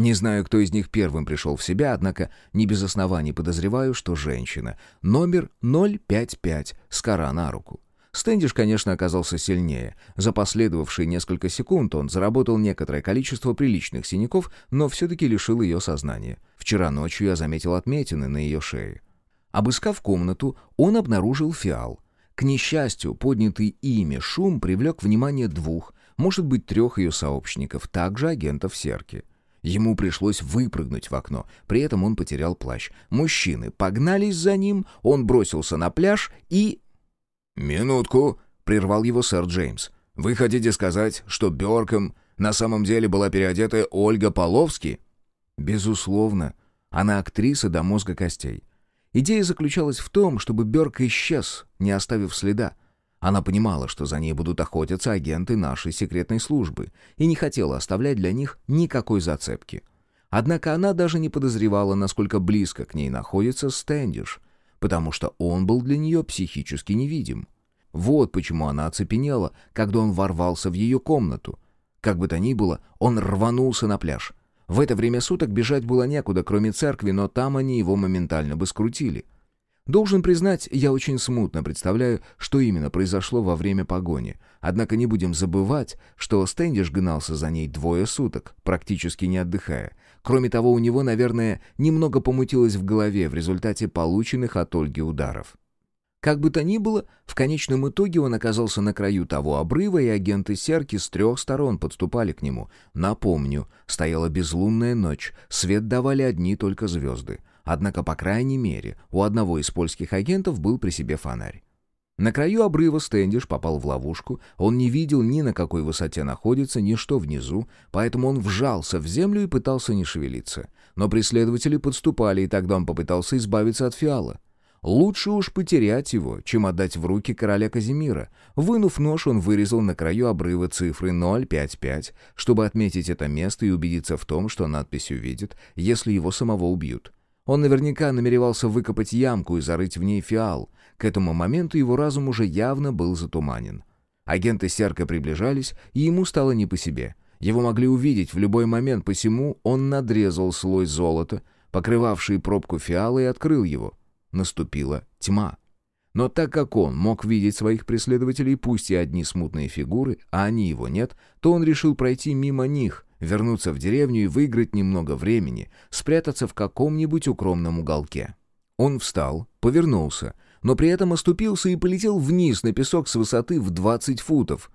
Не знаю, кто из них первым пришел в себя, однако не без оснований подозреваю, что женщина. Номер 055 с кора на руку. Стэндиш, конечно, оказался сильнее. За последовавшие несколько секунд он заработал некоторое количество приличных синяков, но все-таки лишил ее сознания. Вчера ночью я заметил отметины на ее шее. Обыскав комнату, он обнаружил фиал. К несчастью, поднятый ими шум привлек внимание двух, может быть, трех ее сообщников, также агентов Серки. Ему пришлось выпрыгнуть в окно, при этом он потерял плащ. Мужчины погнались за ним, он бросился на пляж и... «Минутку», — прервал его сэр Джеймс. «Вы хотите сказать, что Бёрком на самом деле была переодетая Ольга Половски?» «Безусловно. Она актриса до мозга костей. Идея заключалась в том, чтобы Бёрк исчез, не оставив следа. Она понимала, что за ней будут охотиться агенты нашей секретной службы, и не хотела оставлять для них никакой зацепки. Однако она даже не подозревала, насколько близко к ней находится Стэндиш, потому что он был для нее психически невидим. Вот почему она оцепенела, когда он ворвался в ее комнату. Как бы то ни было, он рванулся на пляж. В это время суток бежать было некуда, кроме церкви, но там они его моментально бы скрутили — Должен признать, я очень смутно представляю, что именно произошло во время погони. Однако не будем забывать, что Стэндиш гнался за ней двое суток, практически не отдыхая. Кроме того, у него, наверное, немного помутилось в голове в результате полученных от Ольги ударов. Как бы то ни было, в конечном итоге он оказался на краю того обрыва, и агенты Серки с трех сторон подступали к нему. Напомню, стояла безлунная ночь, свет давали одни только звезды. Однако, по крайней мере, у одного из польских агентов был при себе фонарь. На краю обрыва Стэндиш попал в ловушку, он не видел ни на какой высоте находится, ни что внизу, поэтому он вжался в землю и пытался не шевелиться. Но преследователи подступали, и тогда он попытался избавиться от фиала. Лучше уж потерять его, чем отдать в руки короля Казимира. Вынув нож, он вырезал на краю обрыва цифры 055, чтобы отметить это место и убедиться в том, что надпись увидит, если его самого убьют. Он наверняка намеревался выкопать ямку и зарыть в ней фиал. К этому моменту его разум уже явно был затуманен. Агенты Серка приближались, и ему стало не по себе. Его могли увидеть в любой момент, посему он надрезал слой золота, покрывавший пробку фиала, и открыл его наступила тьма. Но так как он мог видеть своих преследователей, пусть и одни смутные фигуры, а они его нет, то он решил пройти мимо них, вернуться в деревню и выиграть немного времени, спрятаться в каком-нибудь укромном уголке. Он встал, повернулся, но при этом оступился и полетел вниз на песок с высоты в 20 футов.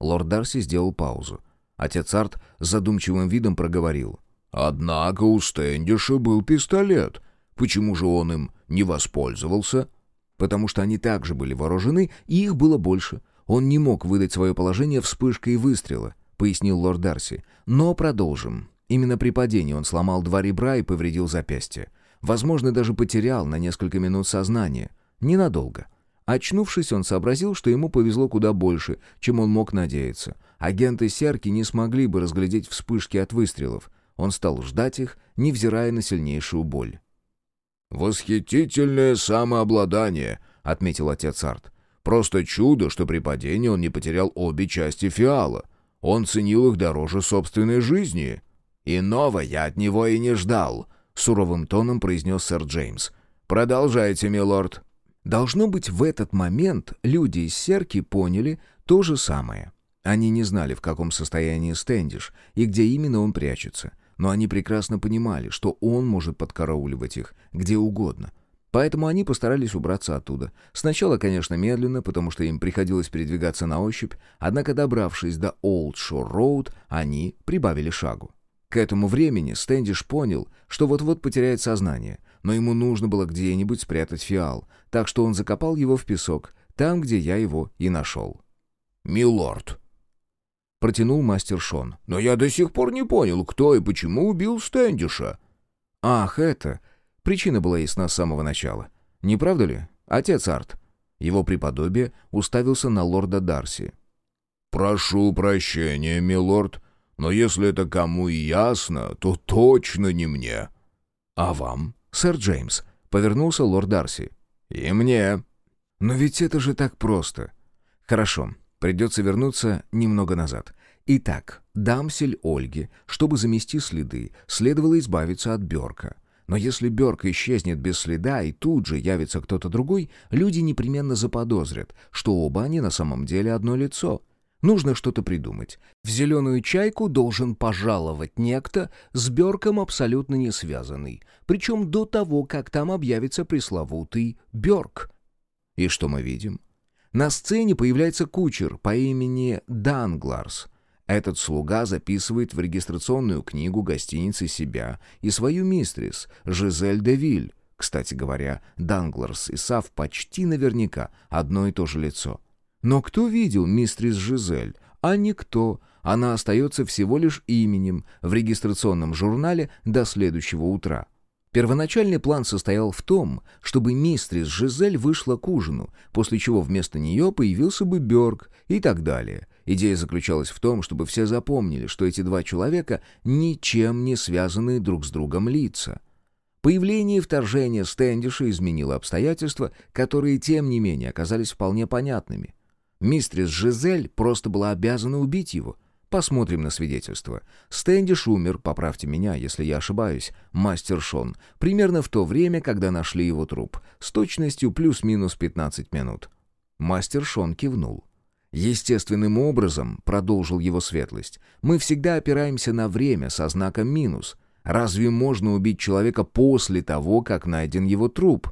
Лорд Дарси сделал паузу. Отец Арт задумчивым видом проговорил. «Однако у Стэндиша был пистолет. Почему же он им не воспользовался? Потому что они также были вооружены, и их было больше. Он не мог выдать свое положение вспышкой выстрела, пояснил лорд Дарси. Но продолжим. Именно при падении он сломал два ребра и повредил запястье. Возможно, даже потерял на несколько минут сознание. Ненадолго. Очнувшись, он сообразил, что ему повезло куда больше, чем он мог надеяться. Агенты Серки не смогли бы разглядеть вспышки от выстрелов. Он стал ждать их, невзирая на сильнейшую боль. «Восхитительное самообладание», — отметил отец Арт. «Просто чудо, что при падении он не потерял обе части фиала. Он ценил их дороже собственной жизни». «Иного я от него и не ждал», — суровым тоном произнес сэр Джеймс. «Продолжайте, милорд». Должно быть, в этот момент люди из Серки поняли то же самое. Они не знали, в каком состоянии Стэндиш и где именно он прячется но они прекрасно понимали, что он может подкарауливать их где угодно. Поэтому они постарались убраться оттуда. Сначала, конечно, медленно, потому что им приходилось передвигаться на ощупь, однако, добравшись до Олд Шор Роуд, они прибавили шагу. К этому времени Стэндиш понял, что вот-вот потеряет сознание, но ему нужно было где-нибудь спрятать фиал, так что он закопал его в песок, там, где я его и нашел. «Милорд», — протянул мастер Шон. «Но я до сих пор не понял, кто и почему убил Стэндиша». «Ах, это...» Причина была ясна с самого начала. Не правда ли, отец Арт?» Его преподобие уставился на лорда Дарси. «Прошу прощения, милорд, но если это кому и ясно, то точно не мне». «А вам, сэр Джеймс?» — повернулся лорд Дарси. «И мне». «Но ведь это же так просто». «Хорошо, Придется вернуться немного назад. Итак, дамсель Ольги, чтобы замести следы, следовало избавиться от Берка. Но если Берк исчезнет без следа и тут же явится кто-то другой, люди непременно заподозрят, что оба они на самом деле одно лицо. Нужно что-то придумать. В «Зеленую чайку» должен пожаловать некто с Берком абсолютно не связанный, причем до того, как там объявится пресловутый Берк. И что мы видим? На сцене появляется кучер по имени Дангларс. Этот слуга записывает в регистрационную книгу гостиницы себя и свою мистрис, Жизель де Виль. Кстати говоря, Дангларс и Сав почти наверняка одно и то же лицо. Но кто видел мистрис Жизель? А никто. Она остается всего лишь именем в регистрационном журнале до следующего утра. Первоначальный план состоял в том, чтобы мистрис Жизель вышла к ужину, после чего вместо нее появился бы Бёрк и так далее. Идея заключалась в том, чтобы все запомнили, что эти два человека ничем не связанные друг с другом лица. Появление и вторжение Стэндиша изменило обстоятельства, которые, тем не менее, оказались вполне понятными. Мистрис Жизель просто была обязана убить его — Посмотрим на свидетельство. Стэндиш умер, поправьте меня, если я ошибаюсь, мастер Шон, примерно в то время, когда нашли его труп, с точностью плюс-минус 15 минут. Мастер Шон кивнул. Естественным образом, продолжил его светлость, мы всегда опираемся на время со знаком минус. Разве можно убить человека после того, как найден его труп?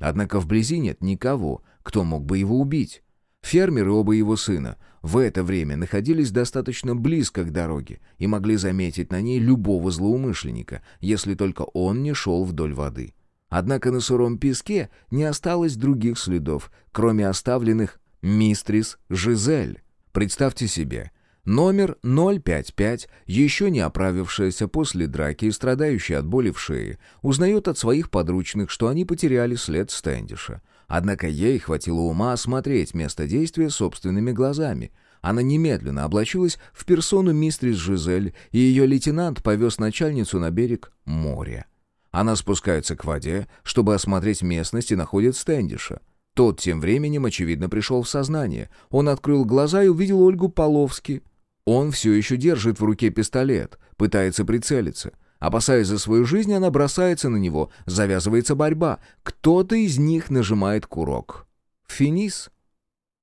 Однако вблизи нет никого, кто мог бы его убить. Фермер и оба его сына в это время находились достаточно близко к дороге и могли заметить на ней любого злоумышленника, если только он не шел вдоль воды. Однако на сыром песке не осталось других следов, кроме оставленных «Мистрис Жизель». Представьте себе, номер 055, еще не оправившаяся после драки и страдающая от боли в шее, узнает от своих подручных, что они потеряли след Стэндиша. Однако ей хватило ума осмотреть место действия собственными глазами. Она немедленно облачилась в персону мистрис Жизель, и ее лейтенант повез начальницу на берег моря. Она спускается к воде, чтобы осмотреть местность и находит Стэндиша. Тот тем временем, очевидно, пришел в сознание. Он открыл глаза и увидел Ольгу Половски. Он все еще держит в руке пистолет, пытается прицелиться. Опасаясь за свою жизнь, она бросается на него, завязывается борьба. Кто-то из них нажимает курок. Финис.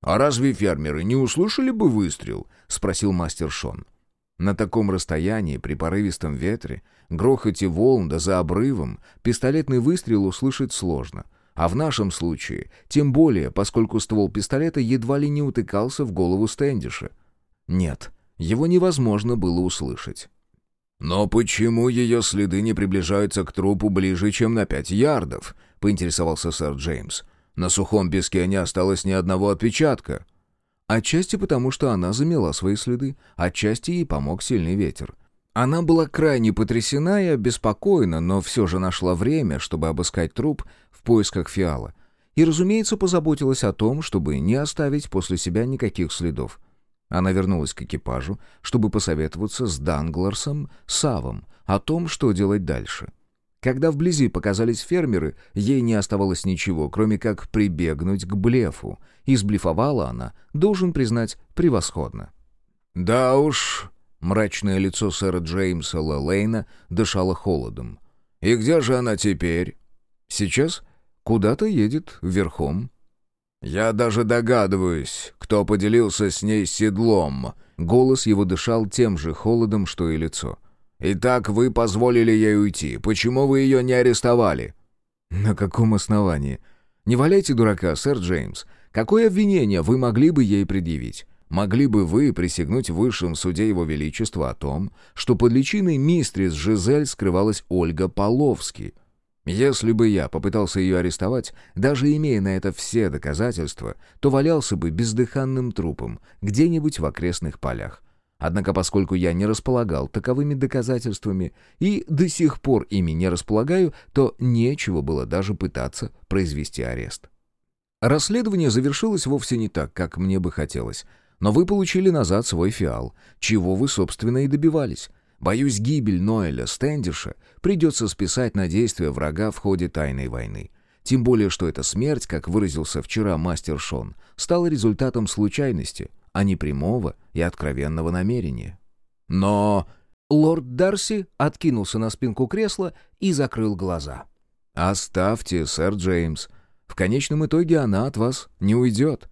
«А разве фермеры не услышали бы выстрел?» — спросил мастер Шон. На таком расстоянии, при порывистом ветре, грохоте волн да за обрывом, пистолетный выстрел услышать сложно. А в нашем случае, тем более, поскольку ствол пистолета едва ли не утыкался в голову Стэндиша. Нет, его невозможно было услышать. «Но почему ее следы не приближаются к трупу ближе, чем на пять ярдов?» — поинтересовался сэр Джеймс. «На сухом песке не осталось ни одного отпечатка». Отчасти потому, что она замела свои следы, отчасти ей помог сильный ветер. Она была крайне потрясена и обеспокоена, но все же нашла время, чтобы обыскать труп поисках фиала. И, разумеется, позаботилась о том, чтобы не оставить после себя никаких следов. Она вернулась к экипажу, чтобы посоветоваться с Дангларсом, Савом, о том, что делать дальше. Когда вблизи показались фермеры, ей не оставалось ничего, кроме как прибегнуть к блефу. И сблефовала она, должен признать, превосходно. «Да уж», — мрачное лицо сэра Джеймса Лелейна дышало холодом. «И где же она теперь?» «Сейчас куда-то едет верхом». «Я даже догадываюсь, кто поделился с ней седлом». Голос его дышал тем же холодом, что и лицо. «Итак, вы позволили ей уйти. Почему вы ее не арестовали?» «На каком основании? Не валяйте дурака, сэр Джеймс. Какое обвинение вы могли бы ей предъявить? Могли бы вы присягнуть в высшем суде Его Величества о том, что под личиной мистрис Жизель скрывалась Ольга Половски?» Если бы я попытался ее арестовать, даже имея на это все доказательства, то валялся бы бездыханным трупом где-нибудь в окрестных полях. Однако поскольку я не располагал таковыми доказательствами и до сих пор ими не располагаю, то нечего было даже пытаться произвести арест. Расследование завершилось вовсе не так, как мне бы хотелось. Но вы получили назад свой фиал, чего вы, собственно, и добивались. Боюсь, гибель Ноэля Стэндиша придется списать на действия врага в ходе тайной войны. Тем более, что эта смерть, как выразился вчера мастер Шон, стала результатом случайности, а не прямого и откровенного намерения. Но лорд Дарси откинулся на спинку кресла и закрыл глаза. «Оставьте, сэр Джеймс. В конечном итоге она от вас не уйдет»,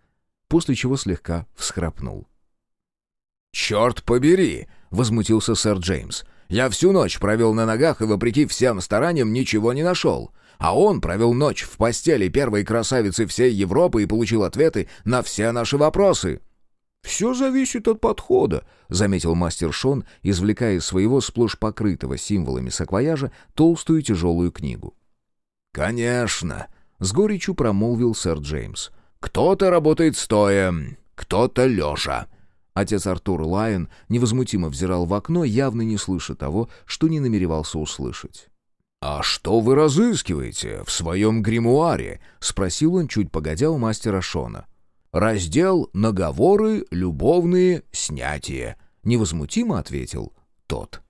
после чего слегка всхрапнул. «Черт побери!» — возмутился сэр Джеймс. «Я всю ночь провел на ногах и, вопреки всем стараниям, ничего не нашел. А он провел ночь в постели первой красавицы всей Европы и получил ответы на все наши вопросы». «Все зависит от подхода», — заметил мастер Шон, извлекая из своего сплошь покрытого символами саквояжа толстую тяжелую книгу. «Конечно», — с горечью промолвил сэр Джеймс. «Кто-то работает стоя, кто-то лежа. Отец Артур Лайон невозмутимо взирал в окно, явно не слыша того, что не намеревался услышать. «А что вы разыскиваете в своем гримуаре?» — спросил он, чуть погодя у мастера Шона. «Раздел «Наговоры, любовные, снятие», — невозмутимо ответил тот.